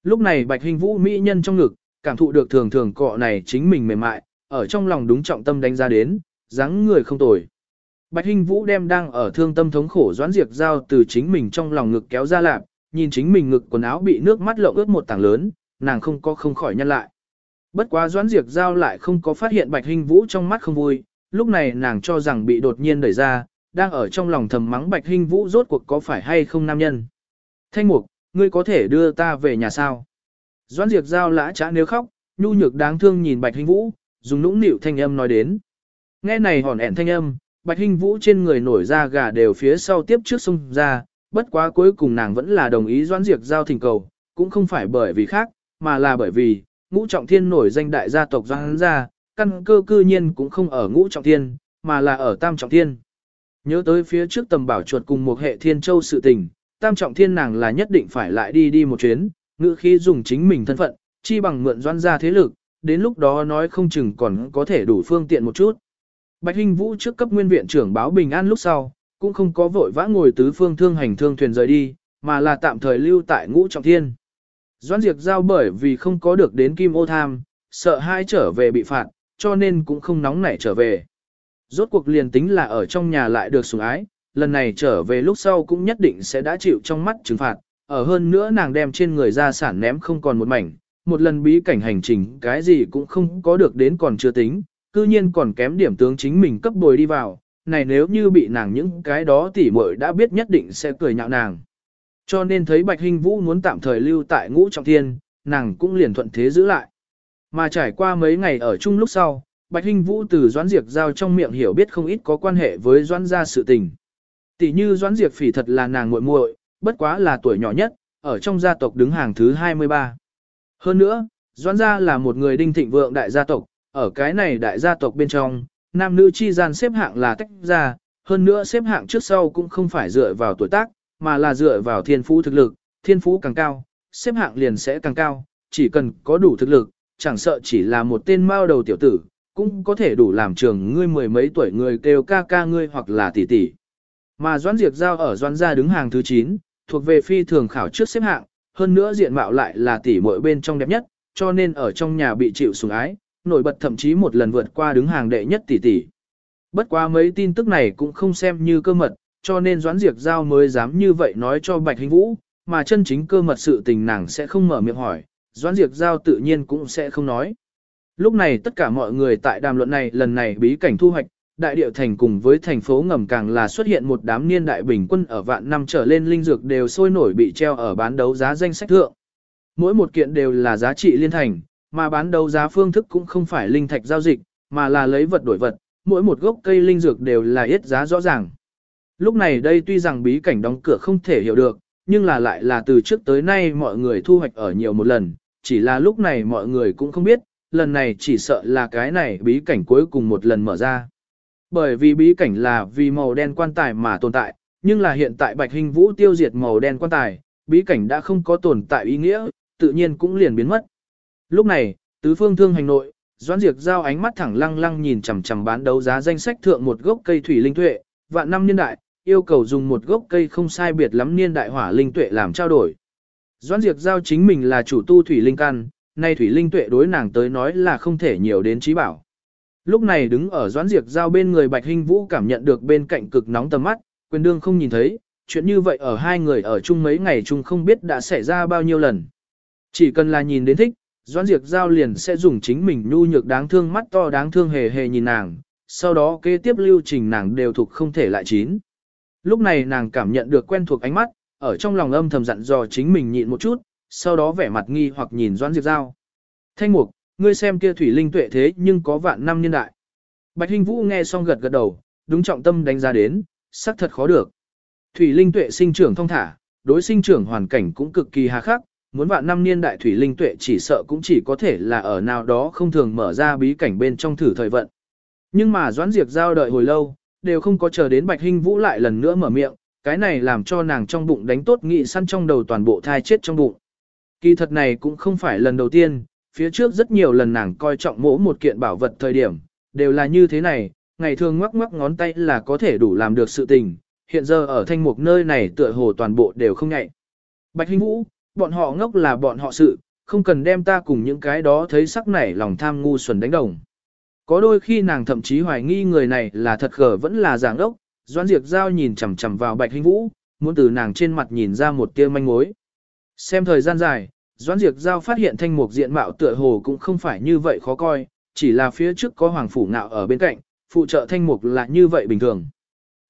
Lúc này bạch hình vũ mỹ nhân trong ngực, cảm thụ được thường thường cọ này chính mình mềm mại, ở trong lòng đúng trọng tâm đánh ra đến, dáng người không tồi. Bạch Hinh Vũ đem đang ở thương tâm thống khổ doãn diệt giao từ chính mình trong lòng ngực kéo ra lạp, nhìn chính mình ngực quần áo bị nước mắt lộng ướt một tảng lớn, nàng không có không khỏi nhăn lại. Bất quá doãn diệt giao lại không có phát hiện Bạch Hinh Vũ trong mắt không vui, lúc này nàng cho rằng bị đột nhiên đẩy ra, đang ở trong lòng thầm mắng Bạch Hinh Vũ rốt cuộc có phải hay không nam nhân. Thanh mục, ngươi có thể đưa ta về nhà sao? Doãn diệt Giao lã chả nếu khóc, nhu nhược đáng thương nhìn Bạch Hinh Vũ, dùng nũng nịu thanh âm nói đến. Nghe này hòn ẻn thanh âm, Bạch Hinh Vũ trên người nổi ra gà đều phía sau tiếp trước sông ra, bất quá cuối cùng nàng vẫn là đồng ý doãn diệt giao thỉnh cầu, cũng không phải bởi vì khác, mà là bởi vì, ngũ trọng thiên nổi danh đại gia tộc doãn gia, căn cơ cư nhiên cũng không ở ngũ trọng thiên, mà là ở tam trọng thiên. Nhớ tới phía trước tầm bảo chuột cùng một hệ thiên châu sự tình, tam trọng thiên nàng là nhất định phải lại đi đi một chuyến, ngữ khi dùng chính mình thân phận, chi bằng mượn doãn gia thế lực, đến lúc đó nói không chừng còn có thể đủ phương tiện một chút. Bạch Hinh Vũ trước cấp nguyên viện trưởng báo bình an lúc sau, cũng không có vội vã ngồi tứ phương thương hành thương thuyền rời đi, mà là tạm thời lưu tại ngũ trọng thiên. Doãn Diệp giao bởi vì không có được đến kim ô tham, sợ hai trở về bị phạt, cho nên cũng không nóng nảy trở về. Rốt cuộc liền tính là ở trong nhà lại được sủng ái, lần này trở về lúc sau cũng nhất định sẽ đã chịu trong mắt trừng phạt, ở hơn nữa nàng đem trên người ra sản ném không còn một mảnh, một lần bí cảnh hành trình cái gì cũng không có được đến còn chưa tính, cư nhiên còn kém điểm tướng chính mình cấp bồi đi vào, này nếu như bị nàng những cái đó tỉ muội đã biết nhất định sẽ cười nhạo nàng. Cho nên thấy Bạch Hinh Vũ muốn tạm thời lưu tại ngũ trọng thiên, nàng cũng liền thuận thế giữ lại. Mà trải qua mấy ngày ở chung lúc sau, Bạch Hinh Vũ từ Doãn Diệp giao trong miệng hiểu biết không ít có quan hệ với Doãn gia sự tình. Tỷ như Doãn Diệp phỉ thật là nàng muội muội, bất quá là tuổi nhỏ nhất, ở trong gia tộc đứng hàng thứ 23. Hơn nữa, Doãn gia là một người đinh thịnh vượng đại gia tộc, ở cái này đại gia tộc bên trong, nam nữ chi gian xếp hạng là tách ra, hơn nữa xếp hạng trước sau cũng không phải dựa vào tuổi tác, mà là dựa vào thiên phú thực lực, thiên phú càng cao, xếp hạng liền sẽ càng cao, chỉ cần có đủ thực lực, chẳng sợ chỉ là một tên mao đầu tiểu tử, cũng có thể đủ làm trường ngươi mười mấy tuổi người kêu ca ca ngươi hoặc là tỷ tỷ. Mà Doãn Diệp Giao ở Doãn gia đứng hàng thứ 9, thuộc về phi thường khảo trước xếp hạng, hơn nữa diện mạo lại là tỷ muội bên trong đẹp nhất, cho nên ở trong nhà bị chịu sủng ái, nổi bật thậm chí một lần vượt qua đứng hàng đệ nhất tỷ tỷ. Bất quá mấy tin tức này cũng không xem như cơ mật, cho nên Doãn Diệp Giao mới dám như vậy nói cho Bạch Hình Vũ, mà chân chính cơ mật sự tình nàng sẽ không mở miệng hỏi, Doãn Diệp Giao tự nhiên cũng sẽ không nói. Lúc này tất cả mọi người tại đàm luận này lần này bí cảnh thu hoạch, đại điệu thành cùng với thành phố ngầm càng là xuất hiện một đám niên đại bình quân ở vạn năm trở lên linh dược đều sôi nổi bị treo ở bán đấu giá danh sách thượng. Mỗi một kiện đều là giá trị liên thành, mà bán đấu giá phương thức cũng không phải linh thạch giao dịch, mà là lấy vật đổi vật, mỗi một gốc cây linh dược đều là ít giá rõ ràng. Lúc này đây tuy rằng bí cảnh đóng cửa không thể hiểu được, nhưng là lại là từ trước tới nay mọi người thu hoạch ở nhiều một lần, chỉ là lúc này mọi người cũng không biết, lần này chỉ sợ là cái này bí cảnh cuối cùng một lần mở ra. Bởi vì bí cảnh là vì màu đen quan tài mà tồn tại, nhưng là hiện tại Bạch Hình Vũ tiêu diệt màu đen quan tài, bí cảnh đã không có tồn tại ý nghĩa, tự nhiên cũng liền biến mất. Lúc này, tứ phương thương hành nội, Doãn Diệp giao ánh mắt thẳng lăng lăng nhìn chằm chằm bán đấu giá danh sách thượng một gốc cây thủy linh tuệ, vạn năm niên đại, yêu cầu dùng một gốc cây không sai biệt lắm niên đại hỏa linh tuệ làm trao đổi. Doãn Diệp giao chính mình là chủ tu thủy linh căn, nay thủy linh tuệ đối nàng tới nói là không thể nhiều đến trí bảo. Lúc này đứng ở Doãn Diệp giao bên người Bạch Hinh Vũ cảm nhận được bên cạnh cực nóng tầm mắt, quyền đương không nhìn thấy, chuyện như vậy ở hai người ở chung mấy ngày chung không biết đã xảy ra bao nhiêu lần. Chỉ cần là nhìn đến thích, Doãn Diệp Giao liền sẽ dùng chính mình nhu nhược đáng thương mắt to đáng thương hề hề nhìn nàng, sau đó kế tiếp lưu trình nàng đều thuộc không thể lại chín. Lúc này nàng cảm nhận được quen thuộc ánh mắt, ở trong lòng âm thầm dặn dò chính mình nhịn một chút, sau đó vẻ mặt nghi hoặc nhìn Doãn Diệp Giao. Thanh mục, ngươi xem kia thủy linh tuệ thế nhưng có vạn năm niên đại. Bạch Hinh Vũ nghe xong gật gật đầu, đúng trọng tâm đánh giá đến, sắc thật khó được. Thủy linh tuệ sinh trưởng thông thả, đối sinh trưởng hoàn cảnh cũng cực kỳ hà khắc, muốn vạn năm niên đại thủy linh tuệ chỉ sợ cũng chỉ có thể là ở nào đó không thường mở ra bí cảnh bên trong thử thời vận. Nhưng mà Doãn Diệp giao đợi hồi lâu, đều không có chờ đến Bạch Hinh Vũ lại lần nữa mở miệng, cái này làm cho nàng trong bụng đánh tốt nghị săn trong đầu toàn bộ thai chết trong bụng. Kỳ thật này cũng không phải lần đầu tiên, phía trước rất nhiều lần nàng coi trọng mỗ một kiện bảo vật thời điểm, đều là như thế này, ngày thường ngoắc ngoắc ngón tay là có thể đủ làm được sự tình, hiện giờ ở thanh mục nơi này tựa hồ toàn bộ đều không nhạy. Bạch Hinh Vũ, bọn họ ngốc là bọn họ sự, không cần đem ta cùng những cái đó thấy sắc nảy lòng tham ngu xuẩn đánh đồng. Có đôi khi nàng thậm chí hoài nghi người này là thật gở vẫn là giảng ốc, Doãn Diệp Giao nhìn chằm chằm vào Bạch Hinh Vũ, muốn từ nàng trên mặt nhìn ra một tia manh mối. Xem thời gian dài, Doãn Diệp Giao phát hiện thanh mục diện mạo tựa hồ cũng không phải như vậy khó coi, chỉ là phía trước có hoàng phủ ngạo ở bên cạnh, phụ trợ thanh mục là như vậy bình thường.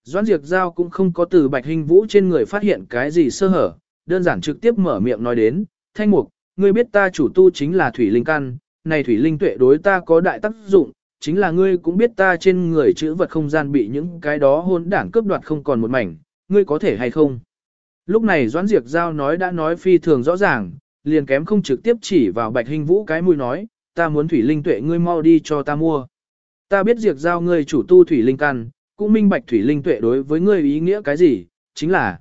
Doãn Diệp Giao cũng không có từ Bạch Hinh Vũ trên người phát hiện cái gì sơ hở, đơn giản trực tiếp mở miệng nói đến, thanh mục, ngươi biết ta chủ tu chính là thủy linh căn, này thủy linh tuệ đối ta có đại tác dụng, chính là ngươi cũng biết ta trên người chữ vật không gian bị những cái đó hôn đảng cướp đoạt không còn một mảnh, ngươi có thể hay không? Lúc này Doãn Diệp Giao nói đã nói phi thường rõ ràng, liền kém không trực tiếp chỉ vào Bạch Hình Vũ cái mũi nói, ta muốn thủy linh tuệ ngươi mau đi cho ta mua. Ta biết Diệp Giao ngươi chủ tu thủy linh căn, cũng minh bạch thủy linh tuệ đối với ngươi ý nghĩa cái gì, chính là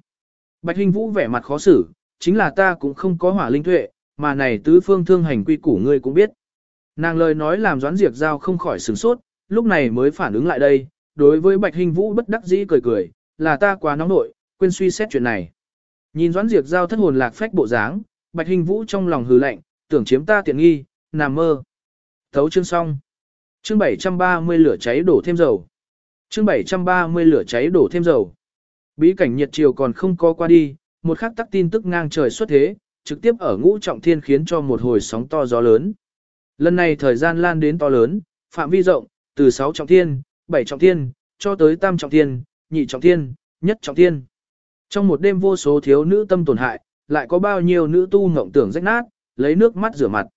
Bạch Hình Vũ vẻ mặt khó xử, chính là ta cũng không có hỏa linh tuệ, mà này tứ phương thương hành quy củ ngươi cũng biết. Nàng lời nói làm Doãn Diệp Giao không khỏi sửng sốt, lúc này mới phản ứng lại đây, đối với Bạch Hình Vũ bất đắc dĩ cười cười, là ta quá nóng nội, quên suy xét chuyện này. Nhìn Doãn Diệp Giao thất hồn lạc phách bộ dáng, Bạch Hình Vũ trong lòng hừ lạnh, tưởng chiếm ta tiện nghi, nằm mơ. Thấu chương xong. Chương 730 lửa cháy đổ thêm dầu. Chương 730 lửa cháy đổ thêm dầu. Bí cảnh nhiệt chiều còn không có qua đi, một khắc tắc tin tức ngang trời xuất thế, trực tiếp ở ngũ trọng thiên khiến cho một hồi sóng to gió lớn. Lần này thời gian lan đến to lớn, phạm vi rộng, từ 6 trọng thiên, 7 trọng thiên, cho tới tam trọng thiên, nhị trọng thiên, nhất trọng thiên. Trong một đêm vô số thiếu nữ tâm tổn hại, lại có bao nhiêu nữ tu ngộng tưởng rách nát, lấy nước mắt rửa mặt.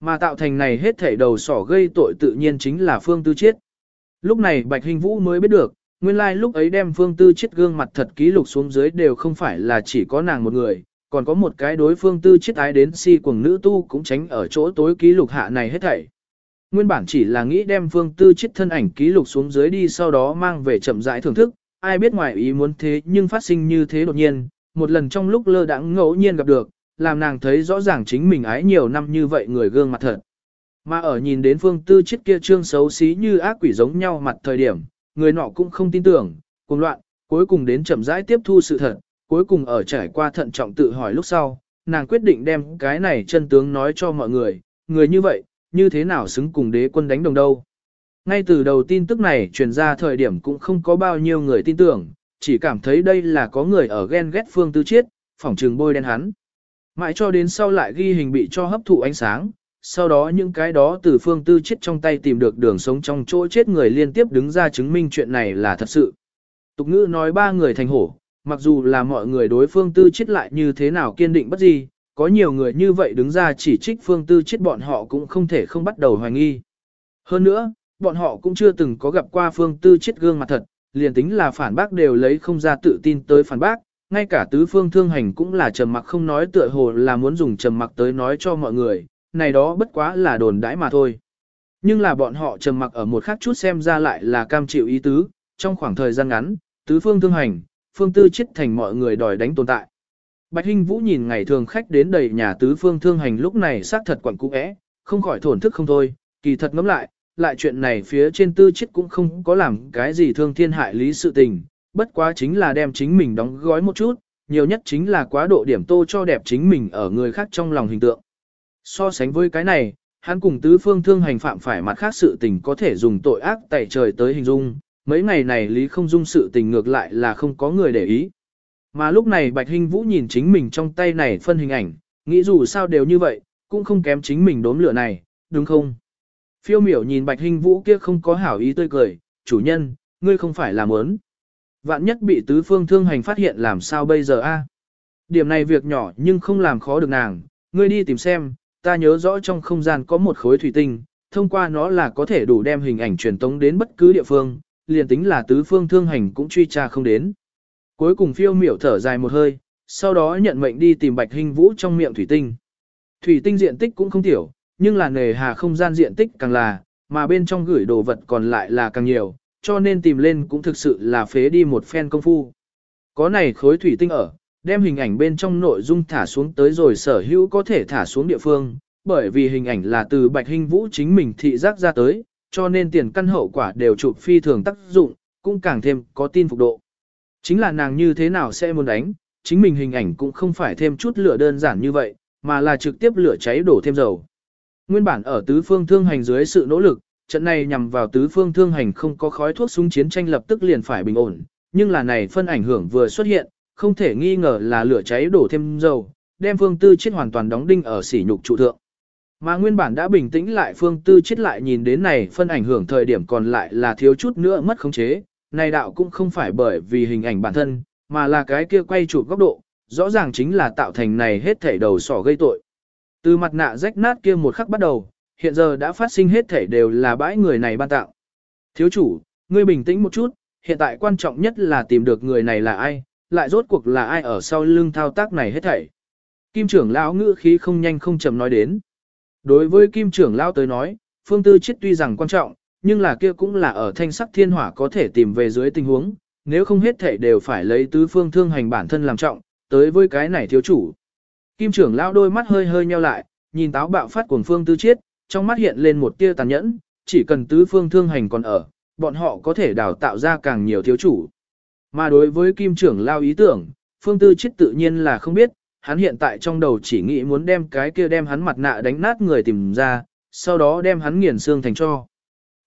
Mà tạo thành này hết thảy đầu sỏ gây tội tự nhiên chính là Phương Tư Chiết. Lúc này Bạch Hình Vũ mới biết được, nguyên lai like lúc ấy đem Phương Tư Chiết gương mặt thật ký lục xuống dưới đều không phải là chỉ có nàng một người, còn có một cái đối phương Tư Chiết ái đến si cuồng nữ tu cũng tránh ở chỗ tối ký lục hạ này hết thảy. Nguyên bản chỉ là nghĩ đem Phương Tư Chiết thân ảnh ký lục xuống dưới đi sau đó mang về chậm rãi thưởng thức, ai biết ngoài ý muốn thế nhưng phát sinh như thế đột nhiên, một lần trong lúc lơ đãng ngẫu nhiên gặp được, làm nàng thấy rõ ràng chính mình ái nhiều năm như vậy người gương mặt thật. Mà ở nhìn đến phương tư chiết kia trương xấu xí như ác quỷ giống nhau mặt thời điểm, người nọ cũng không tin tưởng, cuồng loạn, cuối cùng đến chậm rãi tiếp thu sự thật, cuối cùng ở trải qua thận trọng tự hỏi lúc sau, nàng quyết định đem cái này chân tướng nói cho mọi người, người như vậy, như thế nào xứng cùng đế quân đánh đồng đâu. Ngay từ đầu tin tức này truyền ra thời điểm cũng không có bao nhiêu người tin tưởng, chỉ cảm thấy đây là có người ở ghen ghét phương tư chiết, phỏng trường bôi đen hắn. Mãi cho đến sau lại ghi hình bị cho hấp thụ ánh sáng, sau đó những cái đó từ phương tư chết trong tay tìm được đường sống trong chỗ chết người liên tiếp đứng ra chứng minh chuyện này là thật sự. Tục ngữ nói ba người thành hổ, mặc dù là mọi người đối phương tư chết lại như thế nào kiên định bất gì, có nhiều người như vậy đứng ra chỉ trích phương tư chết bọn họ cũng không thể không bắt đầu hoài nghi. Hơn nữa, bọn họ cũng chưa từng có gặp qua phương tư chết gương mặt thật, liền tính là phản bác đều lấy không ra tự tin tới phản bác, ngay cả tứ phương thương hành cũng là trầm mặc không nói tựa hồ là muốn dùng trầm mặc tới nói cho mọi người, này đó bất quá là đồn đãi mà thôi. Nhưng là bọn họ trầm mặc ở một khác chút xem ra lại là cam chịu ý tứ, trong khoảng thời gian ngắn, tứ phương thương hành, phương tư chết thành mọi người đòi đánh tồn tại. Bạch Hinh Vũ nhìn ngày thường khách đến đầy nhà tứ phương thương hành lúc này xác thật quẩn cũ é, không khỏi thổn thức không thôi, kỳ thật ngẫm lại, lại chuyện này phía trên tư chết cũng không có làm cái gì thương thiên hại lý sự tình, bất quá chính là đem chính mình đóng gói một chút, nhiều nhất chính là quá độ điểm tô cho đẹp chính mình ở người khác trong lòng hình tượng. So sánh với cái này, hắn cùng tứ phương thương hành phạm phải mặt khác sự tình có thể dùng tội ác tẩy trời tới hình dung, mấy ngày này lý không dung sự tình ngược lại là không có người để ý. Mà lúc này Bạch Hinh Vũ nhìn chính mình trong tay này phân hình ảnh, nghĩ dù sao đều như vậy, cũng không kém chính mình đốm lửa này, đúng không? Phiêu miểu nhìn Bạch Hinh Vũ kia không có hảo ý tươi cười, chủ nhân, ngươi không phải là muốn. Vạn nhất bị tứ phương thương hành phát hiện làm sao bây giờ a? Điểm này việc nhỏ nhưng không làm khó được nàng, ngươi đi tìm xem, ta nhớ rõ trong không gian có một khối thủy tinh, thông qua nó là có thể đủ đem hình ảnh truyền tống đến bất cứ địa phương, liền tính là tứ phương thương hành cũng truy tra không đến. Cuối cùng phiêu miểu thở dài một hơi, sau đó nhận mệnh đi tìm bạch hình vũ trong miệng thủy tinh. Thủy tinh diện tích cũng không tiểu, nhưng là nề hà không gian diện tích càng là, mà bên trong gửi đồ vật còn lại là càng nhiều, cho nên tìm lên cũng thực sự là phế đi một phen công phu. Có này khối thủy tinh ở, đem hình ảnh bên trong nội dung thả xuống tới rồi sở hữu có thể thả xuống địa phương, bởi vì hình ảnh là từ Bạch Hình Vũ chính mình thị giác ra tới, cho nên tiền căn hậu quả đều chụp phi thường tác dụng, cũng càng thêm có tin phục độ. Chính là nàng như thế nào sẽ muốn đánh, chính mình hình ảnh cũng không phải thêm chút lửa đơn giản như vậy, mà là trực tiếp lửa cháy đổ thêm dầu. Nguyên bản ở tứ phương thương hành dưới sự nỗ lực, trận này nhằm vào tứ phương thương hành không có khói thuốc súng chiến tranh lập tức liền phải bình ổn, nhưng là này phân ảnh hưởng vừa xuất hiện, không thể nghi ngờ là lửa cháy đổ thêm dầu, đem phương tư chết hoàn toàn đóng đinh ở sỉ nhục trụ thượng. Mà nguyên bản đã bình tĩnh lại phương tư chết lại nhìn đến này phân ảnh hưởng thời điểm còn lại là thiếu chút nữa mất khống chế, này đạo cũng không phải bởi vì hình ảnh bản thân, mà là cái kia quay chụp góc độ, rõ ràng chính là tạo thành này hết thảy đầu sỏ gây tội. Từ mặt nạ rách nát kia một khắc bắt đầu, hiện giờ đã phát sinh hết thảy đều là bãi người này ban tạo. Thiếu chủ, ngươi bình tĩnh một chút, hiện tại quan trọng nhất là tìm được người này là ai, lại rốt cuộc là ai ở sau lưng thao tác này hết thảy. Kim trưởng lão ngữ khí không nhanh không chậm nói đến. Đối với kim trưởng lao tới nói, phương tư chết tuy rằng quan trọng, nhưng là kia cũng là ở thanh sắc thiên hỏa có thể tìm về dưới tình huống, nếu không hết thể đều phải lấy tứ phương thương hành bản thân làm trọng, tới với cái này thiếu chủ. Kim trưởng lao đôi mắt hơi hơi nheo lại, nhìn táo bạo phát cuồng phương tư chiết, trong mắt hiện lên một tia tàn nhẫn, chỉ cần tứ phương thương hành còn ở, bọn họ có thể đào tạo ra càng nhiều thiếu chủ. Mà đối với kim trưởng lao ý tưởng, phương tư chiết tự nhiên là không biết, hắn hiện tại trong đầu chỉ nghĩ muốn đem cái kia đem hắn mặt nạ đánh nát người tìm ra, sau đó đem hắn nghiền xương thành cho.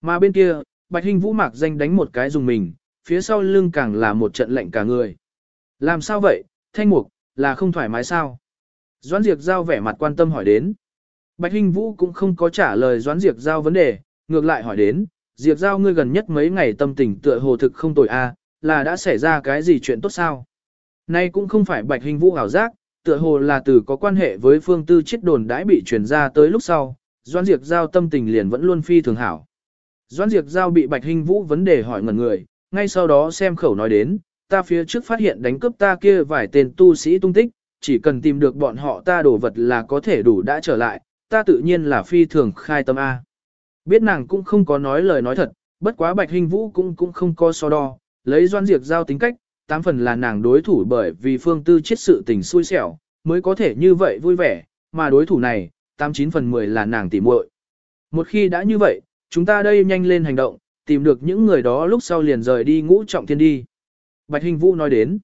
Mà bên kia, Bạch Hinh Vũ mạc danh đánh một cái dùng mình, phía sau lưng càng là một trận lệnh cả người. Làm sao vậy, thanh mục, là không thoải mái sao? Doãn Diệp Giao vẻ mặt quan tâm hỏi đến. Bạch Hinh Vũ cũng không có trả lời Doãn Diệp Giao vấn đề, ngược lại hỏi đến, Diệp Giao ngươi gần nhất mấy ngày tâm tình tựa hồ thực không tồi a, à, là đã xảy ra cái gì chuyện tốt sao? Nay cũng không phải Bạch Hinh Vũ ảo giác, tựa hồ là từ có quan hệ với phương tư chết đồn đãi bị truyền ra tới lúc sau, doan Diệp Giao tâm tình liền vẫn luôn phi thường hảo. doan Diệp Giao bị Bạch Hinh Vũ vấn đề hỏi ngẩn người, ngay sau đó xem khẩu nói đến, ta phía trước phát hiện đánh cướp ta kia vài tên tu sĩ tung tích, chỉ cần tìm được bọn họ ta đổ vật là có thể đủ đã trở lại, ta tự nhiên là phi thường khai tâm A. Biết nàng cũng không có nói lời nói thật, bất quá Bạch Hinh Vũ cũng cũng không có so đo, lấy Doan Diệp giao tính cách, tám phần là nàng đối thủ bởi vì phương tư chết sự tình xui xẻo, mới có thể như vậy vui vẻ, mà đối thủ này, tám chín phần mười là nàng tỉ muội. Một khi đã như vậy, chúng ta đây nhanh lên hành động, tìm được những người đó lúc sau liền rời đi ngũ trọng thiên đi. Bạch hình Vũ nói đến.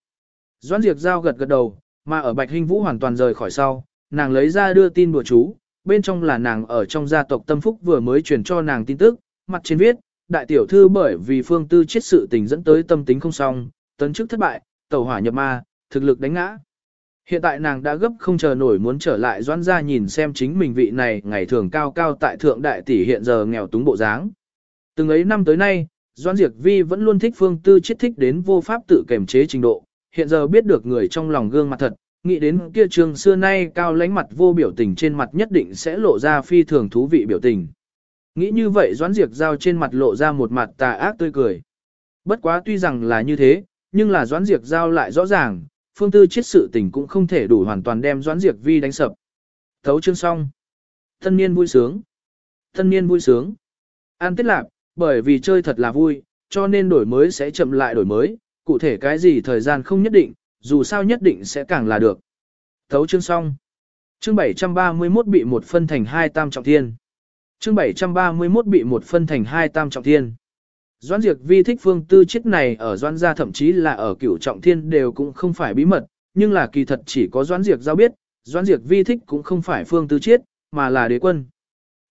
Doãn Diệp Giao gật gật đầu, mà ở Bạch hình Vũ hoàn toàn rời khỏi sau, nàng lấy ra đưa tin bùa chú, bên trong là nàng ở trong gia tộc Tâm Phúc vừa mới truyền cho nàng tin tức, mặt trên viết, đại tiểu thư bởi vì phương tư chết sự tình dẫn tới tâm tính không xong, tấn chức thất bại, tẩu hỏa nhập ma, thực lực đánh ngã. Hiện tại nàng đã gấp không chờ nổi muốn trở lại doãn ra nhìn xem chính mình vị này ngày thường cao cao tại thượng đại tỷ hiện giờ nghèo túng bộ dáng. Từng ấy năm tới nay, Doãn diệt Vi vẫn luôn thích phương tư chết thích đến vô pháp tự kiềm chế trình độ, hiện giờ biết được người trong lòng gương mặt thật, nghĩ đến kia trường xưa nay cao lánh mặt vô biểu tình trên mặt nhất định sẽ lộ ra phi thường thú vị biểu tình. Nghĩ như vậy Doãn diệt giao trên mặt lộ ra một mặt tà ác tươi cười. Bất quá tuy rằng là như thế, nhưng là Doãn Diệp giao lại rõ ràng, phương tư chết sự tình cũng không thể đủ hoàn toàn đem Doãn Diệp Vi đánh sập. Thấu chương xong. Tân niên vui sướng. Tân niên vui sướng. An tiết lạc, bởi vì chơi thật là vui, cho nên đổi mới sẽ chậm lại đổi mới, cụ thể cái gì thời gian không nhất định, dù sao nhất định sẽ càng là được. Thấu chương xong. Chương 731 bị một phân thành hai tam trọng thiên. Chương 731 bị một phân thành hai tam trọng thiên. Doãn Diệp Vi thích phương tư chết này ở Doãn gia thậm chí là ở cửu trọng thiên đều cũng không phải bí mật, nhưng là kỳ thật chỉ có Doãn Diệp giao biết, Doãn Diệp Vi thích cũng không phải phương tư chết, mà là đế quân.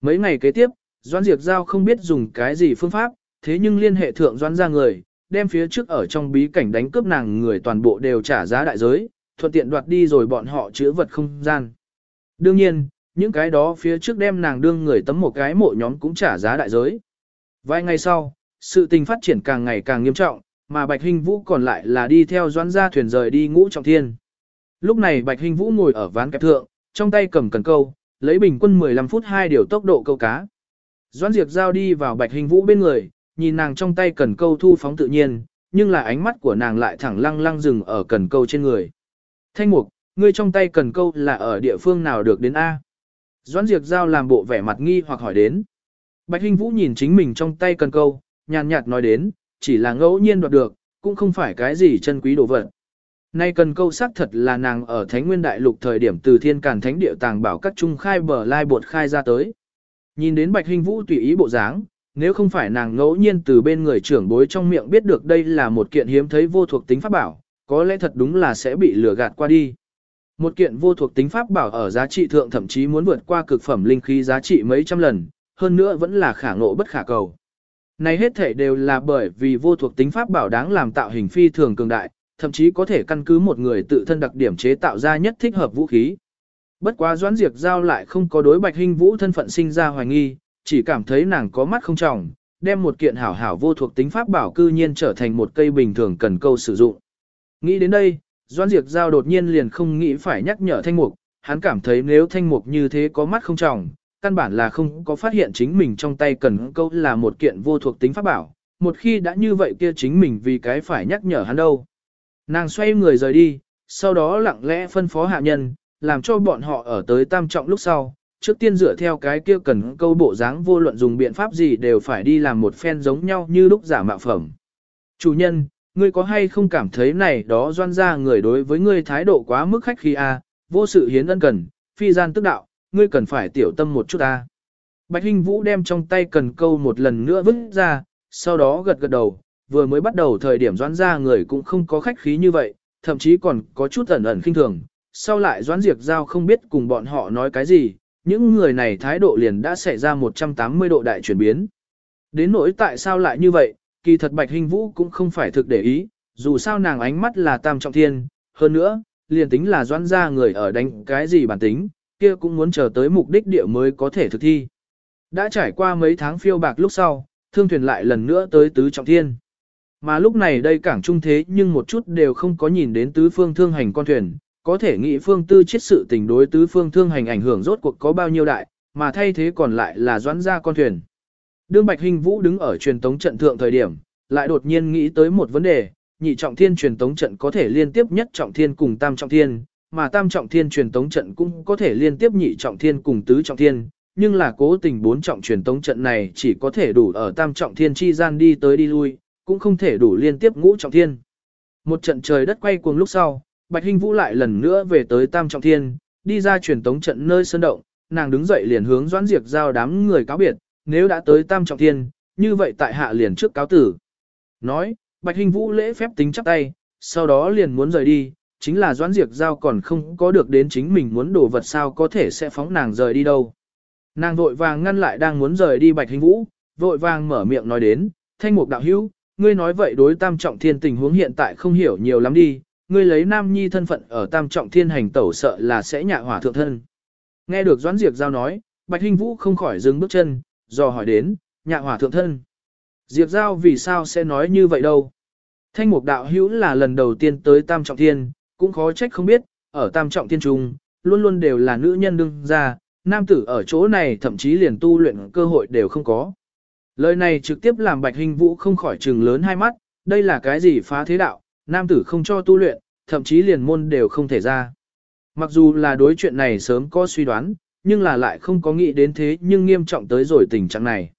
Mấy ngày kế tiếp, Doãn Diệp giao không biết dùng cái gì phương pháp, thế nhưng liên hệ thượng Doãn gia người, đem phía trước ở trong bí cảnh đánh cướp nàng người toàn bộ đều trả giá đại giới, thuận tiện đoạt đi rồi bọn họ chữa vật không gian. Đương nhiên, những cái đó phía trước đem nàng đương người tấm một cái mộ nhóm cũng trả giá đại giới. Vài ngày sau, sự tình phát triển càng ngày càng nghiêm trọng, mà Bạch Hinh Vũ còn lại là đi theo doãn gia thuyền rời đi ngũ trọng thiên. Lúc này Bạch Hinh Vũ ngồi ở ván kẹp thượng, trong tay cầm cần câu, lấy bình quân 15 phút hai điều tốc độ câu cá. Doãn Diệp giao đi vào Bạch Hinh Vũ bên người, nhìn nàng trong tay cần câu thu phóng tự nhiên, nhưng là ánh mắt của nàng lại thẳng lăng lăng dừng ở cần câu trên người. Thanh mục, ngươi trong tay cần câu là ở địa phương nào được đến A? Doãn Diệp Giao làm bộ vẻ mặt nghi hoặc hỏi đến. Bạch Hinh Vũ nhìn chính mình trong tay cần câu, nhàn nhạt nói đến, chỉ là ngẫu nhiên đoạt được, cũng không phải cái gì chân quý đồ vật. Nay cần câu xác thật là nàng ở Thánh Nguyên Đại Lục thời điểm từ thiên càn thánh địa tàng bảo các trung khai bờ lai bột khai ra tới. Nhìn đến Bạch hình Vũ tùy ý bộ dáng, nếu không phải nàng ngẫu nhiên từ bên người trưởng bối trong miệng biết được đây là một kiện hiếm thấy vô thuộc tính pháp bảo, có lẽ thật đúng là sẽ bị lừa gạt qua đi. Một kiện vô thuộc tính pháp bảo ở giá trị thượng thậm chí muốn vượt qua cực phẩm linh khí giá trị mấy trăm lần, hơn nữa vẫn là khả ngộ bất khả cầu. Này hết thể đều là bởi vì vô thuộc tính pháp bảo đáng làm tạo hình phi thường cường đại, thậm chí có thể căn cứ một người tự thân đặc điểm chế tạo ra nhất thích hợp vũ khí. Bất quá Doãn Diệp Giao lại không có đối Bạch Hinh Vũ thân phận sinh ra hoài nghi, chỉ cảm thấy nàng có mắt không trọng, đem một kiện hảo hảo vô thuộc tính pháp bảo cư nhiên trở thành một cây bình thường cần câu sử dụng. Nghĩ đến đây, Doãn Diệp Giao đột nhiên liền không nghĩ phải nhắc nhở Thanh Mục, hắn cảm thấy nếu Thanh Mục như thế có mắt không trọng, căn bản là không có phát hiện chính mình trong tay cần câu là một kiện vô thuộc tính pháp bảo, một khi đã như vậy kia chính mình vì cái phải nhắc nhở hắn đâu. Nàng xoay người rời đi, sau đó lặng lẽ phân phó hạ nhân, làm cho bọn họ ở tới tam trọng lúc sau, trước tiên dựa theo cái kia cần câu bộ dáng vô luận dùng biện pháp gì đều phải đi làm một phen giống nhau như lúc giả mạo phẩm. Chủ nhân, ngươi có hay không cảm thấy này đó doan ra người đối với ngươi thái độ quá mức khách khi a à, vô sự hiến ân cần, phi gian tức đạo, ngươi cần phải tiểu tâm một chút ta. Bạch Hinh Vũ đem trong tay cần câu một lần nữa vứt ra, sau đó gật gật đầu, vừa mới bắt đầu thời điểm doãn ra người cũng không có khách khí như vậy, thậm chí còn có chút ẩn ẩn khinh thường, sau lại doãn diệt giao không biết cùng bọn họ nói cái gì, những người này thái độ liền đã xảy ra 180 độ đại chuyển biến. Đến nỗi tại sao lại như vậy, kỳ thật Bạch Hinh Vũ cũng không phải thực để ý, dù sao nàng ánh mắt là tam trọng thiên, hơn nữa, liền tính là doãn ra người ở đánh cái gì bản tính, kia cũng muốn chờ tới mục đích địa mới có thể thực thi. Đã trải qua mấy tháng phiêu bạc lúc sau, thương thuyền lại lần nữa tới tứ trọng thiên. Mà lúc này đây cảng trung thế nhưng một chút đều không có nhìn đến tứ phương thương hành con thuyền, có thể nghĩ phương tư chết sự tình đối tứ phương thương hành ảnh hưởng rốt cuộc có bao nhiêu đại, mà thay thế còn lại là doãn ra con thuyền. Đương Bạch Hình Vũ đứng ở truyền tống trận thượng thời điểm, lại đột nhiên nghĩ tới một vấn đề, nhị trọng thiên truyền tống trận có thể liên tiếp nhất trọng thiên cùng tam trọng thiên, mà tam trọng thiên truyền tống trận cũng có thể liên tiếp nhị trọng thiên cùng tứ trọng thiên, nhưng là cố tình bốn trọng truyền tống trận này chỉ có thể đủ ở tam trọng thiên chi gian đi tới đi lui, cũng không thể đủ liên tiếp ngũ trọng thiên. Một trận trời đất quay cuồng lúc sau, Bạch Hinh Vũ lại lần nữa về tới tam trọng thiên, đi ra truyền tống trận nơi sơn động, nàng đứng dậy liền hướng Doãn Diệp giao đám người cáo biệt, nếu đã tới tam trọng thiên, như vậy tại hạ liền trước cáo tử. Nói, Bạch Hinh Vũ lễ phép tính chắp tay, sau đó liền muốn rời đi, chính là Doãn Diệp giao còn không có được đến chính mình muốn đổ vật sao có thể sẽ phóng nàng rời đi đâu. Nàng vội vàng ngăn lại đang muốn rời đi Bạch hình Vũ, vội vàng mở miệng nói đến, thanh mục đạo hữu, ngươi nói vậy đối tam trọng thiên tình huống hiện tại không hiểu nhiều lắm đi, ngươi lấy nam nhi thân phận ở tam trọng thiên hành tẩu sợ là sẽ nhạ hỏa thượng thân. Nghe được Doãn Diệp Giao nói, Bạch hình Vũ không khỏi dừng bước chân, dò hỏi đến, nhạ hỏa thượng thân. Diệp Giao vì sao sẽ nói như vậy đâu? Thanh mục đạo hữu là lần đầu tiên tới tam trọng thiên, cũng khó trách không biết, ở tam trọng thiên trung, luôn luôn đều là nữ nhân đương ra, nam tử ở chỗ này thậm chí liền tu luyện cơ hội đều không có. Lời này trực tiếp làm Bạch Hình Vũ không khỏi trừng lớn hai mắt, đây là cái gì phá thế đạo, nam tử không cho tu luyện, thậm chí liền môn đều không thể ra. Mặc dù là đối chuyện này sớm có suy đoán, nhưng là lại không có nghĩ đến thế nhưng nghiêm trọng tới rồi tình trạng này.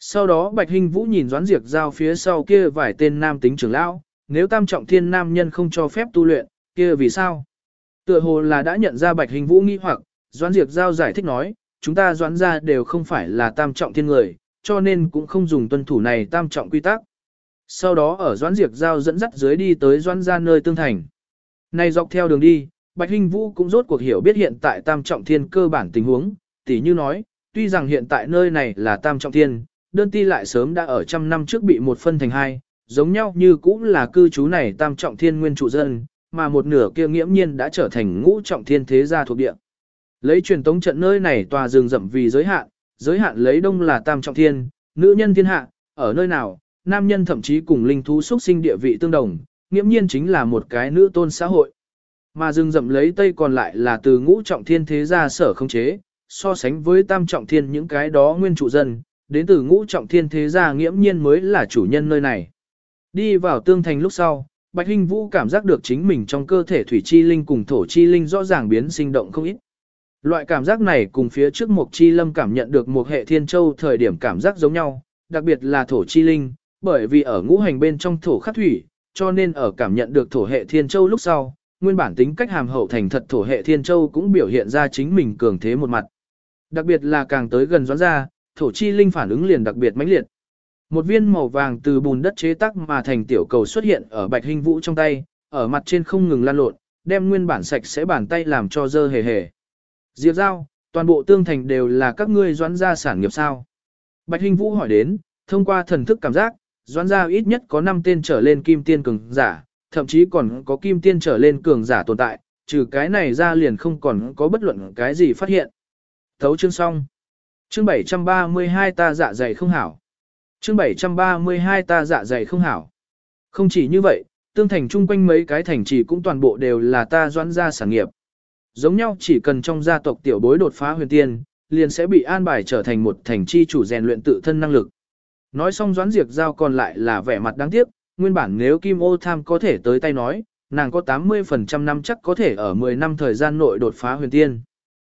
Sau đó Bạch Hình Vũ nhìn Doãn Diệp giao phía sau kia vài tên nam tính trưởng lão, nếu tam trọng thiên nam nhân không cho phép tu luyện, kia vì sao? Tựa hồ là đã nhận ra Bạch Hình Vũ nghi hoặc, Doãn Diệp giao giải thích nói, chúng ta doãn ra đều không phải là tam trọng thiên người, cho nên cũng không dùng tuân thủ này tam trọng quy tắc. Sau đó ở Doãn Diệp Giao dẫn dắt dưới đi tới Doãn ra nơi tương thành. Này dọc theo đường đi, Bạch Hinh Vũ cũng rốt cuộc hiểu biết hiện tại tam trọng thiên cơ bản tình huống, tỉ như nói, tuy rằng hiện tại nơi này là tam trọng thiên, đơn ti lại sớm đã ở trăm năm trước bị một phân thành hai, giống nhau như cũng là cư trú này tam trọng thiên nguyên trụ dân, mà một nửa kia nghiễm nhiên đã trở thành ngũ trọng thiên thế gia thuộc địa. Lấy truyền tống trận nơi này tòa rừng rậm vì giới hạn, giới hạn lấy đông là tam trọng thiên, nữ nhân thiên hạ, ở nơi nào, nam nhân thậm chí cùng linh thú xuất sinh địa vị tương đồng, nghiễm nhiên chính là một cái nữ tôn xã hội. Mà rừng rậm lấy tây còn lại là từ ngũ trọng thiên thế gia sở không chế, so sánh với tam trọng thiên những cái đó nguyên trụ dân, đến từ ngũ trọng thiên thế gia nghiễm nhiên mới là chủ nhân nơi này. Đi vào tương thành lúc sau, Bạch Hinh Vũ cảm giác được chính mình trong cơ thể thủy chi linh cùng thổ chi linh rõ ràng biến sinh động không ít. Loại cảm giác này cùng phía trước Mộc Chi Lâm cảm nhận được một hệ thiên châu thời điểm cảm giác giống nhau, đặc biệt là thổ chi linh, bởi vì ở ngũ hành bên trong thổ khắc thủy, cho nên ở cảm nhận được thổ hệ thiên châu lúc sau, nguyên bản tính cách hàm hậu thành thật thổ hệ thiên châu cũng biểu hiện ra chính mình cường thế một mặt. Đặc biệt là càng tới gần doãn ra, thổ chi linh phản ứng liền đặc biệt mãnh liệt. Một viên màu vàng từ bùn đất chế tác mà thành tiểu cầu xuất hiện ở bạch hình vũ trong tay, ở mặt trên không ngừng lan lộn, đem nguyên bản sạch sẽ bàn tay làm cho dơ hề hề. Diệp Giao, toàn bộ tương thành đều là các ngươi doãn gia sản nghiệp sao? Bạch Hình Vũ hỏi đến, thông qua thần thức cảm giác, doãn gia ít nhất có 5 tên trở lên kim tiên cường giả, thậm chí còn có kim tiên trở lên cường giả tồn tại, trừ cái này ra liền không còn có bất luận cái gì phát hiện. Thấu chương xong. Chương 732 ta dạ dày không hảo. Chương 732 ta dạ dày không hảo. Không chỉ như vậy, tương thành chung quanh mấy cái thành trì cũng toàn bộ đều là ta doãn gia sản nghiệp. Giống nhau chỉ cần trong gia tộc tiểu bối đột phá huyền tiên, liền sẽ bị an bài trở thành một thành chi chủ rèn luyện tự thân năng lực. Nói xong doãn diệt giao còn lại là vẻ mặt đáng tiếc, nguyên bản nếu Kim Ô Tham có thể tới tay nói, nàng có 80% năm chắc có thể ở 10 năm thời gian nội đột phá huyền tiên.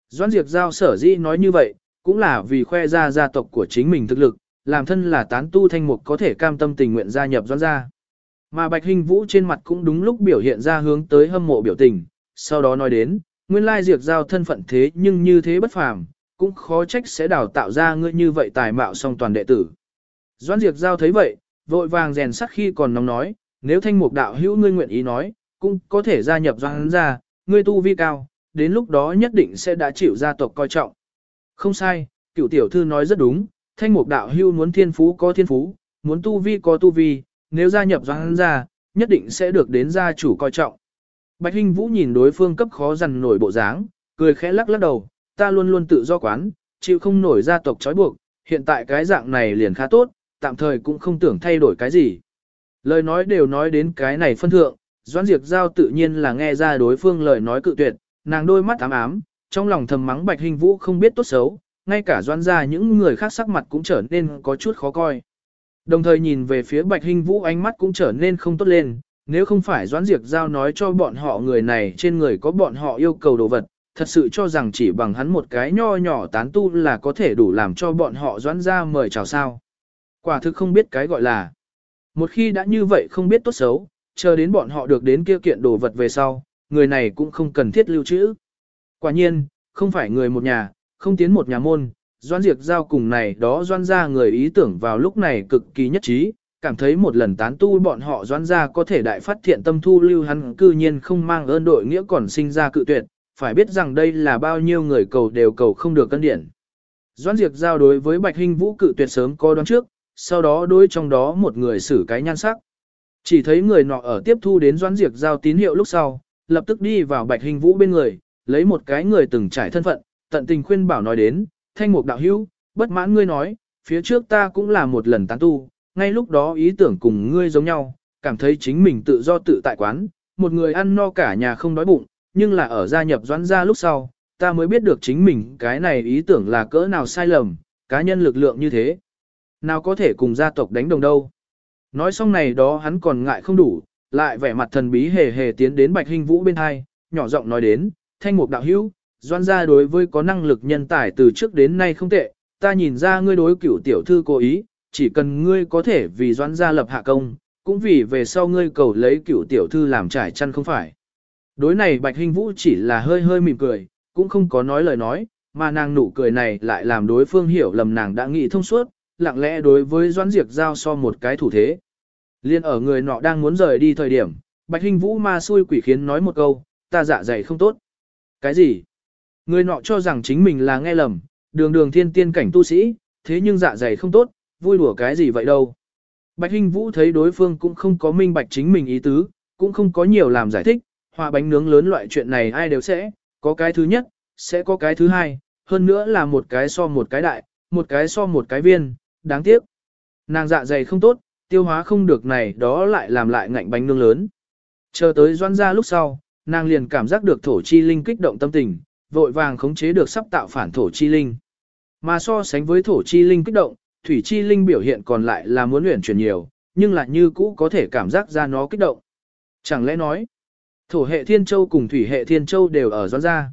Doãn diệt giao sở dĩ nói như vậy, cũng là vì khoe ra gia tộc của chính mình thực lực, làm thân là tán tu thanh mục có thể cam tâm tình nguyện gia nhập doãn gia. Mà Bạch Hình Vũ trên mặt cũng đúng lúc biểu hiện ra hướng tới hâm mộ biểu tình, sau đó nói đến, nguyên lai diệt giao thân phận thế nhưng như thế bất phàm, cũng khó trách sẽ đào tạo ra ngươi như vậy tài mạo song toàn đệ tử. Doãn diệt giao thấy vậy, vội vàng rèn sắt khi còn nóng nói, nếu thanh mục đạo hữu ngươi nguyện ý nói, cũng có thể gia nhập doãn gia, ngươi tu vi cao, đến lúc đó nhất định sẽ đã chịu gia tộc coi trọng. Không sai, cựu tiểu thư nói rất đúng, thanh mục đạo hưu muốn thiên phú có thiên phú, muốn tu vi có tu vi, nếu gia nhập doãn gia, nhất định sẽ được đến gia chủ coi trọng. Bạch Hinh Vũ nhìn đối phương cấp khó dằn nổi bộ dáng, cười khẽ lắc lắc đầu, ta luôn luôn tự do quán, chịu không nổi gia tộc trói buộc, hiện tại cái dạng này liền khá tốt, tạm thời cũng không tưởng thay đổi cái gì. Lời nói đều nói đến cái này phân thượng, Doãn Diệp Giao tự nhiên là nghe ra đối phương lời nói cự tuyệt, nàng đôi mắt ám ám, trong lòng thầm mắng Bạch Hinh Vũ không biết tốt xấu, ngay cả Doãn gia những người khác sắc mặt cũng trở nên có chút khó coi. Đồng thời nhìn về phía Bạch Hinh Vũ ánh mắt cũng trở nên không tốt lên, nếu không phải Doãn diệt Giao nói cho bọn họ người này trên người có bọn họ yêu cầu đồ vật, thật sự cho rằng chỉ bằng hắn một cái nho nhỏ tán tu là có thể đủ làm cho bọn họ Doãn ra mời chào sao. Quả thực không biết cái gọi là. Một khi đã như vậy không biết tốt xấu, chờ đến bọn họ được đến kia kiện đồ vật về sau, người này cũng không cần thiết lưu trữ. Quả nhiên, không phải người một nhà, không tiến một nhà môn, Doan diệt Giao cùng này đó Doan ra người ý tưởng vào lúc này cực kỳ nhất trí, cảm thấy một lần tán tu bọn họ Doan ra có thể đại phát thiện tâm thu lưu hắn cư nhiên không mang ơn đội nghĩa còn sinh ra cự tuyệt, phải biết rằng đây là bao nhiêu người cầu đều cầu không được cân điển. Doan diệt Giao đối với Bạch hình Vũ cự tuyệt sớm có đoán trước, sau đó đối trong đó một người xử cái nhan sắc. Chỉ thấy người nọ ở tiếp thu đến Doan diệt Giao tín hiệu lúc sau, lập tức đi vào Bạch hình Vũ bên người, lấy một cái người từng trải thân phận, tận tình khuyên bảo nói đến, thanh mục đạo hữu, bất mãn ngươi nói, phía trước ta cũng là một lần tán tu, ngay lúc đó ý tưởng cùng ngươi giống nhau, cảm thấy chính mình tự do tự tại quán, một người ăn no cả nhà không đói bụng, nhưng là ở gia nhập doãn gia lúc sau, ta mới biết được chính mình cái này ý tưởng là cỡ nào sai lầm, cá nhân lực lượng như thế. Nào có thể cùng gia tộc đánh đồng đâu. Nói xong này đó hắn còn ngại không đủ, lại vẻ mặt thần bí hề hề tiến đến bạch hình vũ bên hai, nhỏ giọng nói đến, thanh mục đạo hữu, doan gia đối với có năng lực nhân tài từ trước đến nay không tệ, ta nhìn ra ngươi đối cửu tiểu thư cố ý, chỉ cần ngươi có thể vì doan gia lập hạ công, cũng vì về sau ngươi cầu lấy cửu tiểu thư làm trải chăn không phải. Đối này Bạch Hình Vũ chỉ là hơi hơi mỉm cười, cũng không có nói lời nói, mà nàng nụ cười này lại làm đối phương hiểu lầm nàng đã nghĩ thông suốt, lặng lẽ đối với Doãn Diệp giao so một cái thủ thế. Liên ở người nọ đang muốn rời đi thời điểm, Bạch Hình Vũ ma xui quỷ khiến nói một câu, ta dạ dày không tốt. Cái gì? Người nọ cho rằng chính mình là nghe lầm, đường đường thiên tiên cảnh tu sĩ, thế nhưng dạ dày không tốt, vui đùa cái gì vậy đâu. Bạch Hinh Vũ thấy đối phương cũng không có minh bạch chính mình ý tứ, cũng không có nhiều làm giải thích, hòa bánh nướng lớn loại chuyện này ai đều sẽ, có cái thứ nhất, sẽ có cái thứ hai, hơn nữa là một cái so một cái đại, một cái so một cái viên, đáng tiếc. Nàng dạ dày không tốt, tiêu hóa không được này đó lại làm lại ngạnh bánh nướng lớn. Chờ tới doan ra lúc sau, nàng liền cảm giác được thổ chi linh kích động tâm tình, vội vàng khống chế được sắp tạo phản thổ chi linh. Mà so sánh với thổ chi linh kích động, thủy chi linh biểu hiện còn lại là muốn luyện chuyển nhiều, nhưng lại như cũ có thể cảm giác ra nó kích động. Chẳng lẽ nói, thổ hệ thiên châu cùng thủy hệ thiên châu đều ở doan gia.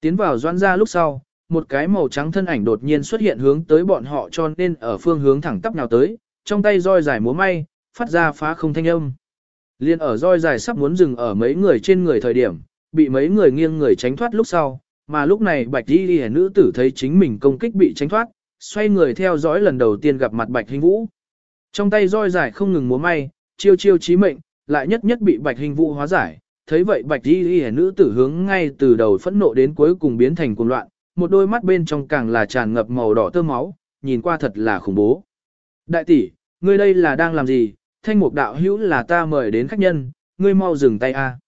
Tiến vào doan gia lúc sau, một cái màu trắng thân ảnh đột nhiên xuất hiện hướng tới bọn họ cho nên ở phương hướng thẳng tắp nào tới, trong tay roi dài múa may, phát ra phá không thanh âm. Liên ở roi dài sắp muốn dừng ở mấy người trên người thời điểm, bị mấy người nghiêng người tránh thoát lúc sau, mà lúc này bạch y đi nữ tử thấy chính mình công kích bị tránh thoát, xoay người theo dõi lần đầu tiên gặp mặt bạch hình vũ. Trong tay roi dài không ngừng múa may, chiêu chiêu chí mệnh, lại nhất nhất bị bạch hình vũ hóa giải, thấy vậy bạch y y nữ tử hướng ngay từ đầu phẫn nộ đến cuối cùng biến thành cuồng loạn, một đôi mắt bên trong càng là tràn ngập màu đỏ tơ máu, nhìn qua thật là khủng bố. Đại tỷ, ngươi đây là đang làm gì, thanh mục đạo hữu là ta mời đến khách nhân, ngươi mau dừng tay a.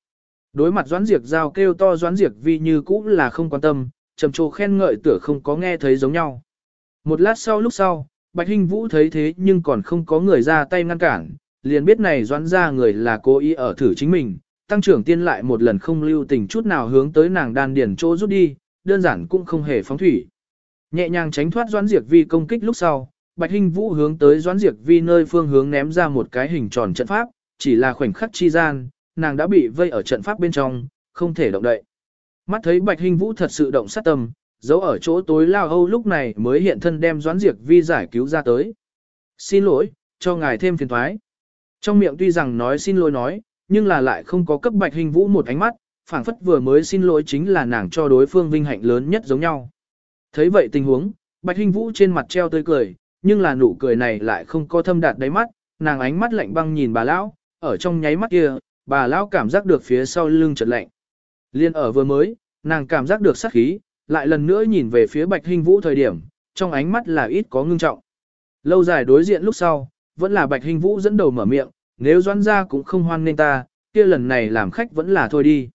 Đối mặt Doãn Diệp giao kêu to Doãn Diệp vi như cũng là không quan tâm, trầm trồ khen ngợi tựa không có nghe thấy giống nhau. Một lát sau lúc sau, Bạch Hinh Vũ thấy thế nhưng còn không có người ra tay ngăn cản, liền biết này Doãn ra người là cố ý ở thử chính mình, tăng trưởng tiên lại một lần không lưu tình chút nào hướng tới nàng đan điển chỗ rút đi, đơn giản cũng không hề phóng thủy. Nhẹ nhàng tránh thoát Doãn Diệp Vi công kích lúc sau, Bạch Hinh Vũ hướng tới Doãn Diệp Vi nơi phương hướng ném ra một cái hình tròn trận pháp, chỉ là khoảnh khắc chi gian, nàng đã bị vây ở trận pháp bên trong, không thể động đậy. Mắt thấy Bạch hình Vũ thật sự động sát tâm, giấu ở chỗ tối lao hâu lúc này mới hiện thân đem Doãn Diệp Vi giải cứu ra tới. Xin lỗi, cho ngài thêm phiền thoái. Trong miệng tuy rằng nói xin lỗi nói, nhưng là lại không có cấp Bạch hình Vũ một ánh mắt, phảng phất vừa mới xin lỗi chính là nàng cho đối phương vinh hạnh lớn nhất giống nhau. Thấy vậy tình huống, Bạch hình Vũ trên mặt treo tươi cười, nhưng là nụ cười này lại không có thâm đạt đáy mắt, nàng ánh mắt lạnh băng nhìn bà lão, ở trong nháy mắt kia, bà lão cảm giác được phía sau lưng chợt lạnh. Liên ở vừa mới, nàng cảm giác được sát khí, lại lần nữa nhìn về phía Bạch Hinh Vũ thời điểm, trong ánh mắt là ít có ngưng trọng. Lâu dài đối diện lúc sau, vẫn là Bạch Hinh Vũ dẫn đầu mở miệng, nếu doãn ra cũng không hoan nên ta, kia lần này làm khách vẫn là thôi đi.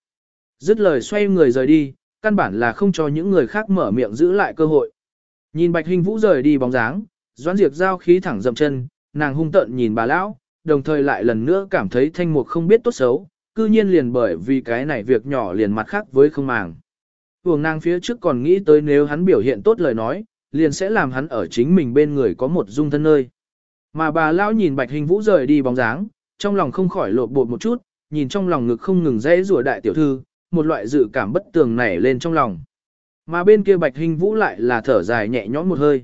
Dứt lời xoay người rời đi, căn bản là không cho những người khác mở miệng giữ lại cơ hội. Nhìn Bạch Hinh Vũ rời đi bóng dáng, Doãn Diệp giao khí thẳng dậm chân, nàng hung tợn nhìn bà lão, đồng thời lại lần nữa cảm thấy thanh mục không biết tốt xấu, cư nhiên liền bởi vì cái này việc nhỏ liền mặt khác với không màng. Hưởng nàng phía trước còn nghĩ tới nếu hắn biểu hiện tốt lời nói, liền sẽ làm hắn ở chính mình bên người có một dung thân nơi. Mà bà lão nhìn Bạch Hình Vũ rời đi bóng dáng, trong lòng không khỏi lột bột một chút, nhìn trong lòng ngực không ngừng dãy rủa đại tiểu thư, một loại dự cảm bất tường nảy lên trong lòng. Mà bên kia Bạch Hình Vũ lại là thở dài nhẹ nhõm một hơi.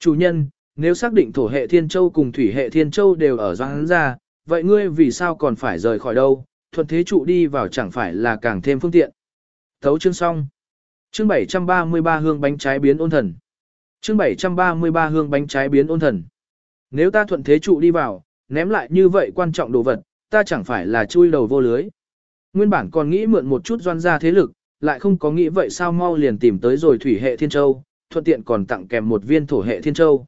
Chủ nhân, nếu xác định thổ hệ Thiên Châu cùng thủy hệ Thiên Châu đều ở doang ra, vậy ngươi vì sao còn phải rời khỏi đâu, thuận thế trụ đi vào chẳng phải là càng thêm phương tiện. Thấu chương xong. Chương 733 hương bánh trái biến ôn thần. Chương 733 hương bánh trái biến ôn thần. Nếu ta thuận thế trụ đi vào, ném lại như vậy quan trọng đồ vật, ta chẳng phải là chui đầu vô lưới. Nguyên bản còn nghĩ mượn một chút doan ra thế lực, lại không có nghĩ vậy sao mau liền tìm tới rồi thủy hệ thiên châu, thuận tiện còn tặng kèm một viên thổ hệ thiên châu.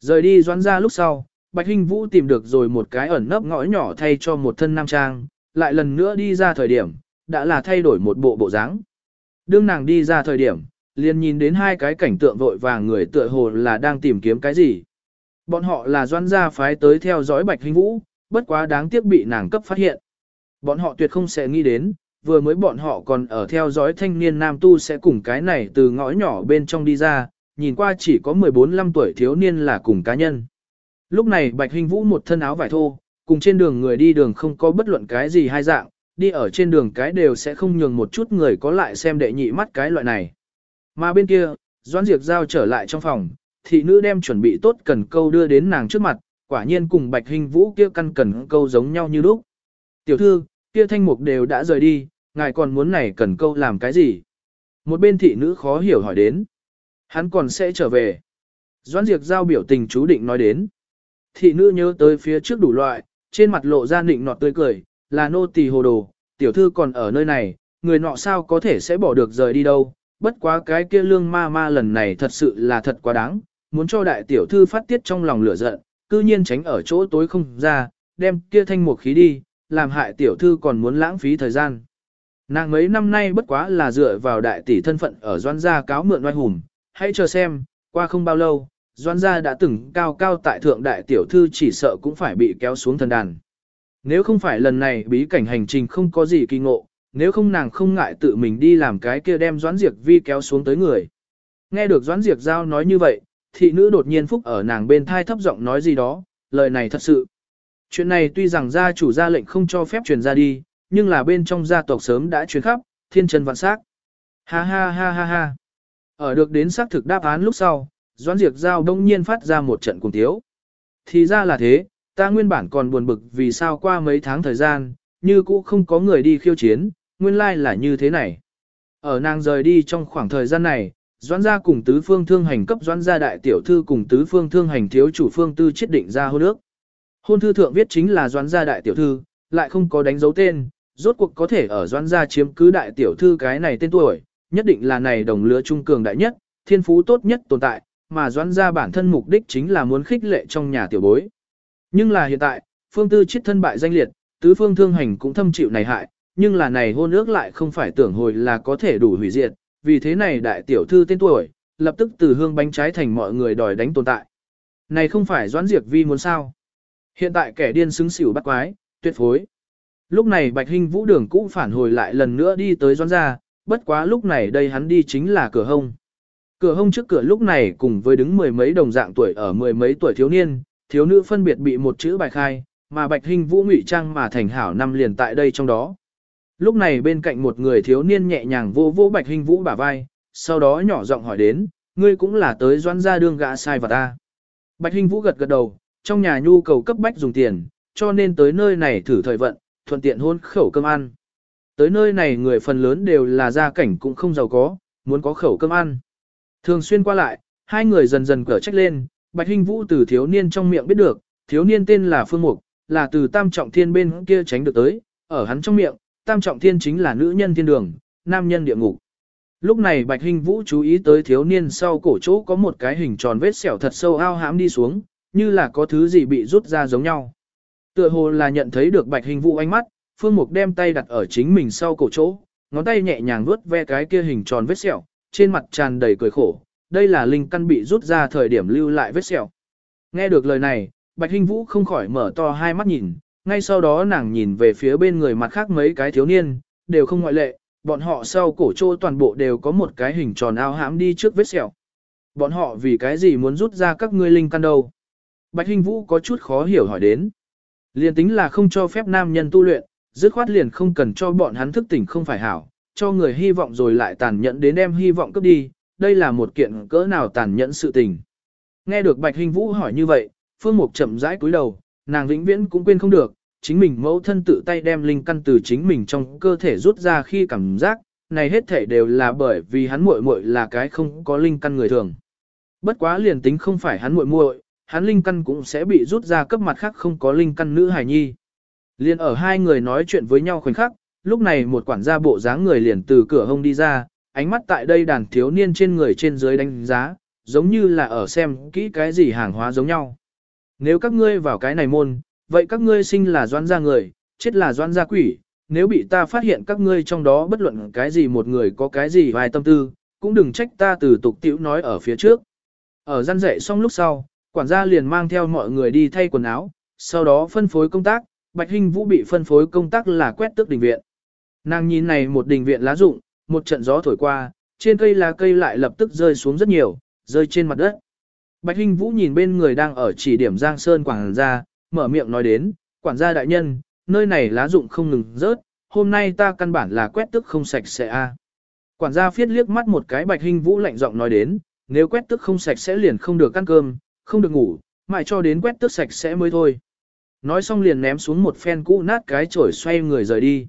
Rời đi doãn ra lúc sau, Bạch Hinh Vũ tìm được rồi một cái ẩn nấp ngõ nhỏ thay cho một thân nam trang, lại lần nữa đi ra thời điểm, đã là thay đổi một bộ bộ dáng. Đương nàng đi ra thời điểm, liền nhìn đến hai cái cảnh tượng vội vàng người tựa hồ là đang tìm kiếm cái gì. Bọn họ là doãn gia phái tới theo dõi Bạch Hinh Vũ, bất quá đáng tiếc bị nàng cấp phát hiện. Bọn họ tuyệt không sẽ nghĩ đến, vừa mới bọn họ còn ở theo dõi thanh niên nam tu sẽ cùng cái này từ ngõ nhỏ bên trong đi ra, nhìn qua chỉ có 14-15 tuổi thiếu niên là cùng cá nhân. Lúc này Bạch Hình Vũ một thân áo vải thô, cùng trên đường người đi đường không có bất luận cái gì hai dạng, đi ở trên đường cái đều sẽ không nhường một chút người có lại xem đệ nhị mắt cái loại này. Mà bên kia, Doãn Diệp Giao trở lại trong phòng, thị nữ đem chuẩn bị tốt cần câu đưa đến nàng trước mặt, quả nhiên cùng Bạch Hình Vũ kia căn cần câu giống nhau như lúc. Tiểu thư, kia thanh mục đều đã rời đi, ngài còn muốn này cần câu làm cái gì? Một bên thị nữ khó hiểu hỏi đến. Hắn còn sẽ trở về. Doãn Diệp giao biểu tình chú định nói đến. Thị nữ nhớ tới phía trước đủ loại, trên mặt lộ ra nịnh nọt tươi cười, là nô tỳ hồ đồ, tiểu thư còn ở nơi này, người nọ sao có thể sẽ bỏ được rời đi đâu, bất quá cái kia lương ma ma lần này thật sự là thật quá đáng, muốn cho đại tiểu thư phát tiết trong lòng lửa giận, cư nhiên tránh ở chỗ tối không ra, đem kia thanh một khí đi, làm hại tiểu thư còn muốn lãng phí thời gian. Nàng mấy năm nay bất quá là dựa vào đại tỷ thân phận ở doan gia cáo mượn oai hùng, hãy chờ xem, qua không bao lâu, doan gia đã từng cao cao tại thượng đại tiểu thư chỉ sợ cũng phải bị kéo xuống thần đàn. Nếu không phải lần này bí cảnh hành trình không có gì kỳ ngộ, nếu không nàng không ngại tự mình đi làm cái kia đem doãn diệt vi kéo xuống tới người. Nghe được doãn diệt giao nói như vậy, thị nữ đột nhiên phúc ở nàng bên thai thấp giọng nói gì đó, lời này thật sự. Chuyện này tuy rằng gia chủ ra lệnh không cho phép truyền ra đi, nhưng là bên trong gia tộc sớm đã truyền khắp, thiên chân vạn sắc. Ha ha ha ha ha. Ở được đến xác thực đáp án lúc sau, Doãn Diệp Giao đông nhiên phát ra một trận cùng thiếu, Thì ra là thế, ta nguyên bản còn buồn bực vì sao qua mấy tháng thời gian, như cũ không có người đi khiêu chiến, nguyên lai là như thế này. Ở nàng rời đi trong khoảng thời gian này, Doãn gia cùng tứ phương thương hành cấp Doãn gia đại tiểu thư cùng tứ phương thương hành thiếu chủ phương tư chết định ra hôn ước. Hôn thư thượng viết chính là Doãn gia đại tiểu thư, lại không có đánh dấu tên, rốt cuộc có thể ở doãn gia chiếm cứ đại tiểu thư cái này tên tuổi, nhất định là này đồng lứa trung cường đại nhất, thiên phú tốt nhất tồn tại, mà doãn gia bản thân mục đích chính là muốn khích lệ trong nhà tiểu bối. Nhưng là hiện tại, phương tư chết thân bại danh liệt, tứ phương thương hành cũng thâm chịu này hại, nhưng là này hôn ước lại không phải tưởng hồi là có thể đủ hủy diệt, vì thế này đại tiểu thư tên tuổi, lập tức từ hương bánh trái thành mọi người đòi đánh tồn tại. Này không phải doãn diệt vi muốn sao. Hiện tại kẻ điên xứng xỉu bắt quái, tuyệt phối. Lúc này Bạch Hinh Vũ đường cũ phản hồi lại lần nữa đi tới doãn gia, bất quá lúc này đây hắn đi chính là cửa hông. Cửa hông trước cửa lúc này cùng với đứng mười mấy đồng dạng tuổi ở mười mấy tuổi thiếu niên, thiếu nữ phân biệt bị một chữ bài khai, mà Bạch hình Vũ ngụy trang mà thành hảo năm liền tại đây trong đó. Lúc này bên cạnh một người thiếu niên nhẹ nhàng vô vô Bạch hình Vũ bả vai, sau đó nhỏ giọng hỏi đến, ngươi cũng là tới doan gia đương gã sai vật ta. Bạch hình Vũ gật gật đầu, trong nhà nhu cầu cấp bách dùng tiền, cho nên tới nơi này thử thời vận, thuận tiện hôn khẩu cơm ăn. Tới nơi này người phần lớn đều là gia cảnh cũng không giàu có, muốn có khẩu cơm ăn. Thường xuyên qua lại, hai người dần dần cở trách lên, Bạch Hinh Vũ từ thiếu niên trong miệng biết được, thiếu niên tên là Phương Mục, là từ Tam Trọng Thiên bên kia tránh được tới, ở hắn trong miệng, Tam Trọng Thiên chính là nữ nhân thiên đường, nam nhân địa ngục. Lúc này Bạch Hinh Vũ chú ý tới thiếu niên sau cổ chỗ có một cái hình tròn vết sẹo thật sâu ao hãm đi xuống, như là có thứ gì bị rút ra giống nhau. Tựa hồ là nhận thấy được Bạch Hinh Vũ ánh mắt, Phương Mục đem tay đặt ở chính mình sau cổ chỗ, ngón tay nhẹ nhàng vuốt ve cái kia hình tròn vết sẹo, trên mặt tràn đầy cười khổ, đây là linh căn bị rút ra thời điểm lưu lại vết sẹo. Nghe được lời này, Bạch Hinh Vũ không khỏi mở to hai mắt nhìn, ngay sau đó nàng nhìn về phía bên người mặt khác mấy cái thiếu niên, đều không ngoại lệ, bọn họ sau cổ trô toàn bộ đều có một cái hình tròn ao hãm đi trước vết sẹo. Bọn họ vì cái gì muốn rút ra các ngươi linh căn đâu? Bạch Hinh Vũ có chút khó hiểu hỏi đến. Liên tính là không cho phép nam nhân tu luyện, dứt khoát liền không cần cho bọn hắn thức tỉnh không phải hảo, cho người hy vọng rồi lại tàn nhẫn đến đem hy vọng cướp đi, đây là một kiện cỡ nào tàn nhẫn sự tình. Nghe được Bạch Hinh Vũ hỏi như vậy, Phương Mục chậm rãi cúi đầu, nàng vĩnh viễn cũng quên không được, chính mình mẫu thân tự tay đem linh căn từ chính mình trong cơ thể rút ra khi cảm giác, này hết thể đều là bởi vì hắn muội muội là cái không có linh căn người thường. Bất quá liền tính không phải hắn muội muội, hắn linh căn cũng sẽ bị rút ra cấp mặt khác không có linh căn nữ hài nhi. Liền ở hai người nói chuyện với nhau khoảnh khắc, lúc này một quản gia bộ dáng người liền từ cửa hông đi ra, ánh mắt tại đây đàn thiếu niên trên người trên dưới đánh giá, giống như là ở xem kỹ cái gì hàng hóa giống nhau. Nếu các ngươi vào cái này môn, vậy các ngươi sinh là doan gia người, chết là doan gia quỷ, nếu bị ta phát hiện các ngươi trong đó bất luận cái gì một người có cái gì vài tâm tư, cũng đừng trách ta từ tục tiểu nói ở phía trước. Ở gian dạy xong lúc sau, quản gia liền mang theo mọi người đi thay quần áo, sau đó phân phối công tác, Bạch Hinh Vũ bị phân phối công tác là quét tước đình viện. Nàng nhìn này một đình viện lá rụng, một trận gió thổi qua, trên cây lá cây lại lập tức rơi xuống rất nhiều, rơi trên mặt đất. Bạch Hinh Vũ nhìn bên người đang ở chỉ điểm Giang Sơn quản gia, mở miệng nói đến, quản gia đại nhân, nơi này lá rụng không ngừng rớt, hôm nay ta căn bản là quét tức không sạch sẽ a. Quản gia phiết liếc mắt một cái Bạch Hinh Vũ lạnh giọng nói đến, nếu quét tức không sạch sẽ liền không được ăn cơm, không được ngủ, mãi cho đến quét tức sạch sẽ mới thôi. Nói xong liền ném xuống một phen cũ nát cái chổi xoay người rời đi.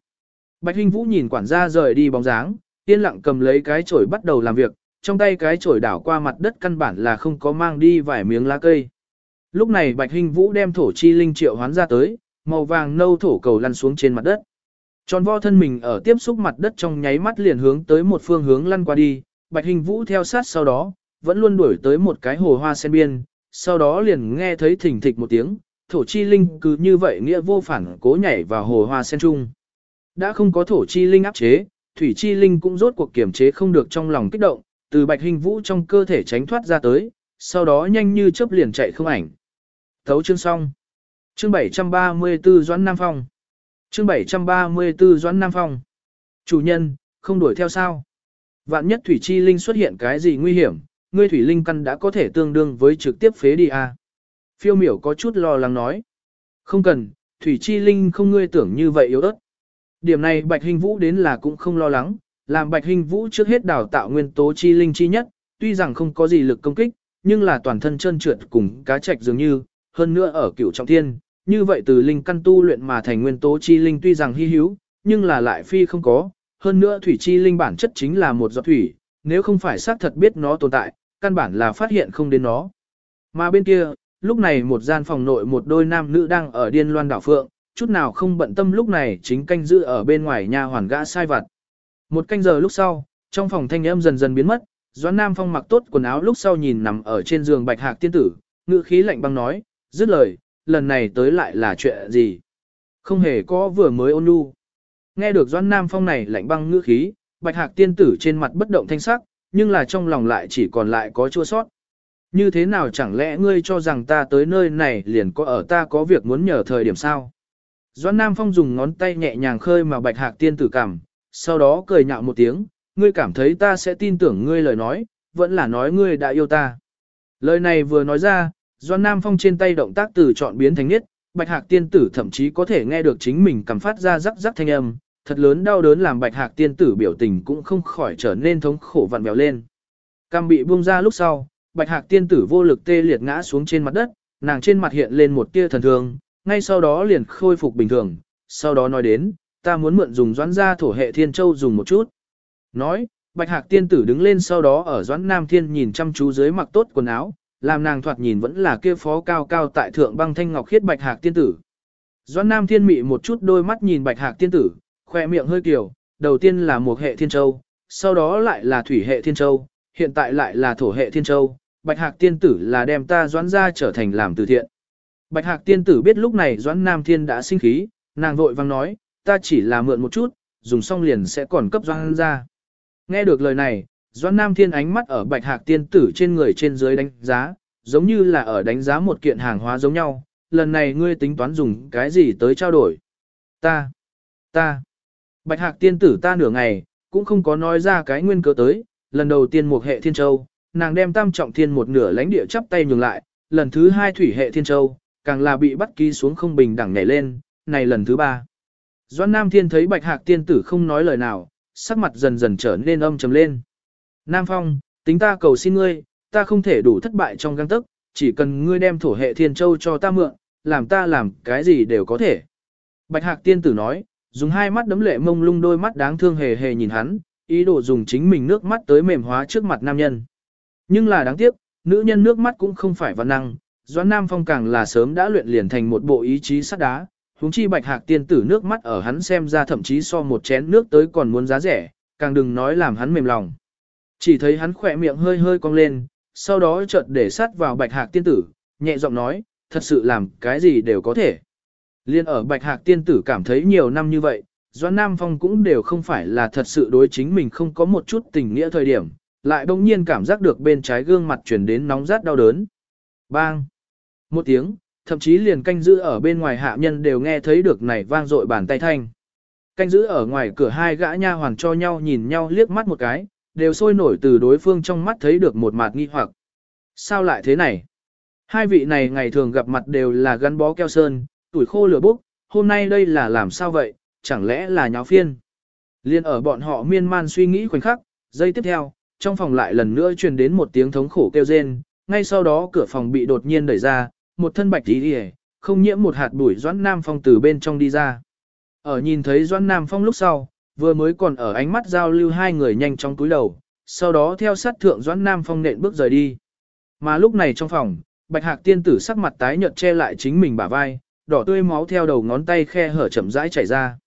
Bạch Hinh Vũ nhìn quản gia rời đi bóng dáng, yên lặng cầm lấy cái chổi bắt đầu làm việc, trong tay cái chổi đảo qua mặt đất căn bản là không có mang đi vài miếng lá cây. Lúc này Bạch Hinh Vũ đem thổ chi linh triệu hoán ra tới, màu vàng nâu thổ cầu lăn xuống trên mặt đất. Tròn vo thân mình ở tiếp xúc mặt đất trong nháy mắt liền hướng tới một phương hướng lăn qua đi, Bạch Hinh Vũ theo sát sau đó, vẫn luôn đuổi tới một cái hồ hoa sen biên, sau đó liền nghe thấy thỉnh thịch một tiếng, thổ chi linh cứ như vậy nghĩa vô phản cố nhảy vào hồ hoa sen trung. Đã không có thổ chi linh áp chế, thủy chi linh cũng rốt cuộc kiểm chế không được trong lòng kích động, từ bạch hình vũ trong cơ thể tránh thoát ra tới, sau đó nhanh như chớp liền chạy không ảnh. Thấu chương xong. Chương 734 Doãn Nam Phong. Chương 734 Doãn Nam Phong. Chủ nhân, không đuổi theo sao? Vạn nhất thủy chi linh xuất hiện cái gì nguy hiểm, ngươi thủy linh căn đã có thể tương đương với trực tiếp phế đi à? Phiêu miểu có chút lo lắng nói. Không cần, thủy chi linh không ngươi tưởng như vậy yếu ớt. Điểm này Bạch Hình Vũ đến là cũng không lo lắng, làm Bạch Hình Vũ trước hết đào tạo nguyên tố chi linh chi nhất, tuy rằng không có gì lực công kích, nhưng là toàn thân chân trượt cùng cá trạch dường như, hơn nữa ở cửu trọng thiên, như vậy từ linh căn tu luyện mà thành nguyên tố chi linh tuy rằng hy hữu, nhưng là lại phi không có, hơn nữa thủy chi linh bản chất chính là một giọt thủy, nếu không phải xác thật biết nó tồn tại, căn bản là phát hiện không đến nó. Mà bên kia, lúc này một gian phòng nội một đôi nam nữ đang ở điên loan đảo phượng, chút nào không bận tâm lúc này chính canh giữ ở bên ngoài nhà hoàn gã sai vặt. Một canh giờ lúc sau, trong phòng thanh âm dần dần biến mất, Doãn Nam Phong mặc tốt quần áo lúc sau nhìn nằm ở trên giường Bạch Hạc tiên tử, ngữ khí lạnh băng nói, dứt lời, lần này tới lại là chuyện gì? Không hề có vừa mới ôn nhu. Nghe được Doãn Nam Phong này lạnh băng ngữ khí, Bạch Hạc tiên tử trên mặt bất động thanh sắc, nhưng là trong lòng lại chỉ còn lại có chua sót. Như thế nào chẳng lẽ ngươi cho rằng ta tới nơi này liền có ở ta có việc muốn nhờ thời điểm sao? Doãn Nam Phong dùng ngón tay nhẹ nhàng khơi mà Bạch Hạc tiên tử cảm, sau đó cười nhạo một tiếng, ngươi cảm thấy ta sẽ tin tưởng ngươi lời nói, vẫn là nói ngươi đã yêu ta. Lời này vừa nói ra, Doan Nam Phong trên tay động tác từ chọn biến thành nhất, Bạch Hạc tiên tử thậm chí có thể nghe được chính mình cầm phát ra rắc rắc thanh âm, thật lớn đau đớn làm Bạch Hạc tiên tử biểu tình cũng không khỏi trở nên thống khổ vặn vẹo lên. Cam bị buông ra lúc sau, Bạch Hạc tiên tử vô lực tê liệt ngã xuống trên mặt đất, nàng trên mặt hiện lên một tia thần thương, ngay sau đó liền khôi phục bình thường, sau đó nói đến, ta muốn mượn dùng doãn gia thổ hệ thiên châu dùng một chút. Nói, Bạch Hạc tiên tử đứng lên sau đó ở doãn nam thiên nhìn chăm chú dưới mặc tốt quần áo, làm nàng thoạt nhìn vẫn là kia phó cao cao tại thượng băng thanh ngọc khiết Bạch Hạc tiên tử. Doãn nam thiên mị một chút đôi mắt nhìn Bạch Hạc tiên tử, khoe miệng hơi kiểu, đầu tiên là một hệ thiên châu, sau đó lại là thủy hệ thiên châu, hiện tại lại là thổ hệ thiên châu. Bạch Hạc tiên tử là đem ta doãn ra trở thành làm từ thiện. Bạch Hạc tiên tử biết lúc này doãn nam thiên đã sinh khí, nàng vội vang nói, ta chỉ là mượn một chút, dùng xong liền sẽ còn cấp doãn ra. Nghe được lời này, Doãn Nam Thiên ánh mắt ở bạch hạc tiên tử trên người trên dưới đánh giá, giống như là ở đánh giá một kiện hàng hóa giống nhau, lần này ngươi tính toán dùng cái gì tới trao đổi. Ta, ta, bạch hạc tiên tử ta nửa ngày, cũng không có nói ra cái nguyên cớ tới, lần đầu tiên một hệ thiên châu, nàng đem tam trọng thiên một nửa lãnh địa chắp tay nhường lại, lần thứ hai thủy hệ thiên châu, càng là bị bắt ký xuống không bình đẳng nhảy lên, này lần thứ ba. Doan Nam Thiên thấy Bạch Hạc tiên tử không nói lời nào, sắc mặt dần dần trở nên âm trầm lên. Nam Phong, tính ta cầu xin ngươi, ta không thể đủ thất bại trong găng tức, chỉ cần ngươi đem thổ hệ thiên châu cho ta mượn, làm ta làm cái gì đều có thể. Bạch Hạc tiên tử nói, dùng hai mắt đấm lệ mông lung đôi mắt đáng thương hề hề nhìn hắn, ý đồ dùng chính mình nước mắt tới mềm hóa trước mặt nam nhân. Nhưng là đáng tiếc, nữ nhân nước mắt cũng không phải văn năng, Doãn Nam Phong càng là sớm đã luyện liền thành một bộ ý chí sắt đá, huống chi bạch hạc tiên tử nước mắt ở hắn xem ra thậm chí so một chén nước tới còn muốn giá rẻ, càng đừng nói làm hắn mềm lòng. Chỉ thấy hắn khỏe miệng hơi hơi cong lên, sau đó chợt để sát vào bạch hạc tiên tử, nhẹ giọng nói, thật sự làm cái gì đều có thể. Liên ở bạch hạc tiên tử cảm thấy nhiều năm như vậy, Doãn Nam Phong cũng đều không phải là thật sự đối chính mình không có một chút tình nghĩa thời điểm, lại bỗng nhiên cảm giác được bên trái gương mặt chuyển đến nóng rát đau đớn. Bang! Một tiếng, thậm chí liền canh giữ ở bên ngoài hạ nhân đều nghe thấy được này vang dội bàn tay thanh. Canh giữ ở ngoài cửa hai gã nha hoàn cho nhau nhìn nhau liếc mắt một cái, đều sôi nổi từ đối phương trong mắt thấy được một mặt nghi hoặc. Sao lại thế này? Hai vị này ngày thường gặp mặt đều là gắn bó keo sơn, tuổi khô lửa bốc, hôm nay đây là làm sao vậy, chẳng lẽ là nháo phiên? Liên ở bọn họ miên man suy nghĩ khoảnh khắc, giây tiếp theo, trong phòng lại lần nữa truyền đến một tiếng thống khổ kêu rên, ngay sau đó cửa phòng bị đột nhiên đẩy ra, một thân bạch tí đi không nhiễm một hạt bụi Doãn Nam Phong từ bên trong đi ra. Ở nhìn thấy Doãn Nam Phong lúc sau, vừa mới còn ở ánh mắt giao lưu hai người nhanh chóng túi đầu, sau đó theo sát thượng Doãn Nam Phong nện bước rời đi. Mà lúc này trong phòng, Bạch Hạc tiên tử sắc mặt tái nhợt che lại chính mình bả vai, đỏ tươi máu theo đầu ngón tay khe hở chậm rãi chảy ra.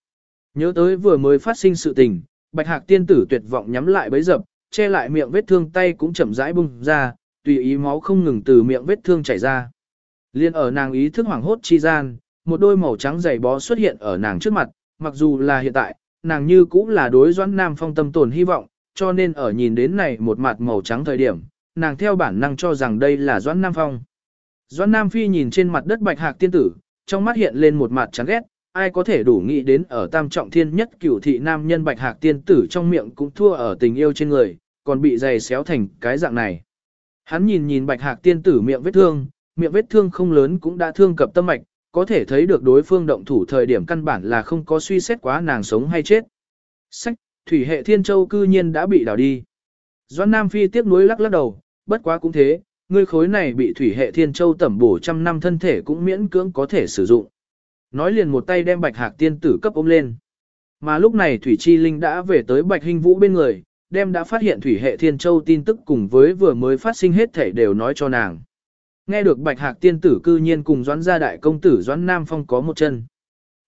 Nhớ tới vừa mới phát sinh sự tình, Bạch Hạc tiên tử tuyệt vọng nhắm lại bấy dập, che lại miệng vết thương tay cũng chậm rãi bung ra, tùy ý máu không ngừng từ miệng vết thương chảy ra. Liên ở nàng ý thức hoảng hốt chi gian, một đôi màu trắng dày bó xuất hiện ở nàng trước mặt, mặc dù là hiện tại, nàng như cũng là đối doãn nam phong tâm tồn hy vọng, cho nên ở nhìn đến này một mặt màu trắng thời điểm, nàng theo bản năng cho rằng đây là doãn nam phong. Doãn nam phi nhìn trên mặt đất bạch hạc tiên tử, trong mắt hiện lên một mặt chán ghét, ai có thể đủ nghĩ đến ở tam trọng thiên nhất cửu thị nam nhân bạch hạc tiên tử trong miệng cũng thua ở tình yêu trên người, còn bị dày xéo thành cái dạng này. Hắn nhìn nhìn bạch hạc tiên tử miệng vết thương, miệng vết thương không lớn cũng đã thương cập tâm mạch, có thể thấy được đối phương động thủ thời điểm căn bản là không có suy xét quá nàng sống hay chết. Sách, thủy hệ thiên châu cư nhiên đã bị đảo đi. Doan Nam Phi tiếc nuối lắc lắc đầu, bất quá cũng thế, ngươi khối này bị thủy hệ thiên châu tẩm bổ trăm năm thân thể cũng miễn cưỡng có thể sử dụng. Nói liền một tay đem bạch hạc tiên tử cấp ôm lên. Mà lúc này Thủy Chi Linh đã về tới bạch hình vũ bên người, đem đã phát hiện thủy hệ thiên châu tin tức cùng với vừa mới phát sinh hết thể đều nói cho nàng. Nghe được bạch hạc tiên tử cư nhiên cùng doãn gia đại công tử doãn Nam Phong có một chân.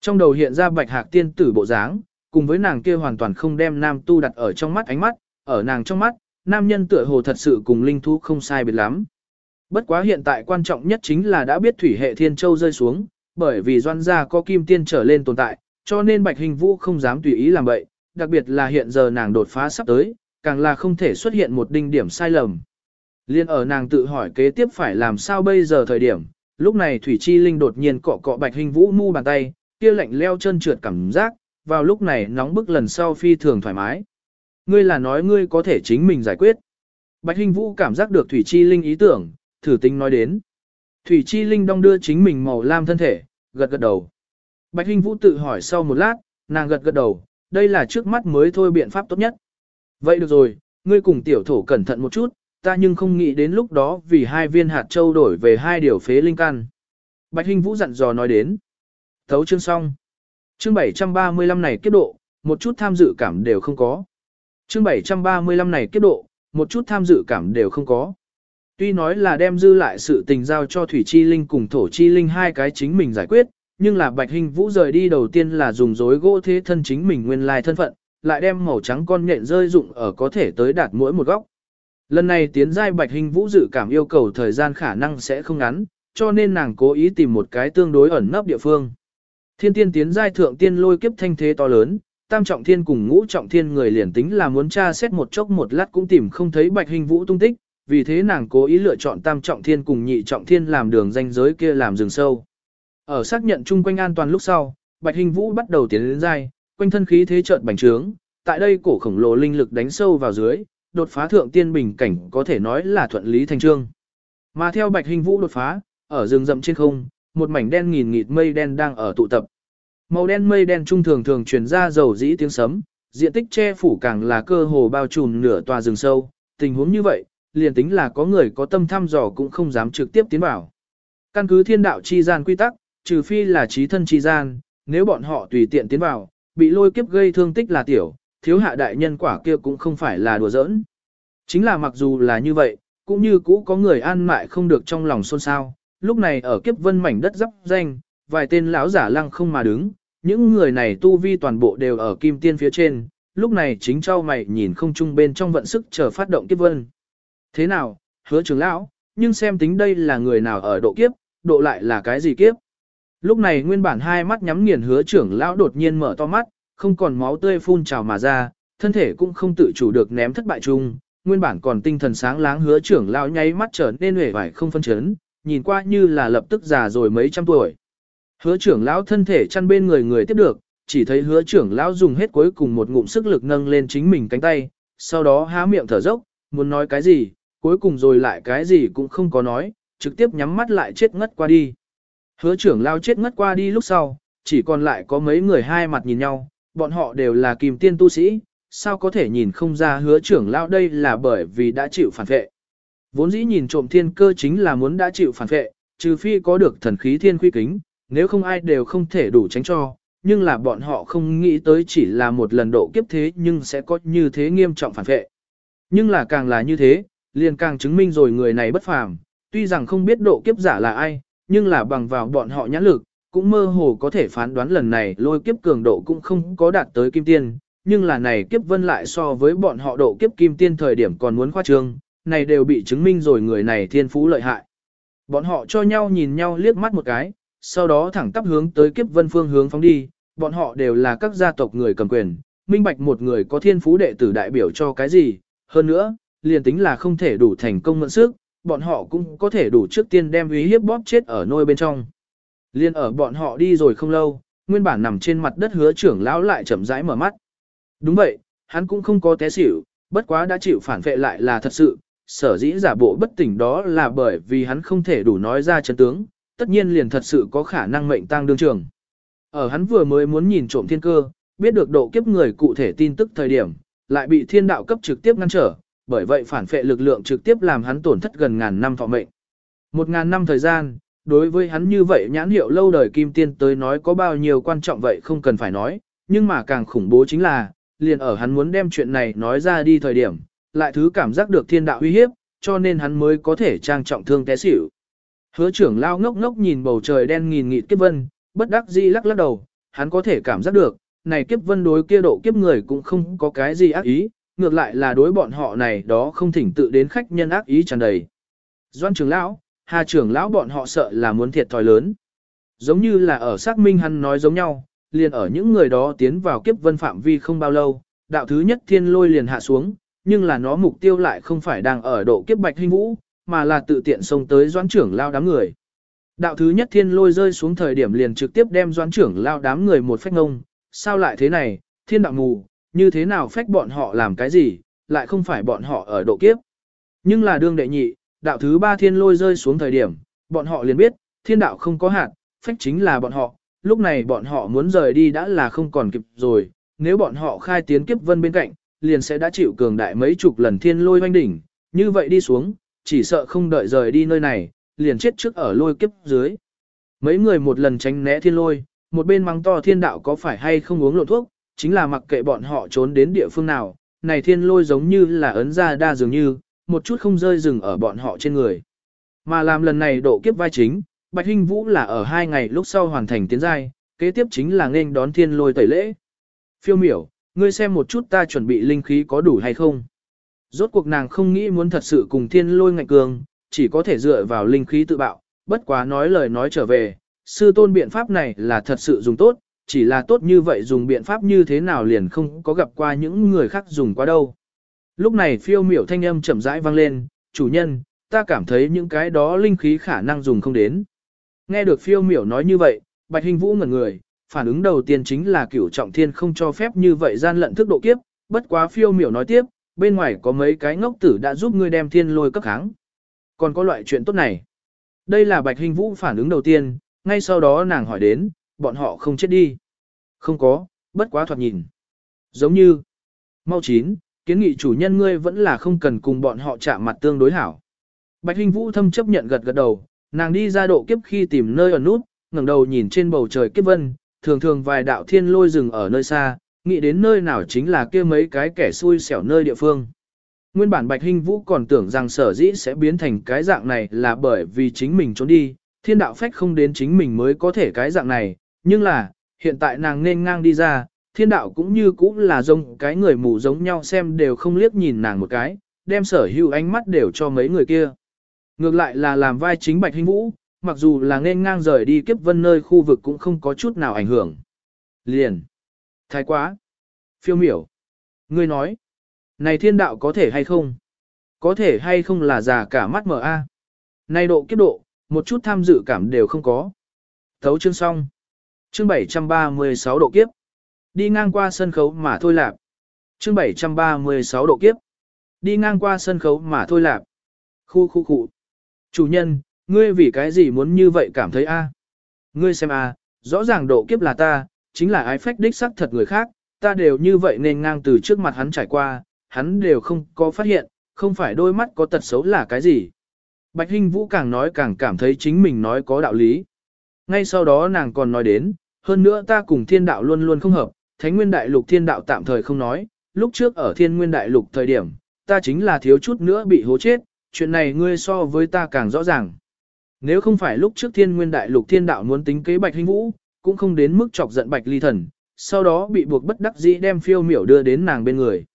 Trong đầu hiện ra bạch hạc tiên tử bộ dáng, cùng với nàng kia hoàn toàn không đem nam tu đặt ở trong mắt ánh mắt, ở nàng trong mắt, nam nhân tựa hồ thật sự cùng linh thú không sai biệt lắm. Bất quá hiện tại quan trọng nhất chính là đã biết thủy hệ thiên châu rơi xuống, bởi vì doan gia có kim tiên trở lên tồn tại, cho nên bạch hình vũ không dám tùy ý làm vậy, đặc biệt là hiện giờ nàng đột phá sắp tới, càng là không thể xuất hiện một đinh điểm sai lầm. Liên ở nàng tự hỏi kế tiếp phải làm sao bây giờ thời điểm, lúc này Thủy Chi Linh đột nhiên cọ cọ bạch hình vũ mu bàn tay, kia lạnh leo chân trượt cảm giác, vào lúc này nóng bức lần sau phi thường thoải mái. Ngươi là nói ngươi có thể chính mình giải quyết. Bạch Hình Vũ cảm giác được Thủy Chi Linh ý tưởng, thử tính nói đến. Thủy Chi Linh đong đưa chính mình màu lam thân thể, gật gật đầu. Bạch Hình Vũ tự hỏi sau một lát, nàng gật gật đầu, đây là trước mắt mới thôi biện pháp tốt nhất. Vậy được rồi, ngươi cùng tiểu thổ cẩn thận một chút, ta nhưng không nghĩ đến lúc đó vì hai viên hạt châu đổi về hai điều phế linh căn. Bạch Hình Vũ dặn dò nói đến. Thấu chương xong. Chương 735 này kết độ, một chút tham dự cảm đều không có. Chương 735 này kết độ, một chút tham dự cảm đều không có. Tuy nói là đem dư lại sự tình giao cho Thủy Chi Linh cùng Thổ Chi Linh hai cái chính mình giải quyết, nhưng là Bạch Hình Vũ rời đi đầu tiên là dùng dối gỗ thế thân chính mình nguyên lai thân phận, lại đem màu trắng con nhện rơi dụng ở có thể tới đạt mỗi một góc. Lần này tiến giai Bạch Hình Vũ dự cảm yêu cầu thời gian khả năng sẽ không ngắn, cho nên nàng cố ý tìm một cái tương đối ẩn nấp địa phương. Thiên tiên tiến giai thượng tiên lôi kiếp thanh thế to lớn, tam trọng thiên cùng ngũ trọng thiên người liền tính là muốn tra xét một chốc một lát cũng tìm không thấy bạch hình vũ tung tích, vì thế nàng cố ý lựa chọn tam trọng thiên cùng nhị trọng thiên làm đường danh giới kia làm rừng sâu. Ở xác nhận chung quanh an toàn lúc sau, bạch hình vũ bắt đầu tiến đến dai, quanh thân khí thế chợt bành trướng, tại đây cổ khổng lồ linh lực đánh sâu vào dưới, đột phá thượng tiên bình cảnh có thể nói là thuận lý thành trương. Mà theo bạch hình vũ đột phá, ở rừng rậm trên không, một mảnh đen nghìn nghịt mây đen đang ở tụ tập. Màu đen mây đen trung thường thường truyền ra dầu dĩ tiếng sấm, diện tích che phủ càng là cơ hồ bao trùm nửa tòa rừng sâu, tình huống như vậy, liền tính là có người có tâm thăm dò cũng không dám trực tiếp tiến vào. Căn cứ thiên đạo chi gian quy tắc, trừ phi là trí thân chi gian, nếu bọn họ tùy tiện tiến vào, bị lôi kiếp gây thương tích là tiểu, thiếu hạ đại nhân quả kia cũng không phải là đùa giỡn. Chính là mặc dù là như vậy, cũng như cũ có người an mại không được trong lòng xôn xao, lúc này ở kiếp vân mảnh đất dắp danh, vài tên lão giả lăng không mà đứng, những người này tu vi toàn bộ đều ở kim tiên phía trên, lúc này chính trao mày nhìn không chung bên trong vận sức chờ phát động kiếp vân. Thế nào, hứa trưởng lão, nhưng xem tính đây là người nào ở độ kiếp, độ lại là cái gì kiếp. Lúc này nguyên bản hai mắt nhắm nghiền hứa trưởng lão đột nhiên mở to mắt, không còn máu tươi phun trào mà ra, thân thể cũng không tự chủ được ném thất bại chung, nguyên bản còn tinh thần sáng láng hứa trưởng lão nháy mắt trở nên hề vải không phân chấn, nhìn qua như là lập tức già rồi mấy trăm tuổi. Hứa trưởng lão thân thể chăn bên người người tiếp được, chỉ thấy hứa trưởng lão dùng hết cuối cùng một ngụm sức lực nâng lên chính mình cánh tay, sau đó há miệng thở dốc, muốn nói cái gì, cuối cùng rồi lại cái gì cũng không có nói, trực tiếp nhắm mắt lại chết ngất qua đi. Hứa trưởng lao chết ngất qua đi lúc sau, chỉ còn lại có mấy người hai mặt nhìn nhau, bọn họ đều là kìm tiên tu sĩ, sao có thể nhìn không ra hứa trưởng lao đây là bởi vì đã chịu phản vệ. Vốn dĩ nhìn trộm thiên cơ chính là muốn đã chịu phản vệ, trừ phi có được thần khí thiên quy kính, nếu không ai đều không thể đủ tránh cho, nhưng là bọn họ không nghĩ tới chỉ là một lần độ kiếp thế nhưng sẽ có như thế nghiêm trọng phản vệ. Nhưng là càng là như thế, liền càng chứng minh rồi người này bất phàm, tuy rằng không biết độ kiếp giả là ai, nhưng là bằng vào bọn họ nhãn lực, cũng mơ hồ có thể phán đoán lần này lôi kiếp cường độ cũng không có đạt tới kim tiên, nhưng là này kiếp vân lại so với bọn họ độ kiếp kim tiên thời điểm còn muốn khoa trương, này đều bị chứng minh rồi người này thiên phú lợi hại. Bọn họ cho nhau nhìn nhau liếc mắt một cái, sau đó thẳng tắp hướng tới kiếp vân phương hướng phóng đi, bọn họ đều là các gia tộc người cầm quyền, minh bạch một người có thiên phú đệ tử đại biểu cho cái gì, hơn nữa, liền tính là không thể đủ thành công mượn sức, bọn họ cũng có thể đủ trước tiên đem uy hiếp bóp chết ở nôi bên trong. Liên ở bọn họ đi rồi không lâu, nguyên bản nằm trên mặt đất hứa trưởng lão lại chậm rãi mở mắt. Đúng vậy, hắn cũng không có té xỉu, bất quá đã chịu phản vệ lại là thật sự, sở dĩ giả bộ bất tỉnh đó là bởi vì hắn không thể đủ nói ra chân tướng, tất nhiên liền thật sự có khả năng mệnh tang đương trường. Ở hắn vừa mới muốn nhìn trộm thiên cơ, biết được độ kiếp người cụ thể tin tức thời điểm, lại bị thiên đạo cấp trực tiếp ngăn trở, bởi vậy phản phệ lực lượng trực tiếp làm hắn tổn thất gần ngàn năm thọ mệnh. Một ngàn năm thời gian, đối với hắn như vậy nhãn hiệu lâu đời kim tiên tới nói có bao nhiêu quan trọng vậy không cần phải nói, nhưng mà càng khủng bố chính là, liền ở hắn muốn đem chuyện này nói ra đi thời điểm, lại thứ cảm giác được thiên đạo uy hiếp, cho nên hắn mới có thể trang trọng thương té xỉu. Hứa trưởng lao ngốc ngốc nhìn bầu trời đen nghìn nghịt kiếp vân, bất đắc dĩ lắc lắc đầu, hắn có thể cảm giác được, này kiếp vân đối kia độ kiếp người cũng không có cái gì ác ý, ngược lại là đối bọn họ này đó không thỉnh tự đến khách nhân ác ý tràn đầy. Doan trưởng lão, hà trưởng lão bọn họ sợ là muốn thiệt thòi lớn. Giống như là ở xác minh hắn nói giống nhau, liền ở những người đó tiến vào kiếp vân phạm vi không bao lâu, đạo thứ nhất thiên lôi liền hạ xuống, nhưng là nó mục tiêu lại không phải đang ở độ kiếp bạch hình vũ, mà là tự tiện xông tới doãn trưởng lao đám người. Đạo thứ nhất thiên lôi rơi xuống thời điểm liền trực tiếp đem doãn trưởng lao đám người một phách ngông, sao lại thế này, thiên đạo mù, như thế nào phách bọn họ làm cái gì, lại không phải bọn họ ở độ kiếp. Nhưng là đương đệ nhị, đạo thứ ba thiên lôi rơi xuống thời điểm, bọn họ liền biết, thiên đạo không có hạt, phách chính là bọn họ, lúc này bọn họ muốn rời đi đã là không còn kịp rồi, nếu bọn họ khai tiến kiếp vân bên cạnh, liền sẽ đã chịu cường đại mấy chục lần thiên lôi hoanh đỉnh, như vậy đi xuống, chỉ sợ không đợi rời đi nơi này, liền chết trước ở lôi kiếp dưới. Mấy người một lần tránh né thiên lôi, một bên mắng to thiên đạo có phải hay không uống lộn thuốc, chính là mặc kệ bọn họ trốn đến địa phương nào, này thiên lôi giống như là ấn ra đa dường như, một chút không rơi rừng ở bọn họ trên người. Mà làm lần này độ kiếp vai chính, Bạch Hinh Vũ là ở hai ngày lúc sau hoàn thành tiến giai, kế tiếp chính là nên đón thiên lôi tẩy lễ. Phiêu miểu, ngươi xem một chút ta chuẩn bị linh khí có đủ hay không. Rốt cuộc nàng không nghĩ muốn thật sự cùng thiên lôi ngạnh cường, chỉ có thể dựa vào linh khí tự bạo, bất quá nói lời nói trở về, sư tôn biện pháp này là thật sự dùng tốt, chỉ là tốt như vậy dùng biện pháp như thế nào liền không có gặp qua những người khác dùng qua đâu. Lúc này phiêu miểu thanh âm chậm rãi vang lên, chủ nhân, ta cảm thấy những cái đó linh khí khả năng dùng không đến. Nghe được phiêu miểu nói như vậy, bạch hình vũ ngẩn người, phản ứng đầu tiên chính là cửu trọng thiên không cho phép như vậy gian lận thức độ kiếp, bất quá phiêu miểu nói tiếp, bên ngoài có mấy cái ngốc tử đã giúp ngươi đem thiên lôi cấp kháng. Còn có loại chuyện tốt này. Đây là bạch hình vũ phản ứng đầu tiên, ngay sau đó nàng hỏi đến, bọn họ không chết đi. Không có, bất quá thoạt nhìn. Giống như, mau chín, kiến nghị chủ nhân ngươi vẫn là không cần cùng bọn họ chạm mặt tương đối hảo. Bạch Hình Vũ thâm chấp nhận gật gật đầu, nàng đi ra độ kiếp khi tìm nơi ở nút, ngẩng đầu nhìn trên bầu trời kiếp vân, thường thường vài đạo thiên lôi rừng ở nơi xa, nghĩ đến nơi nào chính là kia mấy cái kẻ xui xẻo nơi địa phương. Nguyên bản Bạch Hinh Vũ còn tưởng rằng sở dĩ sẽ biến thành cái dạng này là bởi vì chính mình trốn đi, thiên đạo phách không đến chính mình mới có thể cái dạng này, nhưng là, hiện tại nàng nên ngang đi ra, thiên đạo cũng như cũng là giống cái người mù giống nhau xem đều không liếc nhìn nàng một cái, đem sở hữu ánh mắt đều cho mấy người kia. Ngược lại là làm vai chính Bạch Hinh Vũ, mặc dù là nên ngang rời đi kiếp vân nơi khu vực cũng không có chút nào ảnh hưởng. Liền. Thái quá. Phiêu miểu. Ngươi nói. Này thiên đạo có thể hay không? Có thể hay không là già cả mắt mở a? Này độ kiếp độ, một chút tham dự cảm đều không có. Thấu chương xong. Chương 736 độ kiếp. Đi ngang qua sân khấu mà thôi lạp. Chương 736 độ kiếp. Đi ngang qua sân khấu mà thôi lạp. Khu khu khu. Chủ nhân, ngươi vì cái gì muốn như vậy cảm thấy a? Ngươi xem a, rõ ràng độ kiếp là ta, chính là ái phách đích xác thật người khác, ta đều như vậy nên ngang từ trước mặt hắn trải qua, hắn đều không có phát hiện, không phải đôi mắt có tật xấu là cái gì. Bạch Hinh Vũ càng nói càng cảm thấy chính mình nói có đạo lý. Ngay sau đó nàng còn nói đến, hơn nữa ta cùng thiên đạo luôn luôn không hợp, thánh nguyên đại lục thiên đạo tạm thời không nói, lúc trước ở thiên nguyên đại lục thời điểm, ta chính là thiếu chút nữa bị hố chết, chuyện này ngươi so với ta càng rõ ràng. Nếu không phải lúc trước thiên nguyên đại lục thiên đạo muốn tính kế bạch hình vũ, cũng không đến mức chọc giận bạch ly thần, sau đó bị buộc bất đắc dĩ đem phiêu miểu đưa đến nàng bên người.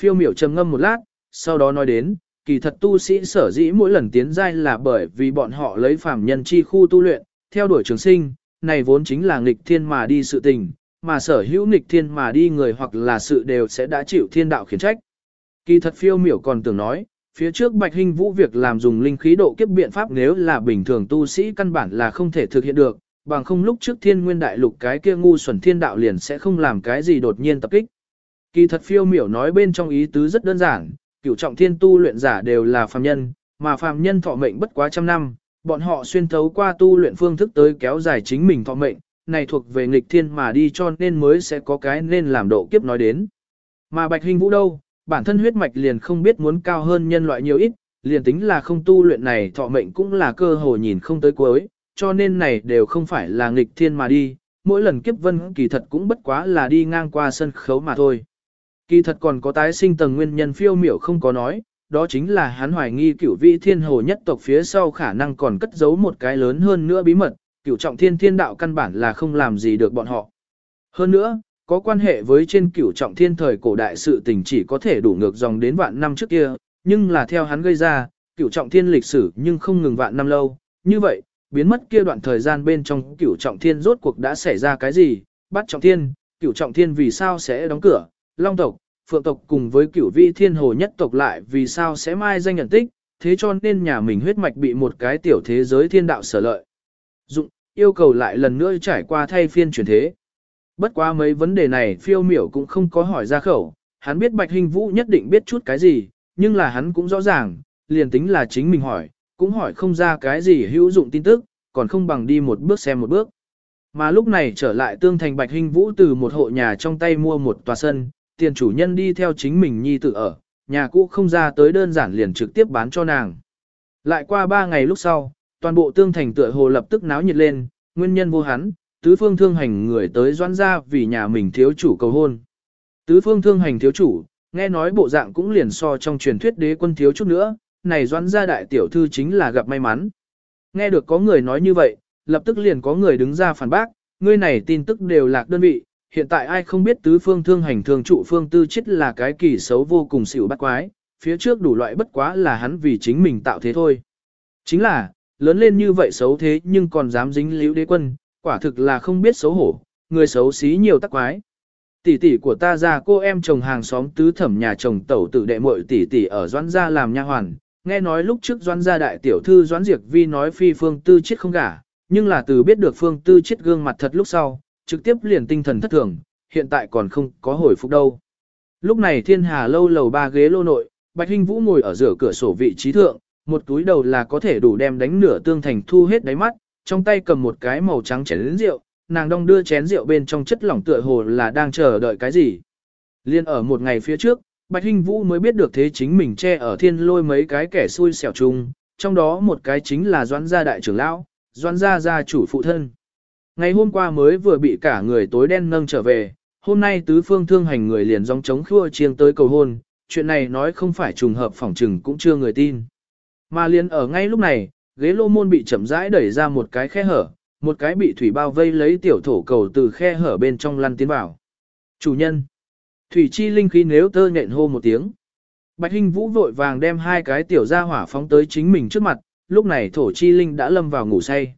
Phiêu miểu trầm ngâm một lát, sau đó nói đến, kỳ thật tu sĩ sở dĩ mỗi lần tiến giai là bởi vì bọn họ lấy phàm nhân chi khu tu luyện, theo đuổi trường sinh, này vốn chính là nghịch thiên mà đi sự tình, mà sở hữu nghịch thiên mà đi người hoặc là sự đều sẽ đã chịu thiên đạo khiển trách. Kỳ thật phiêu miểu còn tưởng nói, phía trước bạch hình vũ việc làm dùng linh khí độ kiếp biện pháp nếu là bình thường tu sĩ căn bản là không thể thực hiện được, bằng không lúc trước thiên nguyên đại lục cái kia ngu xuẩn thiên đạo liền sẽ không làm cái gì đột nhiên tập kích. Kỳ thật phiêu miểu nói bên trong ý tứ rất đơn giản, cửu trọng thiên tu luyện giả đều là phàm nhân, mà phàm nhân thọ mệnh bất quá trăm năm, bọn họ xuyên thấu qua tu luyện phương thức tới kéo dài chính mình thọ mệnh, này thuộc về nghịch thiên mà đi cho nên mới sẽ có cái nên làm độ kiếp nói đến. Mà bạch hình vũ đâu, bản thân huyết mạch liền không biết muốn cao hơn nhân loại nhiều ít, liền tính là không tu luyện này thọ mệnh cũng là cơ hội nhìn không tới cuối, cho nên này đều không phải là nghịch thiên mà đi, mỗi lần kiếp vân kỳ thật cũng bất quá là đi ngang qua sân khấu mà thôi. Kỳ thật còn có tái sinh tầng nguyên nhân phiêu miểu không có nói, đó chính là hắn hoài nghi cửu vị thiên hồ nhất tộc phía sau khả năng còn cất giấu một cái lớn hơn nữa bí mật, cửu trọng thiên thiên đạo căn bản là không làm gì được bọn họ. Hơn nữa, có quan hệ với trên cửu trọng thiên thời cổ đại sự tình chỉ có thể đủ ngược dòng đến vạn năm trước kia, nhưng là theo hắn gây ra, cửu trọng thiên lịch sử nhưng không ngừng vạn năm lâu. Như vậy, biến mất kia đoạn thời gian bên trong cửu trọng thiên rốt cuộc đã xảy ra cái gì, bắt trọng thiên, cửu trọng thiên vì sao sẽ đóng cửa, long tộc, phượng tộc cùng với cửu vi thiên hồ nhất tộc lại vì sao sẽ mai danh nhận tích, thế cho nên nhà mình huyết mạch bị một cái tiểu thế giới thiên đạo sở lợi. Dụng, yêu cầu lại lần nữa trải qua thay phiên chuyển thế. Bất quá mấy vấn đề này phiêu miểu cũng không có hỏi ra khẩu, hắn biết Bạch Hình Vũ nhất định biết chút cái gì, nhưng là hắn cũng rõ ràng, liền tính là chính mình hỏi, cũng hỏi không ra cái gì hữu dụng tin tức, còn không bằng đi một bước xem một bước. Mà lúc này trở lại tương thành Bạch Hình Vũ từ một hộ nhà trong tay mua một tòa sân, tiền chủ nhân đi theo chính mình nhi tự ở, nhà cũ không ra tới đơn giản liền trực tiếp bán cho nàng. Lại qua ba ngày lúc sau, toàn bộ tương thành tựa hồ lập tức náo nhiệt lên, nguyên nhân vô hắn, tứ phương thương hành người tới doan ra vì nhà mình thiếu chủ cầu hôn. Tứ phương thương hành thiếu chủ, nghe nói bộ dạng cũng liền so trong truyền thuyết đế quân thiếu chút nữa, này doan ra đại tiểu thư chính là gặp may mắn. Nghe được có người nói như vậy, lập tức liền có người đứng ra phản bác, ngươi này tin tức đều lạc đơn vị, hiện tại ai không biết tứ phương thương hành thương trụ phương tư chết là cái kỳ xấu vô cùng xỉu bắt quái, phía trước đủ loại bất quá là hắn vì chính mình tạo thế thôi. Chính là, lớn lên như vậy xấu thế nhưng còn dám dính liễu đế quân, quả thực là không biết xấu hổ, người xấu xí nhiều tắc quái. Tỷ tỷ của ta ra cô em chồng hàng xóm tứ thẩm nhà chồng tẩu tự đệ muội tỷ tỷ ở doãn gia làm nha hoàn, nghe nói lúc trước doãn gia đại tiểu thư doãn diệt vi nói phi phương tư chết không gả, nhưng là từ biết được phương tư chết gương mặt thật lúc sau, trực tiếp liền tinh thần thất thường, hiện tại còn không có hồi phục đâu. Lúc này thiên hà lâu lầu ba ghế lô nội, Bạch Hinh Vũ ngồi ở giữa cửa sổ vị trí thượng, một túi đầu là có thể đủ đem đánh nửa tương thành thu hết đáy mắt, trong tay cầm một cái màu trắng chén rượu, nàng đong đưa chén rượu bên trong chất lỏng tựa hồ là đang chờ đợi cái gì. Liên ở một ngày phía trước, Bạch Hinh Vũ mới biết được thế chính mình che ở thiên lôi mấy cái kẻ xui xẻo chung, trong đó một cái chính là Doãn gia đại trưởng lão, Doãn gia gia chủ phụ thân. Ngày hôm qua mới vừa bị cả người tối đen nâng trở về, hôm nay tứ phương thương hành người liền dòng chống khua chiêng tới cầu hôn, chuyện này nói không phải trùng hợp phỏng trừng cũng chưa người tin. Mà liền ở ngay lúc này, ghế lô môn bị chậm rãi đẩy ra một cái khe hở, một cái bị thủy bao vây lấy tiểu thổ cầu từ khe hở bên trong lăn tiến vào. Chủ nhân. Thủy chi linh khí nếu tơ nhện hô một tiếng. Bạch Hinh Vũ vội vàng đem hai cái tiểu gia hỏa phóng tới chính mình trước mặt, lúc này thổ chi linh đã lâm vào ngủ say.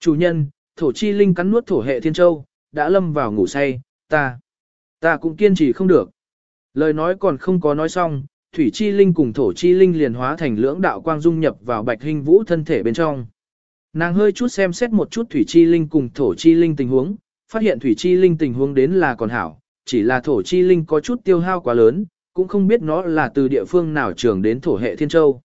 Chủ nhân, thổ chi linh cắn nuốt thổ hệ thiên châu, đã lâm vào ngủ say, ta, ta cũng kiên trì không được. Lời nói còn không có nói xong, thủy chi linh cùng thổ chi linh liền hóa thành lưỡng đạo quang dung nhập vào bạch hình vũ thân thể bên trong. Nàng hơi chút xem xét một chút thủy chi linh cùng thổ chi linh tình huống, phát hiện thủy chi linh tình huống đến là còn hảo, chỉ là thổ chi linh có chút tiêu hao quá lớn, cũng không biết nó là từ địa phương nào trường đến thổ hệ thiên châu.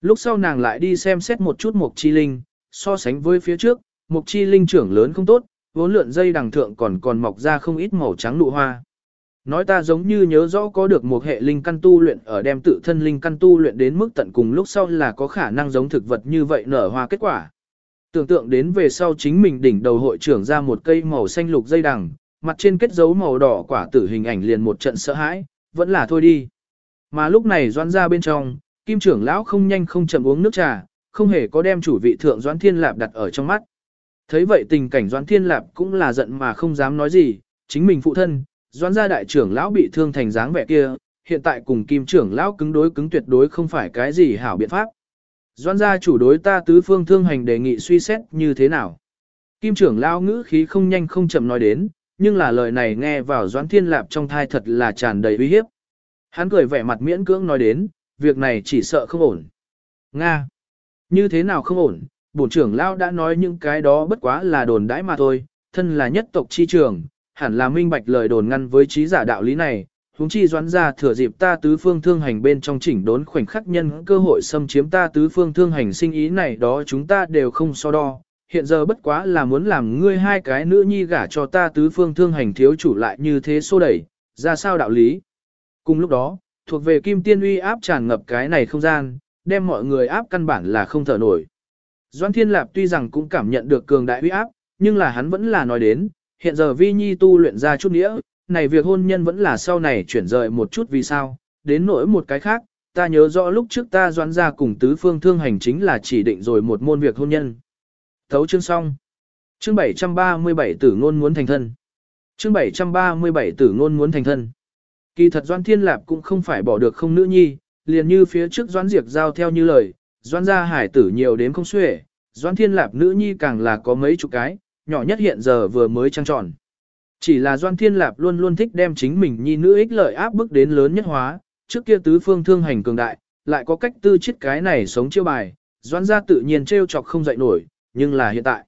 Lúc sau nàng lại đi xem xét một chút mục chi linh, so sánh với phía trước, mục chi linh trưởng lớn không tốt, vốn lượn dây đằng thượng còn còn mọc ra không ít màu trắng nụ hoa. Nói ta giống như nhớ rõ có được một hệ linh căn tu luyện ở đem tự thân linh căn tu luyện đến mức tận cùng lúc sau là có khả năng giống thực vật như vậy nở hoa kết quả. Tưởng tượng đến về sau chính mình đỉnh đầu hội trưởng ra một cây màu xanh lục dây đằng, mặt trên kết dấu màu đỏ quả tử hình ảnh liền một trận sợ hãi, vẫn là thôi đi. Mà lúc này doãn ra bên trong, kim trưởng lão không nhanh không chậm uống nước trà, không hề có đem chủ vị thượng doãn thiên lạp đặt ở trong mắt. Thấy vậy tình cảnh doãn thiên lạp cũng là giận mà không dám nói gì, chính mình phụ thân, doãn gia đại trưởng lão bị thương thành dáng vẻ kia, hiện tại cùng kim trưởng lão cứng đối cứng tuyệt đối không phải cái gì hảo biện pháp. Doãn gia chủ đối ta tứ phương thương hành đề nghị suy xét như thế nào. Kim trưởng lão ngữ khí không nhanh không chậm nói đến, nhưng là lời này nghe vào doãn thiên lạp trong thai thật là tràn đầy uy hiếp. Hắn cười vẻ mặt miễn cưỡng nói đến, việc này chỉ sợ không ổn. Nga! Như thế nào không ổn? Bổn trưởng lão đã nói những cái đó bất quá là đồn đãi mà thôi, thân là nhất tộc chi trưởng, hẳn là minh bạch lời đồn ngăn với trí giả đạo lý này, huống chi doãn ra thừa dịp ta tứ phương thương hành bên trong chỉnh đốn khoảnh khắc nhân cơ hội xâm chiếm ta tứ phương thương hành sinh ý này đó chúng ta đều không so đo. Hiện giờ bất quá là muốn làm ngươi hai cái nữ nhi gả cho ta tứ phương thương hành thiếu chủ lại như thế xô đẩy, ra sao đạo lý. Cùng lúc đó, thuộc về kim tiên uy áp tràn ngập cái này không gian, đem mọi người áp căn bản là không thở nổi. Doan Thiên Lạp tuy rằng cũng cảm nhận được cường đại uy áp, nhưng là hắn vẫn là nói đến, hiện giờ Vi Nhi tu luyện ra chút nghĩa, này việc hôn nhân vẫn là sau này chuyển rời một chút vì sao, đến nỗi một cái khác, ta nhớ rõ lúc trước ta doan ra cùng tứ phương thương hành chính là chỉ định rồi một môn việc hôn nhân. Thấu chương xong. Chương 737 tử ngôn muốn thành thân. chương 737 tử ngôn muốn thành thân. Kỳ thật Doan Thiên Lạp cũng không phải bỏ được không nữ nhi, liền như phía trước Doan Diệp giao theo như lời, Doan gia hải tử nhiều đến không xuể, Doan Thiên Lạp nữ nhi càng là có mấy chục cái, nhỏ nhất hiện giờ vừa mới trăng tròn. Chỉ là Doan Thiên Lạp luôn luôn thích đem chính mình nhi nữ ích lợi áp bức đến lớn nhất hóa, trước kia tứ phương thương hành cường đại, lại có cách tư chiết cái này sống chiêu bài, Doan gia tự nhiên trêu chọc không dậy nổi, nhưng là hiện tại.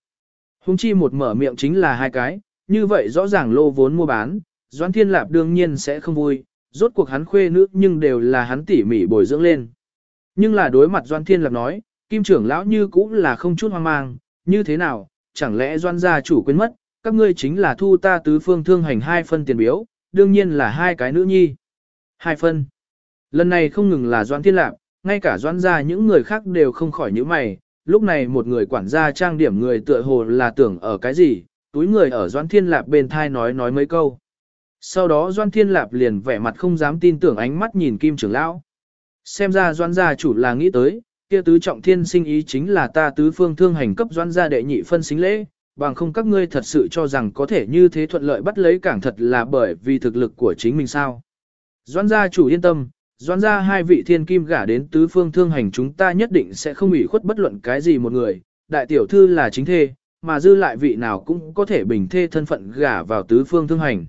Hùng chi một mở miệng chính là hai cái, như vậy rõ ràng lô vốn mua bán, Doan Thiên Lạp đương nhiên sẽ không vui, rốt cuộc hắn khuê nữ nhưng đều là hắn tỉ mỉ bồi dưỡng lên. Nhưng là đối mặt Doan Thiên lạc nói, Kim trưởng lão như cũng là không chút hoang mang, như thế nào, chẳng lẽ Doan gia chủ quên mất, các ngươi chính là thu ta tứ phương thương hành hai phân tiền biếu, đương nhiên là hai cái nữ nhi. Hai phân. Lần này không ngừng là Doan Thiên lạc ngay cả Doan gia những người khác đều không khỏi nhíu mày, lúc này một người quản gia trang điểm người tựa hồ là tưởng ở cái gì, túi người ở Doan Thiên Lạp bên thai nói nói mấy câu. Sau đó Doan Thiên Lạp liền vẻ mặt không dám tin tưởng ánh mắt nhìn Kim trưởng lão. Xem ra Doan gia chủ là nghĩ tới, kia tứ trọng thiên sinh ý chính là ta tứ phương thương hành cấp Doan gia đệ nhị phân xính lễ, bằng không các ngươi thật sự cho rằng có thể như thế thuận lợi bắt lấy cảng thật là bởi vì thực lực của chính mình sao. Doan gia chủ yên tâm, doan gia hai vị thiên kim gả đến tứ phương thương hành chúng ta nhất định sẽ không ủy khuất bất luận cái gì một người, đại tiểu thư là chính thê, mà dư lại vị nào cũng có thể bình thê thân phận gả vào tứ phương thương hành.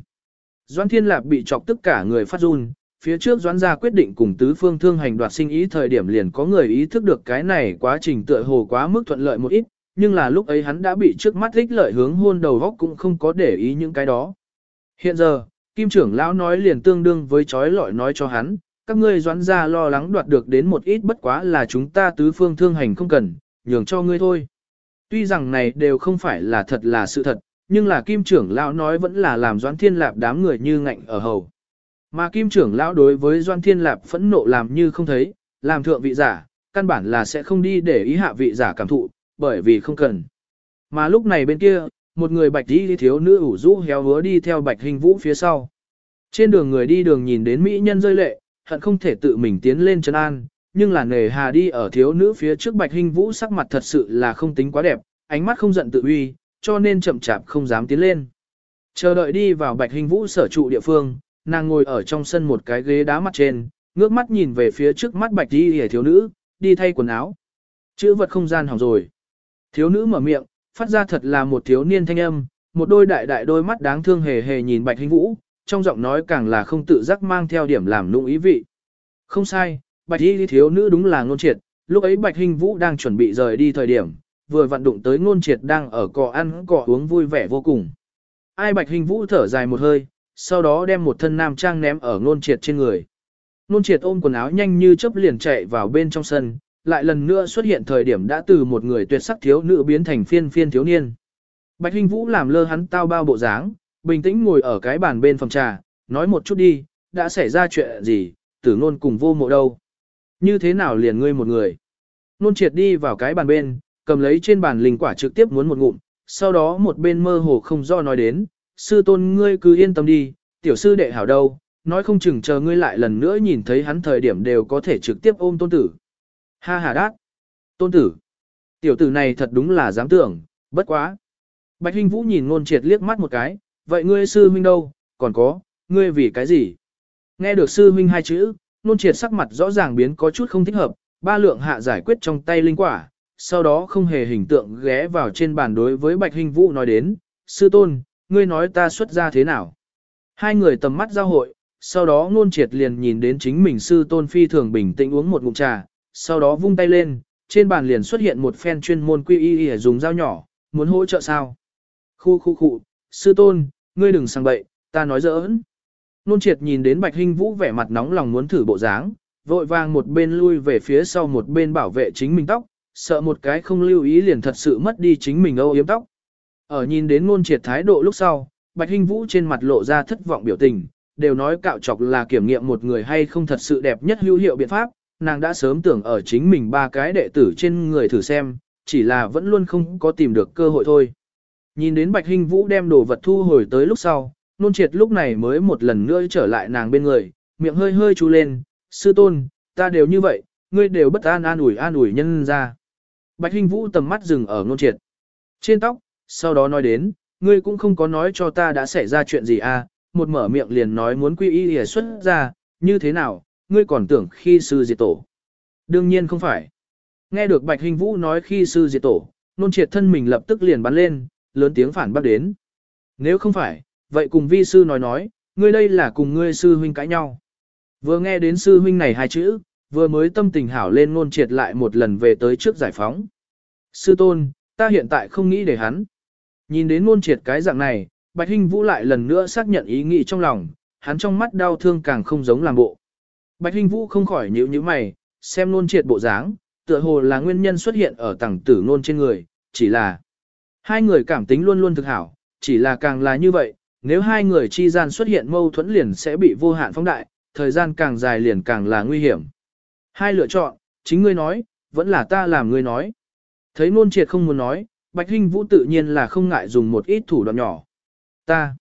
Doan Thiên Lạp bị chọc tất cả người phát run, phía trước doãn gia quyết định cùng tứ phương thương hành đoạt sinh ý thời điểm liền có người ý thức được cái này quá trình tựa hồ quá mức thuận lợi một ít, nhưng là lúc ấy hắn đã bị trước mắt ích lợi hướng hôn đầu góc cũng không có để ý những cái đó. Hiện giờ, Kim trưởng lão nói liền tương đương với chói lọi nói cho hắn, các ngươi doãn gia lo lắng đoạt được đến một ít bất quá là chúng ta tứ phương thương hành không cần, nhường cho ngươi thôi. Tuy rằng này đều không phải là thật là sự thật, nhưng là kim trưởng lão nói vẫn là làm doãn thiên lạp đám người như ngạnh ở hầu. Mà kim trưởng lão đối với doan thiên lạp phẫn nộ làm như không thấy, làm thượng vị giả, căn bản là sẽ không đi để ý hạ vị giả cảm thụ, bởi vì không cần. Mà lúc này bên kia, một người bạch đi thiếu nữ ủ rũ héo hứa đi theo bạch hình vũ phía sau. Trên đường người đi đường nhìn đến mỹ nhân rơi lệ, hận không thể tự mình tiến lên chân an, nhưng là nề hà đi ở thiếu nữ phía trước bạch hình vũ sắc mặt thật sự là không tính quá đẹp, ánh mắt không giận tự uy, cho nên chậm chạp không dám tiến lên. Chờ đợi đi vào bạch hình vũ sở trụ địa phương, nàng ngồi ở trong sân một cái ghế đá mặt trên, ngước mắt nhìn về phía trước mắt bạch đi hề thiếu nữ, đi thay quần áo. Chữ vật không gian hỏng rồi. Thiếu nữ mở miệng, phát ra thật là một thiếu niên thanh âm, một đôi đại đại đôi mắt đáng thương hề hề nhìn bạch hình vũ, trong giọng nói càng là không tự giác mang theo điểm làm nụ ý vị. Không sai, bạch y thiếu nữ đúng là ngôn triệt, lúc ấy bạch hình vũ đang chuẩn bị rời đi thời điểm, vừa vận đụng tới ngôn triệt đang ở cỏ ăn cỏ uống vui vẻ vô cùng. Ai bạch hình vũ thở dài một hơi, sau đó đem một thân nam trang ném ở ngôn triệt trên người. Ngôn triệt ôm quần áo nhanh như chớp liền chạy vào bên trong sân, lại lần nữa xuất hiện thời điểm đã từ một người tuyệt sắc thiếu nữ biến thành phiên phiên thiếu niên. Bạch Hinh Vũ làm lơ hắn tao bao bộ dáng, bình tĩnh ngồi ở cái bàn bên phòng trà, nói một chút đi, đã xảy ra chuyện gì, tử ngôn cùng vô mộ đâu. Như thế nào liền ngươi một người. Nôn triệt đi vào cái bàn bên, cầm lấy trên bàn linh quả trực tiếp muốn một ngụm, sau đó một bên mơ hồ không do nói đến, sư tôn ngươi cứ yên tâm đi, tiểu sư đệ hảo đâu, nói không chừng chờ ngươi lại lần nữa nhìn thấy hắn thời điểm đều có thể trực tiếp ôm tôn tử. Ha ha đát. Tôn tử. Tiểu tử này thật đúng là dám tưởng, bất quá. Bạch Hinh Vũ nhìn ngôn triệt liếc mắt một cái, vậy ngươi sư huynh đâu, còn có, ngươi vì cái gì? Nghe được sư huynh hai chữ, ngôn triệt sắc mặt rõ ràng biến có chút không thích hợp, ba lượng hạ giải quyết trong tay linh quả, sau đó không hề hình tượng ghé vào trên bàn đối với Bạch Hinh Vũ nói đến, sư tôn, ngươi nói ta xuất ra thế nào? Hai người tầm mắt giao hội, sau đó ngôn triệt liền nhìn đến chính mình sư tôn phi thường bình tĩnh uống một ngụm trà, sau đó vung tay lên, trên bàn liền xuất hiện một phen chuyên môn quy y y dùng dao nhỏ, muốn hỗ trợ sao? Khu khu khu, sư tôn, ngươi đừng sang bậy, ta nói giỡn. Nôn triệt nhìn đến bạch hình vũ vẻ mặt nóng lòng muốn thử bộ dáng, vội vàng một bên lui về phía sau một bên bảo vệ chính mình tóc, sợ một cái không lưu ý liền thật sự mất đi chính mình âu yếm tóc. Ở nhìn đến ngôn triệt thái độ lúc sau, bạch Hinh vũ trên mặt lộ ra thất vọng biểu tình, đều nói cạo chọc là kiểm nghiệm một người hay không thật sự đẹp nhất hữu hiệu biện pháp, nàng đã sớm tưởng ở chính mình ba cái đệ tử trên người thử xem, chỉ là vẫn luôn không có tìm được cơ hội thôi. Nhìn đến Bạch Hinh Vũ đem đồ vật thu hồi tới lúc sau, nôn triệt lúc này mới một lần nữa trở lại nàng bên người, miệng hơi hơi chú lên, sư tôn, ta đều như vậy, ngươi đều bất an an ủi an ủi nhân ra. Bạch Hinh Vũ tầm mắt dừng ở nôn triệt. Trên tóc, sau đó nói đến, ngươi cũng không có nói cho ta đã xảy ra chuyện gì à, một mở miệng liền nói muốn quy y hề xuất ra, như thế nào, ngươi còn tưởng khi sư diệt tổ. Đương nhiên không phải. Nghe được Bạch Hình Vũ nói khi sư diệt tổ, nôn triệt thân mình lập tức liền bắn lên, lớn tiếng phản bác đến. Nếu không phải, vậy cùng vi sư nói nói, ngươi đây là cùng ngươi sư huynh cãi nhau. Vừa nghe đến sư huynh này hai chữ, vừa mới tâm tình hảo lên nôn triệt lại một lần về tới trước giải phóng. Sư tôn, ta hiện tại không nghĩ để hắn. Nhìn đến nôn triệt cái dạng này, Bạch Hinh Vũ lại lần nữa xác nhận ý nghĩ trong lòng, hắn trong mắt đau thương càng không giống làm bộ. Bạch Hinh Vũ không khỏi nhíu nhíu mày, xem luôn triệt bộ dáng, tựa hồ là nguyên nhân xuất hiện ở tầng tử luôn trên người, chỉ là hai người cảm tính luôn luôn thực hảo, chỉ là càng là như vậy, nếu hai người chi gian xuất hiện mâu thuẫn liền sẽ bị vô hạn phóng đại, thời gian càng dài liền càng là nguy hiểm. Hai lựa chọn, chính ngươi nói, vẫn là ta làm ngươi nói. Thấy luôn triệt không muốn nói, Bạch Hinh Vũ tự nhiên là không ngại dùng một ít thủ đoạn nhỏ. Ta,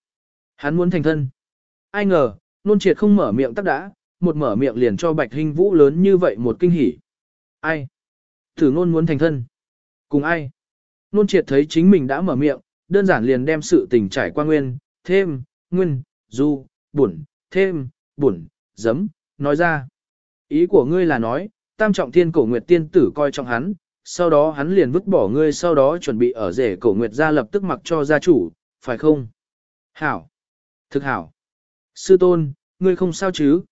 hắn muốn thành thân. Ai ngờ, nôn triệt không mở miệng tắc đã, một mở miệng liền cho Bạch Hinh Vũ lớn như vậy một kinh hỉ. Ai? Thử ngôn muốn thành thân. Cùng ai? Nôn triệt thấy chính mình đã mở miệng, đơn giản liền đem sự tình trải qua nguyên, thêm, nguyên, du, bổn, thêm, bổn, giấm, nói ra. Ý của ngươi là nói, tam trọng thiên cổ nguyệt tiên tử coi trọng hắn, sau đó hắn liền vứt bỏ ngươi sau đó chuẩn bị ở rể cổ nguyệt gia lập tức mặc cho gia chủ, phải không? Hảo! Thực hảo! Sư tôn, ngươi không sao chứ?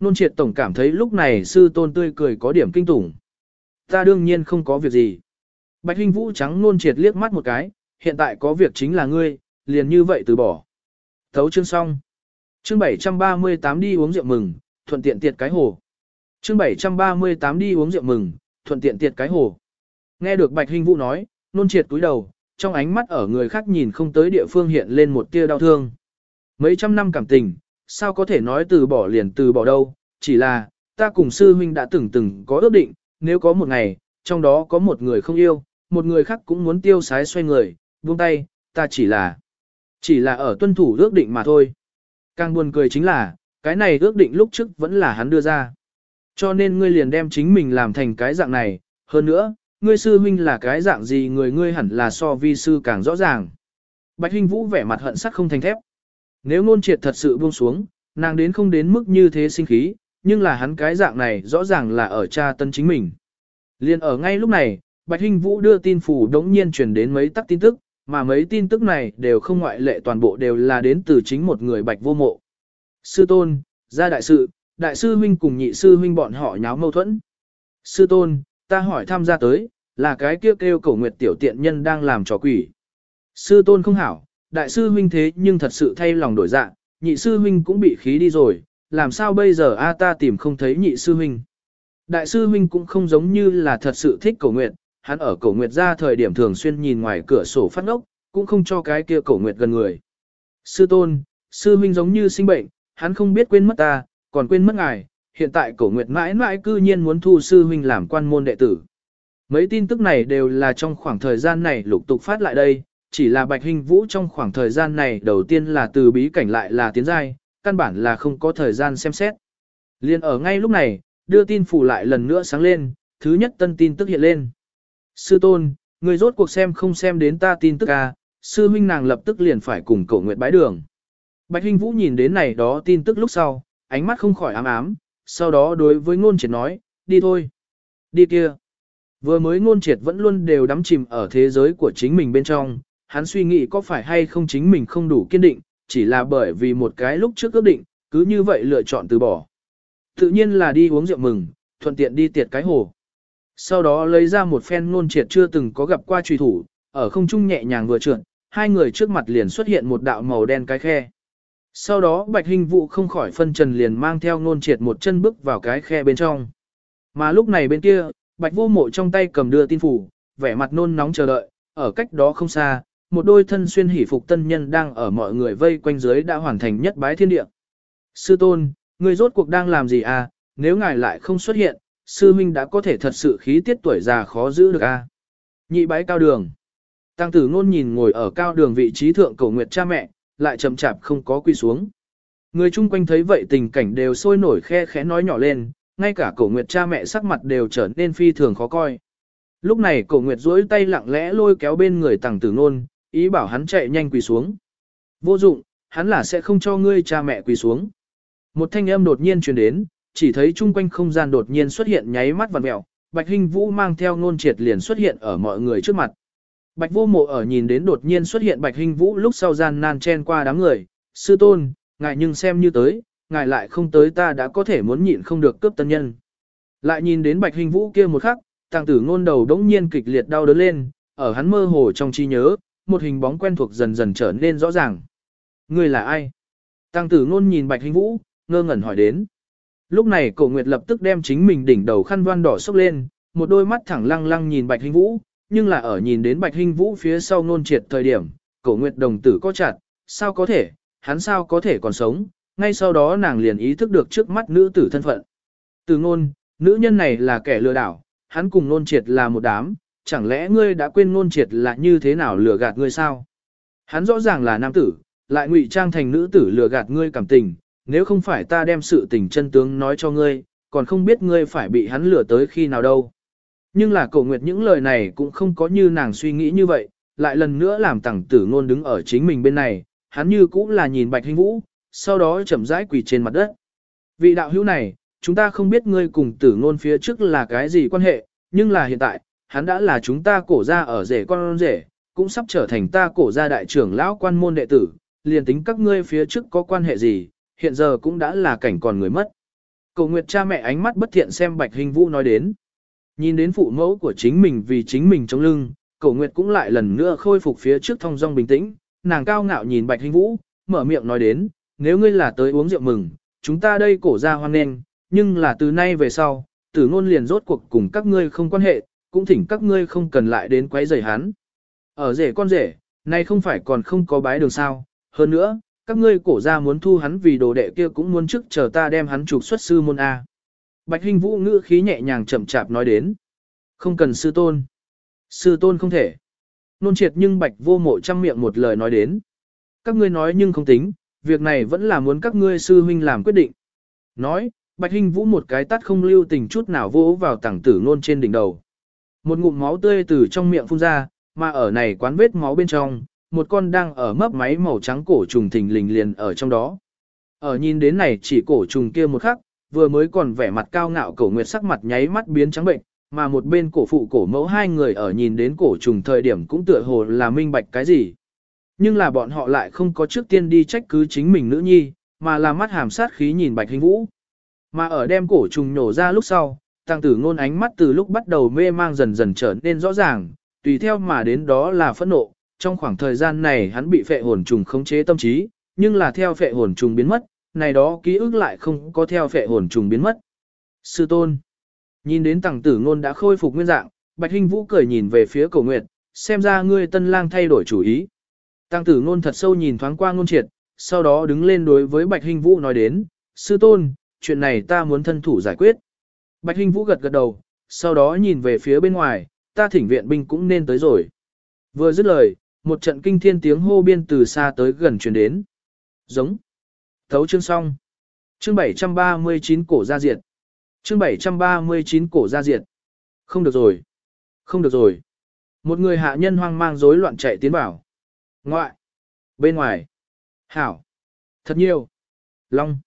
Nôn triệt tổng cảm thấy lúc này sư tôn tươi cười có điểm kinh tủng. Ta đương nhiên không có việc gì. Bạch Hinh Vũ trắng nôn triệt liếc mắt một cái, hiện tại có việc chính là ngươi, liền như vậy từ bỏ. Thấu chương xong. Chương 738 đi uống rượu mừng, thuận tiện tiệt cái hồ. Chương 738 đi uống rượu mừng, thuận tiện tiệt cái hồ. Nghe được Bạch Hinh Vũ nói, nôn triệt túi đầu, trong ánh mắt ở người khác nhìn không tới địa phương hiện lên một tia đau thương. Mấy trăm năm cảm tình, sao có thể nói từ bỏ liền từ bỏ đâu, chỉ là, ta cùng sư huynh đã từng từng có ước định, nếu có một ngày, trong đó có một người không yêu, một người khác cũng muốn tiêu sái xoay người, buông tay, ta chỉ là, chỉ là ở tuân thủ ước định mà thôi. Càng buồn cười chính là, cái này ước định lúc trước vẫn là hắn đưa ra. Cho nên ngươi liền đem chính mình làm thành cái dạng này, hơn nữa, ngươi sư huynh là cái dạng gì người ngươi hẳn là so vi sư càng rõ ràng. Bạch Hinh Vũ vẻ mặt hận sắt không thành thép. Nếu ngôn triệt thật sự buông xuống, nàng đến không đến mức như thế sinh khí, nhưng là hắn cái dạng này rõ ràng là ở cha tân chính mình. Liên ở ngay lúc này, Bạch Hinh Vũ đưa tin phủ đống nhiên truyền đến mấy tắc tin tức, mà mấy tin tức này đều không ngoại lệ toàn bộ đều là đến từ chính một người Bạch vô mộ. Sư tôn, gia đại sự, đại sư huynh cùng nhị sư huynh bọn họ nháo mâu thuẫn. Sư tôn, ta hỏi tham gia tới, là cái kia kêu, kêu cổ nguyệt tiểu tiện nhân đang làm trò quỷ. Sư tôn không hảo, đại sư huynh thế nhưng thật sự thay lòng đổi dạ, nhị sư huynh cũng bị khí đi rồi, làm sao bây giờ a ta tìm không thấy nhị sư huynh. Đại sư huynh cũng không giống như là thật sự thích cổ nguyệt, hắn ở cổ nguyệt ra thời điểm thường xuyên nhìn ngoài cửa sổ phát ngốc, cũng không cho cái kia cổ nguyệt gần người. Sư tôn, sư huynh giống như sinh bệnh, hắn không biết quên mất ta, còn quên mất ngài, hiện tại cổ nguyệt mãi mãi cư nhiên muốn thu sư huynh làm quan môn đệ tử. Mấy tin tức này đều là trong khoảng thời gian này lục tục phát lại đây, chỉ là Bạch Hình Vũ trong khoảng thời gian này đầu tiên là từ bí cảnh lại là tiến giai, căn bản là không có thời gian xem xét. Liên ở ngay lúc này, đưa tin phủ lại lần nữa sáng lên, thứ nhất tân tin tức hiện lên. Sư tôn, người rốt cuộc xem không xem đến ta tin tức à, sư huynh nàng lập tức liền phải cùng cậu nguyện bái đường. Bạch Hinh Vũ nhìn đến này đó tin tức lúc sau, ánh mắt không khỏi ám ám, sau đó đối với ngôn triệt nói, đi thôi. Đi kia. Vừa mới ngôn triệt vẫn luôn đều đắm chìm ở thế giới của chính mình bên trong, hắn suy nghĩ có phải hay không chính mình không đủ kiên định, chỉ là bởi vì một cái lúc trước ước định, cứ như vậy lựa chọn từ bỏ. Tự nhiên là đi uống rượu mừng, thuận tiện đi tiệt cái hồ. Sau đó lấy ra một phen ngôn triệt chưa từng có gặp qua truy thủ, ở không trung nhẹ nhàng vừa trượt, hai người trước mặt liền xuất hiện một đạo màu đen cái khe. Sau đó bạch hình vụ không khỏi phân trần liền mang theo ngôn triệt một chân bước vào cái khe bên trong. Mà lúc này bên kia, bạch vô mộ trong tay cầm đưa tin phủ, vẻ mặt nôn nóng chờ đợi, ở cách đó không xa, một đôi thân xuyên hỷ phục tân nhân đang ở mọi người vây quanh dưới đã hoàn thành nhất bái thiên địa. Sư tôn, người rốt cuộc đang làm gì à, nếu ngài lại không xuất hiện, sư huynh đã có thể thật sự khí tiết tuổi già khó giữ được à. Nhị bái cao đường. Tăng tử ngôn nhìn ngồi ở cao đường vị trí thượng cầu nguyệt cha mẹ, lại chậm chạp không có quy xuống. Người chung quanh thấy vậy tình cảnh đều sôi nổi khe khẽ nói nhỏ lên, ngay cả cổ nguyệt cha mẹ sắc mặt đều trở nên phi thường khó coi. Lúc này cổ nguyệt duỗi tay lặng lẽ lôi kéo bên người tàng tử ngôn, ý bảo hắn chạy nhanh quỳ xuống. Vô dụng, hắn là sẽ không cho ngươi cha mẹ quỳ xuống. Một thanh âm đột nhiên truyền đến, chỉ thấy chung quanh không gian đột nhiên xuất hiện nháy mắt vằn mẹo, Bạch Hinh Vũ mang theo nôn triệt liền xuất hiện ở mọi người trước mặt. Bạch vô mộ ở nhìn đến đột nhiên xuất hiện Bạch Hinh Vũ lúc sau gian nan chen qua đám người, sư tôn, ngài nhưng xem như tới, ngài lại không tới ta đã có thể muốn nhịn không được cướp tân nhân. Lại nhìn đến Bạch Hinh Vũ kia một khắc, tàng tử ngôn đầu đống nhiên kịch liệt đau đớn lên, ở hắn mơ hồ trong trí nhớ, một hình bóng quen thuộc dần dần trở nên rõ ràng. Người là ai? Tàng tử ngôn nhìn Bạch Hinh Vũ, ngơ ngẩn hỏi đến. Lúc này cổ nguyệt lập tức đem chính mình đỉnh đầu khăn voan đỏ sốc lên, một đôi mắt thẳng lăng lăng nhìn Bạch Hinh Vũ, nhưng là ở nhìn đến Bạch Hinh Vũ phía sau ngôn triệt thời điểm, cổ nguyệt đồng tử có chặt, sao có thể, hắn sao có thể còn sống, ngay sau đó nàng liền ý thức được trước mắt nữ tử thân phận. Từ ngôn, nữ nhân này là kẻ lừa đảo, hắn cùng nôn triệt là một đám, chẳng lẽ ngươi đã quên nôn triệt là như thế nào lừa gạt ngươi sao? Hắn rõ ràng là nam tử, lại ngụy trang thành nữ tử lừa gạt ngươi cảm tình, nếu không phải ta đem sự tình chân tướng nói cho ngươi, còn không biết ngươi phải bị hắn lừa tới khi nào đâu. Nhưng là cổ nguyệt những lời này cũng không có như nàng suy nghĩ như vậy, lại lần nữa làm tẳng tử ngôn đứng ở chính mình bên này, hắn như cũng là nhìn bạch hình vũ, sau đó chậm rãi quỳ trên mặt đất. Vị đạo hữu này, chúng ta không biết ngươi cùng tử ngôn phía trước là cái gì quan hệ, nhưng là hiện tại, hắn đã là chúng ta cổ ra ở rể con rể, cũng sắp trở thành ta cổ gia đại trưởng lão quan môn đệ tử, liền tính các ngươi phía trước có quan hệ gì, hiện giờ cũng đã là cảnh còn người mất. Cầu Nguyệt cha mẹ ánh mắt bất thiện xem Bạch Hình Vũ nói đến. Nhìn đến phụ mẫu của chính mình vì chính mình trong lưng, Cầu Nguyệt cũng lại lần nữa khôi phục phía trước thông dong bình tĩnh, nàng cao ngạo nhìn Bạch Hình Vũ, mở miệng nói đến, nếu ngươi là tới uống rượu mừng, chúng ta đây cổ ra hoan nghênh, nhưng là từ nay về sau, tử ngôn liền rốt cuộc cùng các ngươi không quan hệ, cũng thỉnh các ngươi không cần lại đến quấy rầy hắn. Ở rể con rể, nay không phải còn không có bái đường sao, hơn nữa, các ngươi cổ ra muốn thu hắn vì đồ đệ kia cũng muốn trước chờ ta đem hắn trục xuất sư môn A. Bạch Hinh Vũ ngữ khí nhẹ nhàng chậm chạp nói đến. Không cần sư tôn. Sư tôn không thể. Nôn triệt nhưng Bạch vô mộ trăm miệng một lời nói đến. Các ngươi nói nhưng không tính, việc này vẫn là muốn các ngươi sư huynh làm quyết định. Nói, Bạch Hinh Vũ một cái tắt không lưu tình chút nào vỗ vào tảng tử nôn trên đỉnh đầu. Một ngụm máu tươi từ trong miệng phun ra, mà ở này quán vết máu bên trong, một con đang ở mấp máy màu trắng cổ trùng thình lình liền ở trong đó. Ở nhìn đến này chỉ cổ trùng kia một khắc, vừa mới còn vẻ mặt cao ngạo cổ nguyệt sắc mặt nháy mắt biến trắng bệnh, mà một bên cổ phụ cổ mẫu hai người ở nhìn đến cổ trùng thời điểm cũng tựa hồ là minh bạch cái gì. Nhưng là bọn họ lại không có trước tiên đi trách cứ chính mình nữ nhi, mà là mắt hàm sát khí nhìn bạch hình vũ. Mà ở đem cổ trùng nổ ra lúc sau, tăng tử ngôn ánh mắt từ lúc bắt đầu mê mang dần dần trở nên rõ ràng, tùy theo mà đến đó là phẫn nộ, trong khoảng thời gian này hắn bị phệ hồn trùng khống chế tâm trí, nhưng là theo phệ hồn trùng biến mất, này đó ký ức lại không có theo phệ hồn trùng biến mất. Sư tôn. Nhìn đến tàng tử ngôn đã khôi phục nguyên dạng, Bạch Hinh Vũ cười nhìn về phía cổ nguyệt, xem ra ngươi tân lang thay đổi chủ ý. Tăng tử ngôn thật sâu nhìn thoáng qua ngôn triệt, sau đó đứng lên đối với Bạch Hinh Vũ nói đến, sư tôn, chuyện này ta muốn thân thủ giải quyết. Bạch Hinh Vũ gật gật đầu, sau đó nhìn về phía bên ngoài, ta thỉnh viện binh cũng nên tới rồi. Vừa dứt lời, một trận kinh thiên tiếng hô biên từ xa tới gần truyền đến. Giống. Thấu chương xong. Chương 739 cổ ra diệt. Chương 739 cổ ra diệt. Không được rồi. Không được rồi. Một người hạ nhân hoang mang rối loạn chạy tiến vào. Ngoại. Bên ngoài. Hảo. Thật nhiều. Long.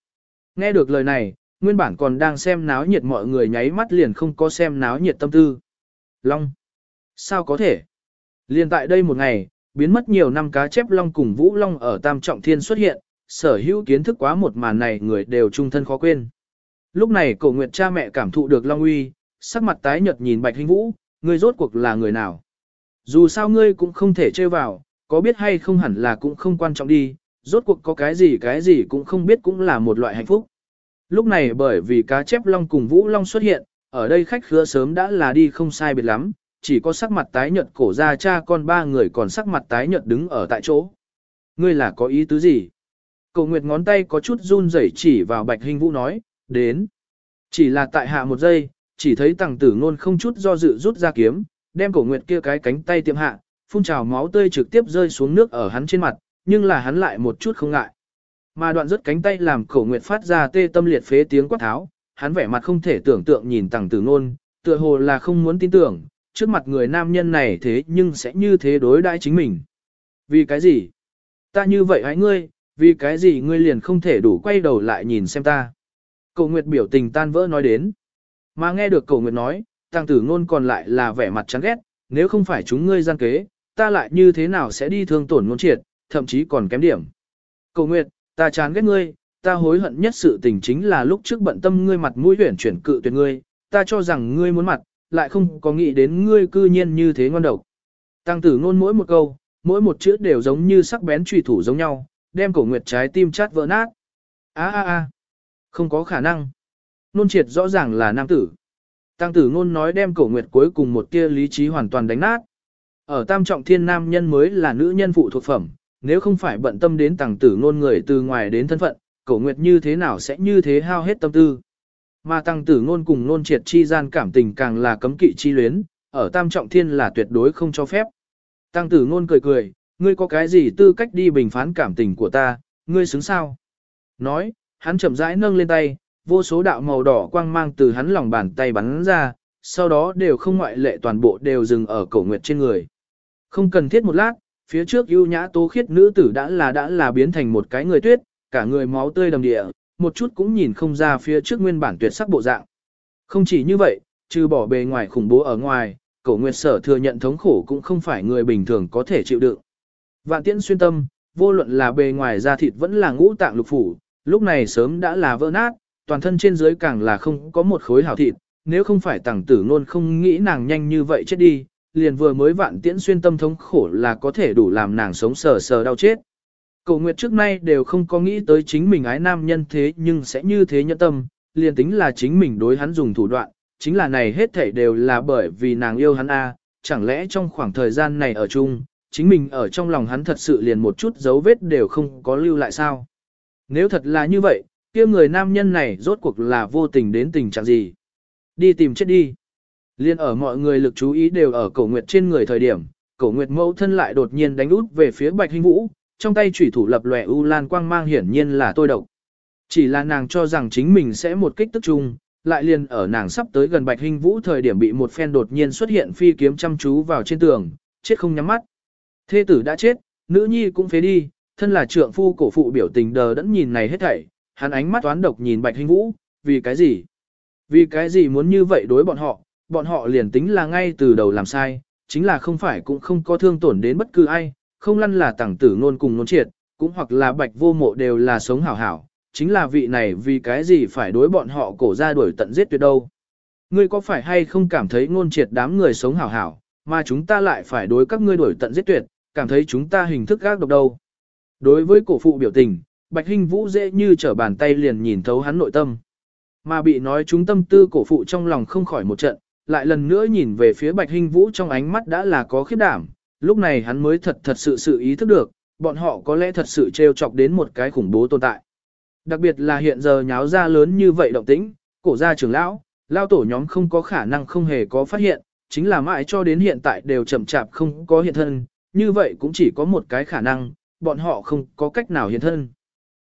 Nghe được lời này, nguyên bản còn đang xem náo nhiệt mọi người nháy mắt liền không có xem náo nhiệt tâm tư. Long. Sao có thể? Liên tại đây một ngày, biến mất nhiều năm cá chép long cùng vũ long ở tam trọng thiên xuất hiện, sở hữu kiến thức quá một màn này người đều trung thân khó quên. Lúc này cổ nguyệt cha mẹ cảm thụ được long uy, sắc mặt tái nhợt nhìn bạch hình vũ, ngươi rốt cuộc là người nào. Dù sao ngươi cũng không thể chơi vào, có biết hay không hẳn là cũng không quan trọng đi, rốt cuộc có cái gì cái gì cũng không biết cũng là một loại hạnh phúc. Lúc này bởi vì cá chép long cùng vũ long xuất hiện, ở đây khách khứa sớm đã là đi không sai biệt lắm, chỉ có sắc mặt tái nhợt cổ ra cha con ba người còn sắc mặt tái nhợt đứng ở tại chỗ. Ngươi là có ý tứ gì? Cầu Nguyệt ngón tay có chút run rẩy chỉ vào Bạch Hình Vũ nói, đến. Chỉ là tại hạ một giây, chỉ thấy tàng tử ngôn không chút do dự rút ra kiếm, đem cổ Nguyệt kia cái cánh tay tiệm hạ, phun trào máu tươi trực tiếp rơi xuống nước ở hắn trên mặt, nhưng là hắn lại một chút không ngại. Mà đoạn rất cánh tay làm cổ Nguyệt phát ra tê tâm liệt phế tiếng quát tháo, hắn vẻ mặt không thể tưởng tượng nhìn tàng tử ngôn, tựa hồ là không muốn tin tưởng, trước mặt người nam nhân này thế nhưng sẽ như thế đối đãi chính mình. Vì cái gì? Ta như vậy hãy ngươi, vì cái gì ngươi liền không thể đủ quay đầu lại nhìn xem ta. Cổ Nguyệt biểu tình tan vỡ nói đến. Mà nghe được Cổ Nguyệt nói, Tàng tử ngôn còn lại là vẻ mặt chán ghét, nếu không phải chúng ngươi gian kế, ta lại như thế nào sẽ đi thương tổn ngôn triệt, thậm chí còn kém điểm. Cổ Nguyệt, ta chán ghét ngươi, ta hối hận nhất sự tình chính là lúc trước bận tâm ngươi mặt mũi huyển chuyển cự tuyệt ngươi, ta cho rằng ngươi muốn mặt, lại không có nghĩ đến ngươi cư nhiên như thế ngon độc. Tăng tử ngôn mỗi một câu, mỗi một chữ đều giống như sắc bén trùy thủ giống nhau, đem cổ nguyệt trái tim chát vỡ nát. a a a không có khả năng. Nôn triệt rõ ràng là nam tử. Tăng tử ngôn nói đem cổ nguyệt cuối cùng một tia lý trí hoàn toàn đánh nát. Ở tam trọng thiên nam nhân mới là nữ nhân phụ thuộc phẩm, nếu không phải bận tâm đến tăng tử ngôn người từ ngoài đến thân phận, cổ nguyệt như thế nào sẽ như thế hao hết tâm tư. Mà tăng tử ngôn cùng nôn triệt chi gian cảm tình càng là cấm kỵ chi luyến, ở tam trọng thiên là tuyệt đối không cho phép. Tăng tử ngôn cười cười, ngươi có cái gì tư cách đi bình phán cảm tình của ta, ngươi xứng sao? Nói, hắn chậm rãi nâng lên tay, vô số đạo màu đỏ quang mang từ hắn lòng bàn tay bắn ra, sau đó đều không ngoại lệ toàn bộ đều dừng ở cổ nguyệt trên người. Không cần thiết một lát, phía trước ưu nhã tố khiết nữ tử đã là đã là biến thành một cái người tuyết, cả người máu tươi đầm địa, một chút cũng nhìn không ra phía trước nguyên bản tuyệt sắc bộ dạng. Không chỉ như vậy, trừ bỏ bề ngoài khủng bố ở ngoài, cổ nguyệt sở thừa nhận thống khổ cũng không phải người bình thường có thể chịu đựng. Vạn tiễn xuyên tâm, vô luận là bề ngoài da thịt vẫn là ngũ tạng lục phủ, lúc này sớm đã là vỡ nát, toàn thân trên dưới càng là không có một khối hảo thịt, nếu không phải tàng tử luôn không nghĩ nàng nhanh như vậy chết đi, liền vừa mới vạn tiễn xuyên tâm thống khổ là có thể đủ làm nàng sống sờ sờ đau chết. Cầu Nguyệt trước nay đều không có nghĩ tới chính mình ái nam nhân thế nhưng sẽ như thế nhẫn tâm, liền tính là chính mình đối hắn dùng thủ đoạn, chính là này hết thảy đều là bởi vì nàng yêu hắn a, chẳng lẽ trong khoảng thời gian này ở chung, chính mình ở trong lòng hắn thật sự liền một chút dấu vết đều không có lưu lại sao? Nếu thật là như vậy, kia người nam nhân này rốt cuộc là vô tình đến tình trạng gì? Đi tìm chết đi. Liên ở mọi người lực chú ý đều ở cổ nguyệt trên người thời điểm, cổ nguyệt mẫu thân lại đột nhiên đánh út về phía bạch hình vũ, trong tay chủy thủ lập lòe u lan quang mang hiển nhiên là tôi độc. Chỉ là nàng cho rằng chính mình sẽ một kích tức chung, lại liền ở nàng sắp tới gần bạch hình vũ thời điểm bị một phen đột nhiên xuất hiện phi kiếm chăm chú vào trên tường, chết không nhắm mắt. Thê tử đã chết, nữ nhi cũng phế đi, thân là trượng phu cổ phụ biểu tình đờ đẫn nhìn này hết thảy, hắn ánh mắt toán độc nhìn bạch hình vũ, vì cái gì? Vì cái gì muốn như vậy đối bọn họ, bọn họ liền tính là ngay từ đầu làm sai, chính là không phải cũng không có thương tổn đến bất cứ ai, không lăn là tảng tử ngôn cùng ngôn triệt, cũng hoặc là bạch vô mộ đều là sống hảo hảo, chính là vị này vì cái gì phải đối bọn họ cổ ra đuổi tận giết tuyệt đâu. Ngươi có phải hay không cảm thấy ngôn triệt đám người sống hảo hảo, mà chúng ta lại phải đối các ngươi đuổi tận giết tuyệt, cảm thấy chúng ta hình thức gác độc đâu. Đối với cổ phụ biểu tình, Bạch Hinh Vũ dễ như trở bàn tay liền nhìn thấu hắn nội tâm. Mà bị nói chúng tâm tư cổ phụ trong lòng không khỏi một trận, lại lần nữa nhìn về phía Bạch Hinh Vũ trong ánh mắt đã là có khiếp đảm, lúc này hắn mới thật thật sự sự ý thức được, bọn họ có lẽ thật sự trêu chọc đến một cái khủng bố tồn tại. Đặc biệt là hiện giờ nháo ra lớn như vậy động tĩnh, cổ gia trưởng lão, lao tổ nhóm không có khả năng không hề có phát hiện, chính là mãi cho đến hiện tại đều chậm chạp không có hiện thân, như vậy cũng chỉ có một cái khả năng, bọn họ không có cách nào hiện thân.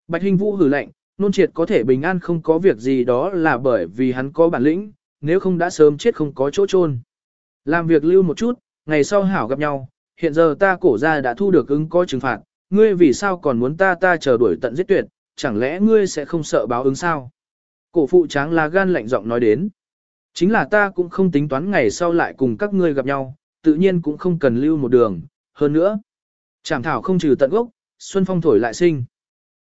Bạch Hinh Vũ hừ lạnh, nôn triệt có thể bình an không có việc gì đó là bởi vì hắn có bản lĩnh, nếu không đã sớm chết không có chỗ chôn. Làm việc lưu một chút, ngày sau hảo gặp nhau, hiện giờ ta cổ ra đã thu được ứng có trừng phạt, ngươi vì sao còn muốn ta ta chờ đuổi tận giết tuyệt, chẳng lẽ ngươi sẽ không sợ báo ứng sao? Cổ phụ tráng là gan lạnh giọng nói đến. Chính là ta cũng không tính toán ngày sau lại cùng các ngươi gặp nhau, tự nhiên cũng không cần lưu một đường, hơn nữa. chẳng thảo không trừ tận gốc, xuân phong thổi lại sinh.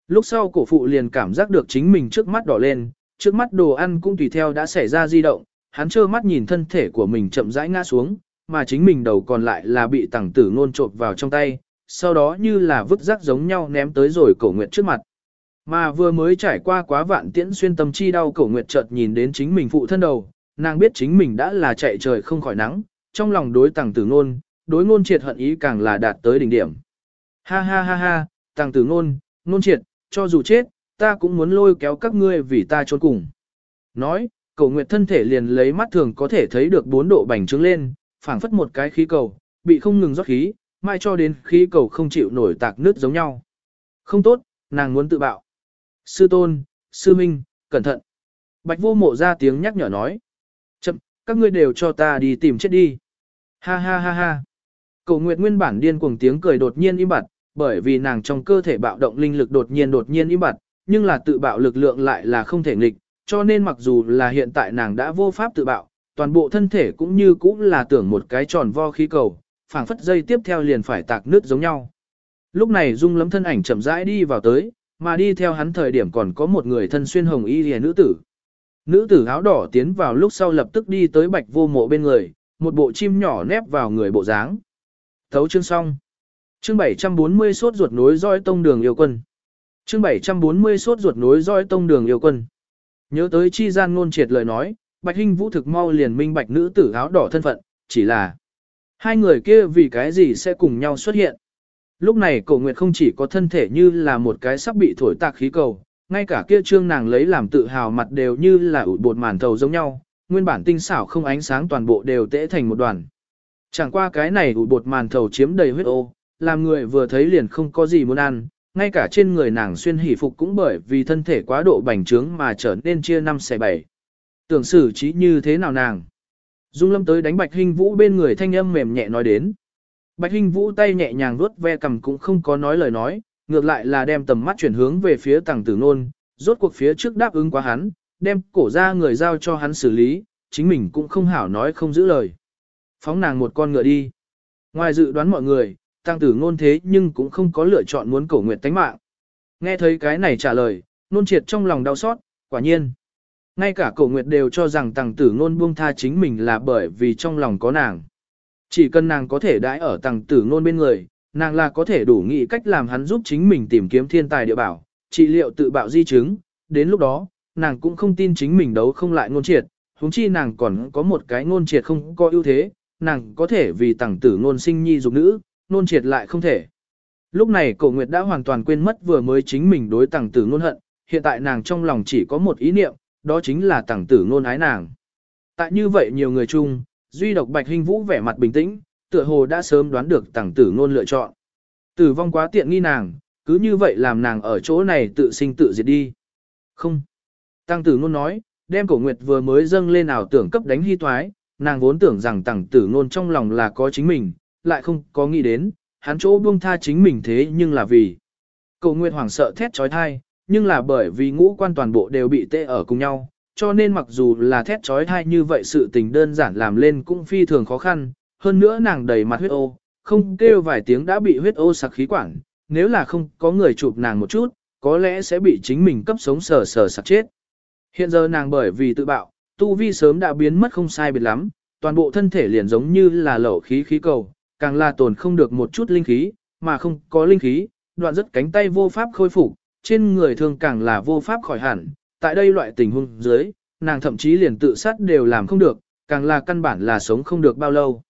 Lúc sau cổ phụ liền cảm giác được chính mình trước mắt đỏ lên, trước mắt đồ ăn cũng tùy theo đã xảy ra di động, hắn trơ mắt nhìn thân thể của mình chậm rãi ngã xuống, mà chính mình đầu còn lại là bị tẳng tử ngôn trộn vào trong tay, sau đó như là vứt rác giống nhau ném tới rồi cổ nguyệt trước mặt. Mà vừa mới trải qua quá vạn tiễn xuyên tâm chi đau cổ nguyệt chợt nhìn đến chính mình phụ thân đầu, nàng biết chính mình đã là chạy trời không khỏi nắng, trong lòng đối tàng tử ngôn, đối ngôn triệt hận ý càng là đạt tới đỉnh điểm. Ha ha ha ha, tàng tử ngôn, ngôn triệt, cho dù chết, ta cũng muốn lôi kéo các ngươi vì ta trốn cùng. Nói, cầu nguyệt thân thể liền lấy mắt thường có thể thấy được bốn độ bành trướng lên, phảng phất một cái khí cầu, bị không ngừng rót khí, mai cho đến khí cầu không chịu nổi tạc nước giống nhau. Không tốt, nàng muốn tự bạo. Sư tôn, sư minh, cẩn thận. Bạch vô mộ ra tiếng nhắc nhở nói. Chậm, các ngươi đều cho ta đi tìm chết đi. Ha ha ha ha. Cổ Nguyệt nguyên bản điên cuồng tiếng cười đột nhiên im bặt, bởi vì nàng trong cơ thể bạo động linh lực đột nhiên đột nhiên im bặt, nhưng là tự bạo lực lượng lại là không thể nghịch, cho nên mặc dù là hiện tại nàng đã vô pháp tự bạo, toàn bộ thân thể cũng như cũng là tưởng một cái tròn vo khí cầu, phảng phất dây tiếp theo liền phải tạc nước giống nhau. Lúc này Dung lấm thân ảnh chậm rãi đi vào tới, mà đi theo hắn thời điểm còn có một người thân xuyên hồng y lìa nữ tử. Nữ tử áo đỏ tiến vào lúc sau lập tức đi tới bạch vô mộ bên người, một bộ chim nhỏ nép vào người bộ dáng. Thấu chương xong. Chương 740 sốt ruột nối roi tông đường yêu quân. Chương 740 sốt ruột nối roi tông đường yêu quân. Nhớ tới chi gian ngôn triệt lời nói, Bạch Hinh Vũ thực mau liền minh bạch nữ tử áo đỏ thân phận, chỉ là hai người kia vì cái gì sẽ cùng nhau xuất hiện. Lúc này cổ nguyệt không chỉ có thân thể như là một cái sắp bị thổi tạc khí cầu, ngay cả kia trương nàng lấy làm tự hào mặt đều như là ủ bột màn thầu giống nhau, nguyên bản tinh xảo không ánh sáng toàn bộ đều tễ thành một đoàn. Chẳng qua cái này ủ bột màn thầu chiếm đầy huyết ô, làm người vừa thấy liền không có gì muốn ăn, ngay cả trên người nàng xuyên hỉ phục cũng bởi vì thân thể quá độ bành trướng mà trở nên chia năm xẻ bảy. Tưởng xử trí như thế nào nàng? Dung lâm tới đánh Bạch Hinh Vũ bên người thanh âm mềm nhẹ nói đến. Bạch Hinh Vũ tay nhẹ nhàng vuốt ve cầm cũng không có nói lời nói, ngược lại là đem tầm mắt chuyển hướng về phía tàng tử nôn, rốt cuộc phía trước đáp ứng quá hắn, đem cổ ra người giao cho hắn xử lý, chính mình cũng không hảo nói không giữ lời. Phóng nàng một con ngựa đi. Ngoài dự đoán mọi người, tăng tử ngôn thế nhưng cũng không có lựa chọn muốn cổ nguyệt tánh mạng. Nghe thấy cái này trả lời, nôn triệt trong lòng đau xót, quả nhiên. Ngay cả cổ nguyệt đều cho rằng tăng tử ngôn buông tha chính mình là bởi vì trong lòng có nàng. Chỉ cần nàng có thể đãi ở tăng tử ngôn bên người, nàng là có thể đủ nghĩ cách làm hắn giúp chính mình tìm kiếm thiên tài địa bảo, trị liệu tự bạo di chứng. Đến lúc đó, nàng cũng không tin chính mình đấu không lại ngôn triệt, huống chi nàng còn có một cái ngôn triệt không có ưu thế, nàng có thể vì Tàng tử ngôn sinh nhi dục nữ, nôn triệt lại không thể. Lúc này cổ nguyệt đã hoàn toàn quên mất vừa mới chính mình đối tàng tử ngôn hận, hiện tại nàng trong lòng chỉ có một ý niệm, đó chính là tàng tử ngôn ái nàng. Tại như vậy nhiều người chung, duy độc bạch hình vũ vẻ mặt bình tĩnh, tựa hồ đã sớm đoán được tàng tử ngôn lựa chọn. Tử vong quá tiện nghi nàng, cứ như vậy làm nàng ở chỗ này tự sinh tự diệt đi. Không. Tăng tử ngôn nói, đem cổ nguyệt vừa mới dâng lên ảo tưởng cấp đánh hy toái, nàng vốn tưởng rằng tàng tử ngôn trong lòng là có chính mình, lại không có nghĩ đến, hắn chỗ buông tha chính mình thế nhưng là vì. Cậu Nguyệt hoảng sợ thét trói thai, nhưng là bởi vì ngũ quan toàn bộ đều bị tê ở cùng nhau, cho nên mặc dù là thét trói thai như vậy sự tình đơn giản làm lên cũng phi thường khó khăn, hơn nữa nàng đầy mặt huyết ô, không kêu vài tiếng đã bị huyết ô sặc khí quản, nếu là không có người chụp nàng một chút, có lẽ sẽ bị chính mình cấp sống sờ sờ sặc chết. Hiện giờ nàng bởi vì tự bạo, tu vi sớm đã biến mất không sai biệt lắm, toàn bộ thân thể liền giống như là lẩu khí khí cầu, càng là tồn không được một chút linh khí, mà không có linh khí, đoạn rất cánh tay vô pháp khôi phục, trên người thường càng là vô pháp khỏi hẳn. Tại đây loại tình huống dưới, nàng thậm chí liền tự sát đều làm không được, càng là căn bản là sống không được bao lâu.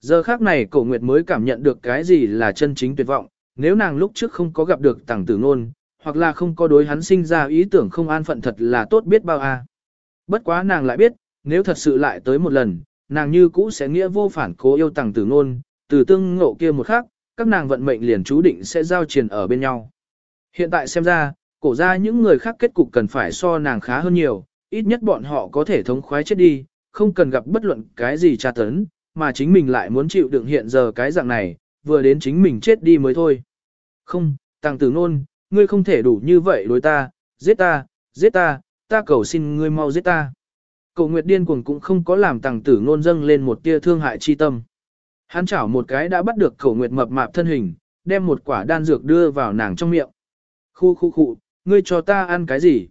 Giờ khác này cổ nguyệt mới cảm nhận được cái gì là chân chính tuyệt vọng, nếu nàng lúc trước không có gặp được tàng tử nôn, hoặc là không có đối hắn sinh ra ý tưởng không an phận thật là tốt biết bao a. Bất quá nàng lại biết, nếu thật sự lại tới một lần, nàng như cũ sẽ nghĩa vô phản cố yêu tàng tử nôn, từ tương ngộ kia một khắc, các nàng vận mệnh liền chú định sẽ giao triền ở bên nhau. Hiện tại xem ra, cổ ra những người khác kết cục cần phải so nàng khá hơn nhiều, ít nhất bọn họ có thể thống khoái chết đi, không cần gặp bất luận cái gì tra tấn, mà chính mình lại muốn chịu đựng hiện giờ cái dạng này, vừa đến chính mình chết đi mới thôi. Không, tàng tử nôn, ngươi không thể đủ như vậy đối ta, giết ta, giết ta, ta cầu xin ngươi mau giết ta. Cậu Nguyệt Điên cuồng cũng không có làm tàng tử nôn dâng lên một tia thương hại chi tâm. Hắn chảo một cái đã bắt được khẩu nguyệt mập mạp thân hình, đem một quả đan dược đưa vào nàng trong miệng. Khu khu khu, ngươi cho ta ăn cái gì?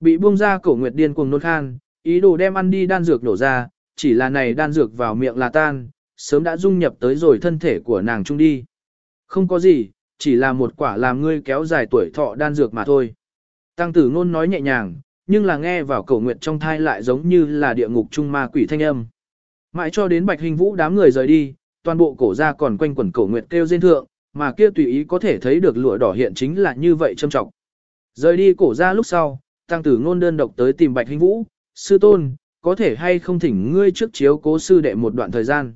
Bị buông ra cổ nguyệt điên cuồng nôn khan, ý đồ đem ăn đi đan dược nổ ra, chỉ là này đan dược vào miệng là tan, sớm đã dung nhập tới rồi thân thể của nàng trung đi. Không có gì, chỉ là một quả làm ngươi kéo dài tuổi thọ đan dược mà thôi. Tăng tử ngôn nói nhẹ nhàng, nhưng là nghe vào cổ nguyệt trong thai lại giống như là địa ngục trung ma quỷ thanh âm. Mãi cho đến bạch hình vũ đám người rời đi, toàn bộ cổ ra còn quanh quẩn cổ nguyệt kêu dên thượng, mà kia tùy ý có thể thấy được lụa đỏ hiện chính là như vậy trâm trọng. Rời đi cổ ra lúc sau, tăng tử ngôn đơn độc tới tìm Bạch Hinh Vũ, sư tôn, có thể hay không thỉnh ngươi trước chiếu cố sư đệ một đoạn thời gian.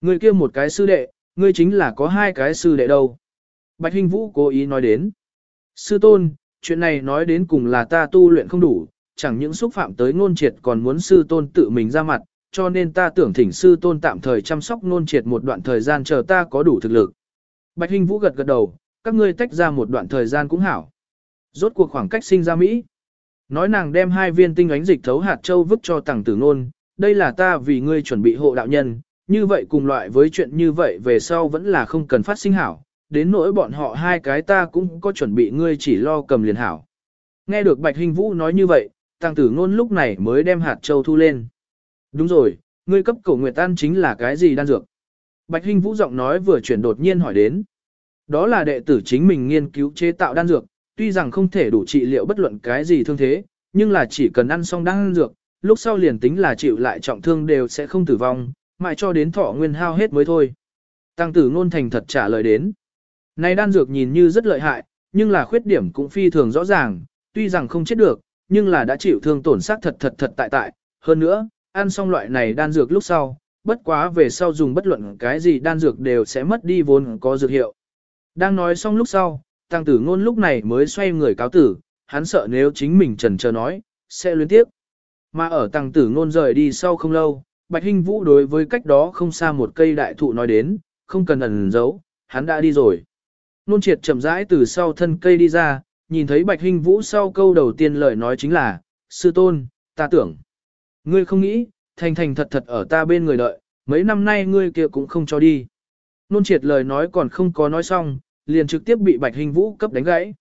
Ngươi kia một cái sư đệ, ngươi chính là có hai cái sư đệ đâu. Bạch Hinh Vũ cố ý nói đến. Sư tôn, chuyện này nói đến cùng là ta tu luyện không đủ, chẳng những xúc phạm tới ngôn triệt còn muốn sư tôn tự mình ra mặt, cho nên ta tưởng thỉnh sư tôn tạm thời chăm sóc nôn triệt một đoạn thời gian chờ ta có đủ thực lực. Bạch Hinh Vũ gật gật đầu, các ngươi tách ra một đoạn thời gian cũng hảo. Rốt cuộc khoảng cách sinh ra Mỹ. Nói nàng đem hai viên tinh ánh dịch thấu hạt châu vứt cho tàng tử nôn, đây là ta vì ngươi chuẩn bị hộ đạo nhân, như vậy cùng loại với chuyện như vậy về sau vẫn là không cần phát sinh hảo, đến nỗi bọn họ hai cái ta cũng có chuẩn bị ngươi chỉ lo cầm liền hảo. Nghe được Bạch Hình Vũ nói như vậy, tàng tử ngôn lúc này mới đem hạt châu thu lên. Đúng rồi, ngươi cấp cổ nguyệt tan chính là cái gì đan dược? Bạch Hinh Vũ giọng nói vừa chuyển đột nhiên hỏi đến. Đó là đệ tử chính mình nghiên cứu chế tạo đan dược, tuy rằng không thể đủ trị liệu bất luận cái gì thương thế, nhưng là chỉ cần ăn xong đan dược, lúc sau liền tính là chịu lại trọng thương đều sẽ không tử vong, mãi cho đến thọ nguyên hao hết mới thôi. Tăng tử ngôn thành thật trả lời đến. Này đan dược nhìn như rất lợi hại, nhưng là khuyết điểm cũng phi thường rõ ràng, tuy rằng không chết được, nhưng là đã chịu thương tổn sát thật thật thật tại tại. Hơn nữa, ăn xong loại này đan dược lúc sau, bất quá về sau dùng bất luận cái gì đan dược đều sẽ mất đi vốn có dược hiệu. Đang nói xong lúc sau, tăng tử ngôn lúc này mới xoay người cáo tử, hắn sợ nếu chính mình trần chờ nói, sẽ luyến tiếp. Mà ở tăng tử ngôn rời đi sau không lâu, Bạch Hinh Vũ đối với cách đó không xa một cây đại thụ nói đến, không cần ẩn giấu, hắn đã đi rồi. Nôn triệt chậm rãi từ sau thân cây đi ra, nhìn thấy Bạch Hinh Vũ sau câu đầu tiên lời nói chính là, sư tôn, ta tưởng. Ngươi không nghĩ, thành thành thật thật ở ta bên người đợi, mấy năm nay ngươi kia cũng không cho đi. Nôn triệt lời nói còn không có nói xong, liền trực tiếp bị Bạch hình Vũ cấp đánh gãy.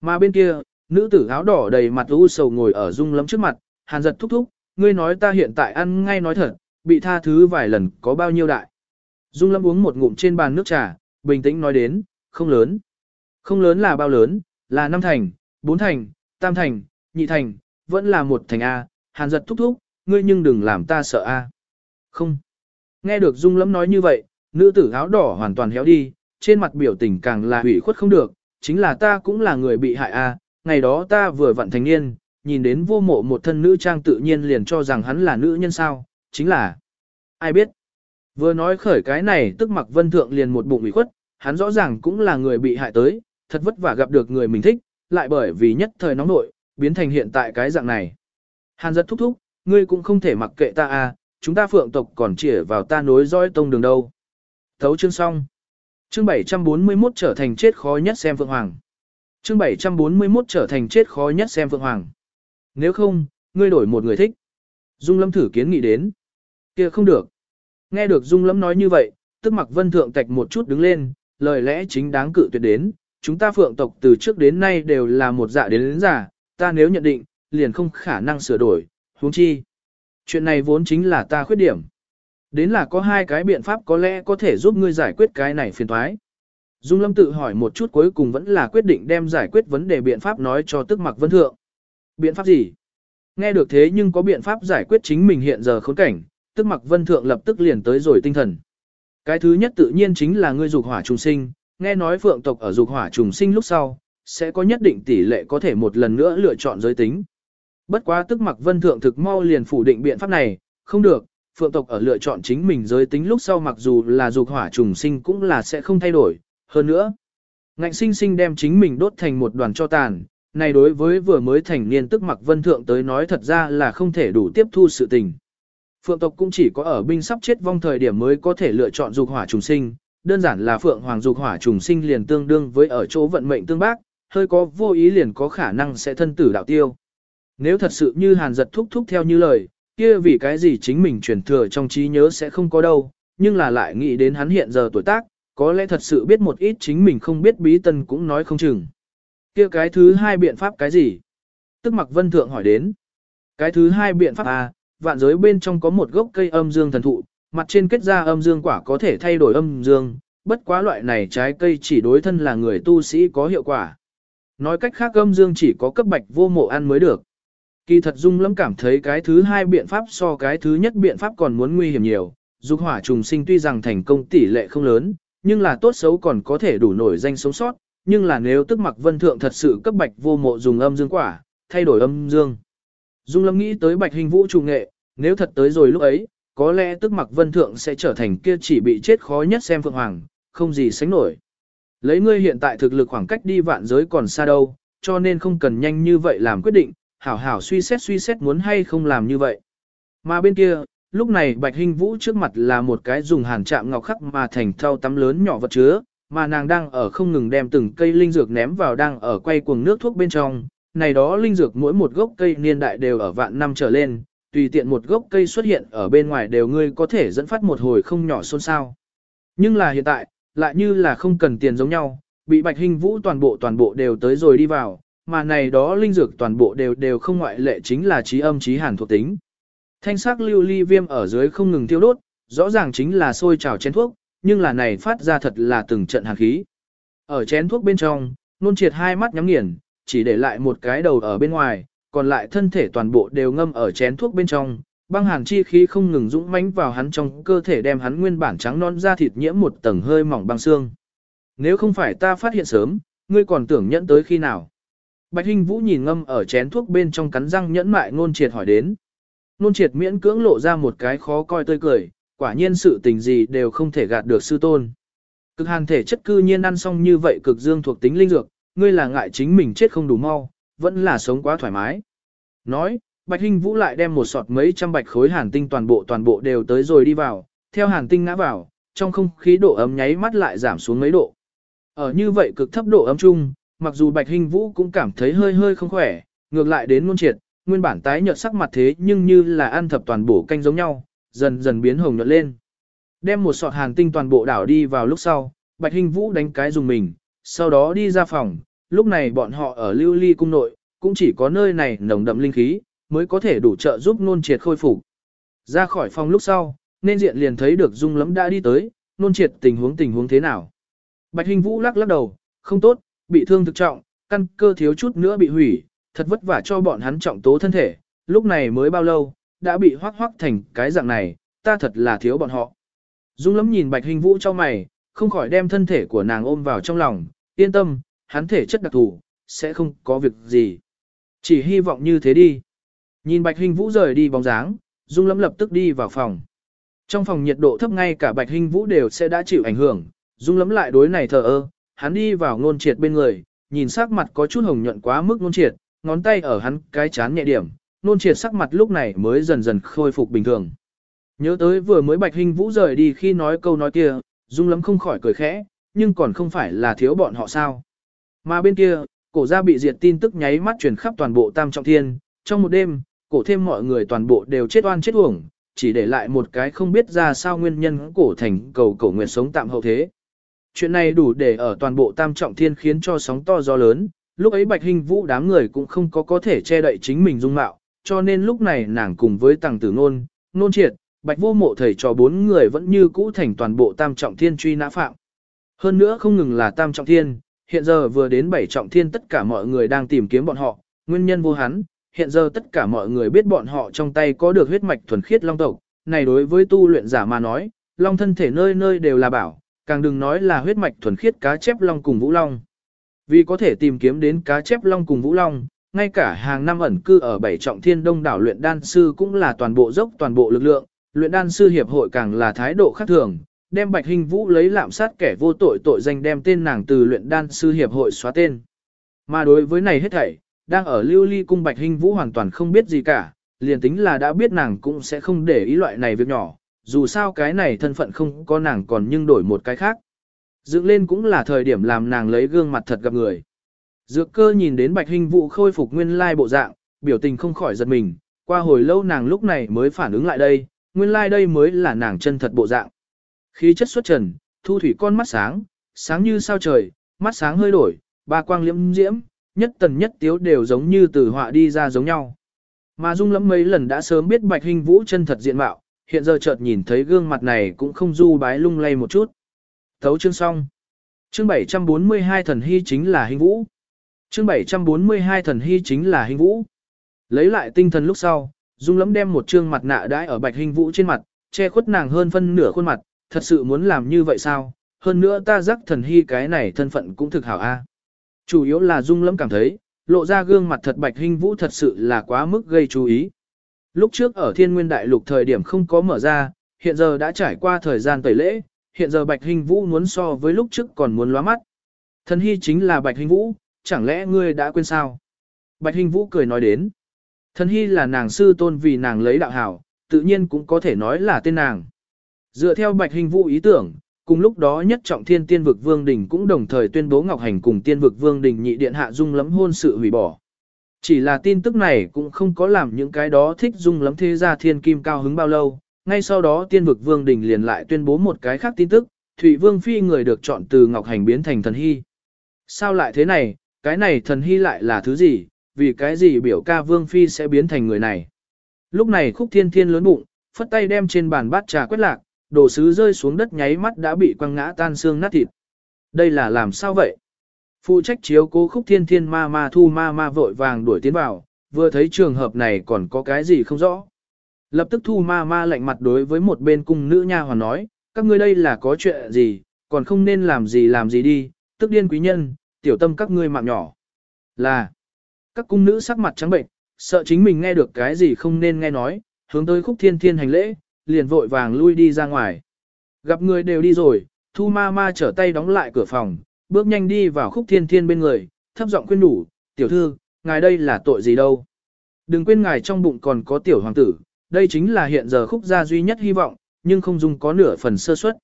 Mà bên kia, nữ tử áo đỏ đầy mặt u sầu ngồi ở dung lấm trước mặt, hàn giật thúc thúc, ngươi nói ta hiện tại ăn ngay nói thật, bị tha thứ vài lần có bao nhiêu đại. Dung lâm uống một ngụm trên bàn nước trà, bình tĩnh nói đến, không lớn. Không lớn là bao lớn, là năm thành, bốn thành, tam thành, nhị thành, vẫn là một thành A, hàn giật thúc thúc, ngươi nhưng đừng làm ta sợ A. Không. Nghe được Dung lâm nói như vậy, nữ tử áo đỏ hoàn toàn héo đi, trên mặt biểu tình càng là hủy khuất không được, chính là ta cũng là người bị hại A, ngày đó ta vừa vận thành niên, nhìn đến vô mộ một thân nữ trang tự nhiên liền cho rằng hắn là nữ nhân sao, chính là ai biết. Vừa nói khởi cái này tức mặc vân thượng liền một bụng ủy khuất, hắn rõ ràng cũng là người bị hại tới, thật vất vả gặp được người mình thích, lại bởi vì nhất thời nóng nội, biến thành hiện tại cái dạng này. Hàn giật thúc thúc, ngươi cũng không thể mặc kệ ta à, chúng ta phượng tộc còn chỉa vào ta nối dõi tông đường đâu. Thấu chương xong. Chương 741 trở thành chết khó nhất xem Phượng Hoàng. Chương 741 trở thành chết khó nhất xem Phượng Hoàng. Nếu không, ngươi đổi một người thích. Dung Lâm thử kiến nghị đến. kia không được. Nghe được Dung Lâm nói như vậy, tức mặc vân thượng tạch một chút đứng lên, lời lẽ chính đáng cự tuyệt đến. Chúng ta phượng tộc từ trước đến nay đều là một dạ đến đến giả, ta nếu nhận định, liền không khả năng sửa đổi, huống chi. Chuyện này vốn chính là ta khuyết điểm. Đến là có hai cái biện pháp có lẽ có thể giúp ngươi giải quyết cái này phiền thoái. Dung Lâm tự hỏi một chút cuối cùng vẫn là quyết định đem giải quyết vấn đề biện pháp nói cho tức mặc vân thượng. Biện pháp gì? Nghe được thế nhưng có biện pháp giải quyết chính mình hiện giờ khốn cảnh, tức mặc vân thượng lập tức liền tới rồi tinh thần. Cái thứ nhất tự nhiên chính là ngươi dục hỏa trùng sinh, nghe nói phượng tộc ở dục hỏa trùng sinh lúc sau, sẽ có nhất định tỷ lệ có thể một lần nữa lựa chọn giới tính. Bất quá tức mặc vân thượng thực mau liền phủ định biện pháp này, không được, phượng tộc ở lựa chọn chính mình giới tính lúc sau mặc dù là dục hỏa trùng sinh cũng là sẽ không thay đổi, hơn nữa. Ngạnh sinh sinh đem chính mình đốt thành một đoàn cho tàn, này đối với vừa mới thành niên tức mặc vân thượng tới nói thật ra là không thể đủ tiếp thu sự tình. Phượng tộc cũng chỉ có ở binh sắp chết vong thời điểm mới có thể lựa chọn dục hỏa trùng sinh, đơn giản là phượng hoàng dục hỏa trùng sinh liền tương đương với ở chỗ vận mệnh tương bác, hơi có vô ý liền có khả năng sẽ thân tử đạo tiêu. Nếu thật sự như hàn giật thúc thúc theo như lời, kia vì cái gì chính mình truyền thừa trong trí nhớ sẽ không có đâu, nhưng là lại nghĩ đến hắn hiện giờ tuổi tác, có lẽ thật sự biết một ít chính mình không biết bí tân cũng nói không chừng. Kia cái thứ hai biện pháp cái gì? Tức mặc vân thượng hỏi đến. Cái thứ hai biện pháp à, vạn giới bên trong có một gốc cây âm dương thần thụ, mặt trên kết ra âm dương quả có thể thay đổi âm dương, bất quá loại này trái cây chỉ đối thân là người tu sĩ có hiệu quả. Nói cách khác âm dương chỉ có cấp bạch vô mộ ăn mới được. Kỳ thật Dung Lâm cảm thấy cái thứ hai biện pháp so cái thứ nhất biện pháp còn muốn nguy hiểm nhiều. Dục hỏa trùng sinh tuy rằng thành công tỷ lệ không lớn, nhưng là tốt xấu còn có thể đủ nổi danh sống sót, nhưng là nếu tức mặc vân thượng thật sự cấp bạch vô mộ dùng âm dương quả, thay đổi âm dương. Dung Lâm nghĩ tới bạch hình vũ trùng nghệ, nếu thật tới rồi lúc ấy, có lẽ tức mặc vân thượng sẽ trở thành kia chỉ bị chết khó nhất xem phượng hoàng, không gì sánh nổi. Lấy ngươi hiện tại thực lực khoảng cách đi vạn giới còn xa đâu, cho nên không cần nhanh như vậy làm quyết định, hảo hảo suy xét suy xét muốn hay không làm như vậy. Mà bên kia, lúc này Bạch Hinh Vũ trước mặt là một cái dùng hàn chạm ngọc khắc mà thành thau tắm lớn nhỏ vật chứa, mà nàng đang ở không ngừng đem từng cây linh dược ném vào đang ở quay cuồng nước thuốc bên trong. Này đó linh dược mỗi một gốc cây niên đại đều ở vạn năm trở lên, tùy tiện một gốc cây xuất hiện ở bên ngoài đều ngươi có thể dẫn phát một hồi không nhỏ xôn xao. Nhưng là hiện tại, lại như là không cần tiền giống nhau, bị Bạch Hinh Vũ toàn bộ toàn bộ đều tới rồi đi vào, mà này đó linh dược toàn bộ đều đều không ngoại lệ chính là trí âm trí hàn thuộc tính. Thanh sắc lưu ly viêm ở dưới không ngừng tiêu đốt, rõ ràng chính là sôi trào chén thuốc, nhưng là này phát ra thật là từng trận hàn khí. Ở chén thuốc bên trong, nôn triệt hai mắt nhắm nghiền, chỉ để lại một cái đầu ở bên ngoài, còn lại thân thể toàn bộ đều ngâm ở chén thuốc bên trong, băng hàn chi khí không ngừng dũng mãnh vào hắn trong cơ thể đem hắn nguyên bản trắng non da thịt nhiễm một tầng hơi mỏng băng xương. Nếu không phải ta phát hiện sớm, ngươi còn tưởng nhẫn tới khi nào? Bạch Hinh Vũ nhìn ngâm ở chén thuốc bên trong cắn răng nhẫn mại ngôn triệt hỏi đến. Ngôn triệt miễn cưỡng lộ ra một cái khó coi tươi cười, quả nhiên sự tình gì đều không thể gạt được sư tôn. Cực hàn thể chất cư nhiên ăn xong như vậy cực dương thuộc tính linh dược, ngươi là ngại chính mình chết không đủ mau, vẫn là sống quá thoải mái. Nói, Bạch Hinh Vũ lại đem một sọt mấy trăm bạch khối hàn tinh toàn bộ toàn bộ đều tới rồi đi vào, theo hàn tinh ngã vào, trong không khí độ ấm nháy mắt lại giảm xuống mấy độ. Ở như vậy cực thấp độ ấm chung, mặc dù Bạch Hinh Vũ cũng cảm thấy hơi hơi không khỏe, ngược lại đến nôn triệt, nguyên bản tái nhợt sắc mặt thế nhưng như là ăn thập toàn bộ canh giống nhau, dần dần biến hồng nhuận lên. Đem một sọt hàn tinh toàn bộ đảo đi vào lúc sau, Bạch Hinh Vũ đánh cái dùng mình, sau đó đi ra phòng, lúc này bọn họ ở lưu ly cung nội, cũng chỉ có nơi này nồng đậm linh khí, mới có thể đủ trợ giúp nôn triệt khôi phục. Ra khỏi phòng lúc sau, nên diện liền thấy được dung lắm đã đi tới, nôn triệt tình huống tình huống thế nào. Bạch Hình Vũ lắc lắc đầu, không tốt, bị thương thực trọng, căn cơ thiếu chút nữa bị hủy, thật vất vả cho bọn hắn trọng tố thân thể, lúc này mới bao lâu, đã bị hoác hoác thành cái dạng này, ta thật là thiếu bọn họ. Dung lắm nhìn Bạch Hình Vũ cho mày, không khỏi đem thân thể của nàng ôm vào trong lòng, yên tâm, hắn thể chất đặc thù, sẽ không có việc gì. Chỉ hy vọng như thế đi. Nhìn Bạch Hình Vũ rời đi bóng dáng, Dung lắm lập tức đi vào phòng. Trong phòng nhiệt độ thấp ngay cả Bạch Hình Vũ đều sẽ đã chịu ảnh hưởng, Dung lắm lại đối này thờ ơ, hắn đi vào ngôn triệt bên người, nhìn sắc mặt có chút hồng nhuận quá mức ngôn triệt, ngón tay ở hắn cái chán nhẹ điểm, ngôn triệt sắc mặt lúc này mới dần dần khôi phục bình thường. Nhớ tới vừa mới Bạch Hình Vũ rời đi khi nói câu nói kia, Dung lắm không khỏi cười khẽ, nhưng còn không phải là thiếu bọn họ sao. Mà bên kia, cổ gia bị diệt tin tức nháy mắt truyền khắp toàn bộ Tam Trọng Thiên, trong một đêm, cổ thêm mọi người toàn bộ đều chết oan chết uổng, chỉ để lại một cái không biết ra sao nguyên nhân cổ thành cầu cổ nguyện sống tạm hậu thế. Chuyện này đủ để ở toàn bộ Tam Trọng Thiên khiến cho sóng to gió lớn, lúc ấy Bạch Hình Vũ đám người cũng không có có thể che đậy chính mình dung mạo, cho nên lúc này nàng cùng với Tằng Tử Nôn, Nôn Triệt, Bạch Vô Mộ thầy cho bốn người vẫn như cũ thành toàn bộ Tam Trọng Thiên truy nã phạm. Hơn nữa không ngừng là Tam Trọng Thiên, hiện giờ vừa đến bảy trọng thiên tất cả mọi người đang tìm kiếm bọn họ, nguyên nhân vô hắn, hiện giờ tất cả mọi người biết bọn họ trong tay có được huyết mạch thuần khiết long tộc, này đối với tu luyện giả mà nói, long thân thể nơi nơi đều là bảo, càng đừng nói là huyết mạch thuần khiết cá chép long cùng vũ long. Vì có thể tìm kiếm đến cá chép long cùng vũ long, ngay cả hàng năm ẩn cư ở bảy trọng thiên đông đảo luyện đan sư cũng là toàn bộ dốc toàn bộ lực lượng, luyện đan sư hiệp hội càng là thái độ khác thường, đem Bạch Hình Vũ lấy lạm sát kẻ vô tội tội danh đem tên nàng từ luyện đan sư hiệp hội xóa tên. Mà đối với này hết thảy, đang ở lưu ly cung Bạch Hình Vũ hoàn toàn không biết gì cả, liền tính là đã biết nàng cũng sẽ không để ý loại này việc nhỏ, dù sao cái này thân phận không có nàng còn nhưng đổi một cái khác. Dựng lên cũng là thời điểm làm nàng lấy gương mặt thật gặp người. Dược cơ nhìn đến Bạch Hình Vũ khôi phục nguyên lai bộ dạng, biểu tình không khỏi giật mình, qua hồi lâu nàng lúc này mới phản ứng lại đây, nguyên lai đây mới là nàng chân thật bộ dạng. Khí chất xuất trần, thu thủy con mắt sáng, sáng như sao trời, mắt sáng hơi đổi, ba quang liễm diễm, nhất tần nhất tiếu đều giống như từ họa đi ra giống nhau. Mà Dung lắm mấy lần đã sớm biết Bạch Hình Vũ chân thật diện mạo, hiện giờ chợt nhìn thấy gương mặt này cũng không du bái lung lay một chút. Thấu chương xong. Chương 742 thần hy chính là Hình Vũ. Chương 742 thần hy chính là Hình Vũ. Lấy lại tinh thần lúc sau, Dung lẫm đem một trương mặt nạ đãi ở Bạch Hình Vũ trên mặt, che khuất nàng hơn phân nửa khuôn mặt, thật sự muốn làm như vậy sao? Hơn nữa ta rắc thần hy cái này thân phận cũng thực hảo a. Chủ yếu là Dung lẫm cảm thấy, lộ ra gương mặt thật Bạch Hình Vũ thật sự là quá mức gây chú ý. Lúc trước ở thiên nguyên đại lục thời điểm không có mở ra, hiện giờ đã trải qua thời gian tẩy lễ, hiện giờ Bạch Hình Vũ muốn so với lúc trước còn muốn lóa mắt. Thần hy chính là Bạch Hình Vũ, chẳng lẽ ngươi đã quên sao? Bạch Hình Vũ cười nói đến. Thần hy là nàng sư tôn vì nàng lấy đạo hảo, tự nhiên cũng có thể nói là tên nàng. Dựa theo Bạch Hình Vũ ý tưởng, cùng lúc đó nhất trọng thiên tiên vực Vương Đình cũng đồng thời tuyên bố Ngọc Hành cùng tiên vực Vương Đình nhị điện hạ dung lắm hôn sự hủy bỏ. Chỉ là tin tức này cũng không có làm những cái đó thích dung lắm thế gia thiên kim cao hứng bao lâu, ngay sau đó tiên vực Vương Đình liền lại tuyên bố một cái khác tin tức, Thụy Vương Phi người được chọn từ Ngọc Hành biến thành thần hy. Sao lại thế này, cái này thần hy lại là thứ gì, vì cái gì biểu ca Vương Phi sẽ biến thành người này. Lúc này khúc thiên thiên lớn bụng, phất tay đem trên bàn bát trà quét lạc, đồ sứ rơi xuống đất nháy mắt đã bị quăng ngã tan xương nát thịt. Đây là làm sao vậy? Phụ trách chiếu cố khúc thiên thiên ma ma thu ma ma vội vàng đuổi tiến vào, vừa thấy trường hợp này còn có cái gì không rõ. Lập tức thu ma ma lạnh mặt đối với một bên cung nữ nha hoàn nói, các ngươi đây là có chuyện gì, còn không nên làm gì làm gì đi, tức điên quý nhân, tiểu tâm các ngươi mạng nhỏ. Là, các cung nữ sắc mặt trắng bệnh, sợ chính mình nghe được cái gì không nên nghe nói, hướng tới khúc thiên thiên hành lễ, liền vội vàng lui đi ra ngoài. Gặp người đều đi rồi, thu ma ma trở tay đóng lại cửa phòng, bước nhanh đi vào khúc thiên thiên bên người, thấp giọng khuyên đủ, tiểu thư, ngài đây là tội gì đâu. Đừng quên ngài trong bụng còn có tiểu hoàng tử, đây chính là hiện giờ khúc gia duy nhất hy vọng, nhưng không dùng có nửa phần sơ suất.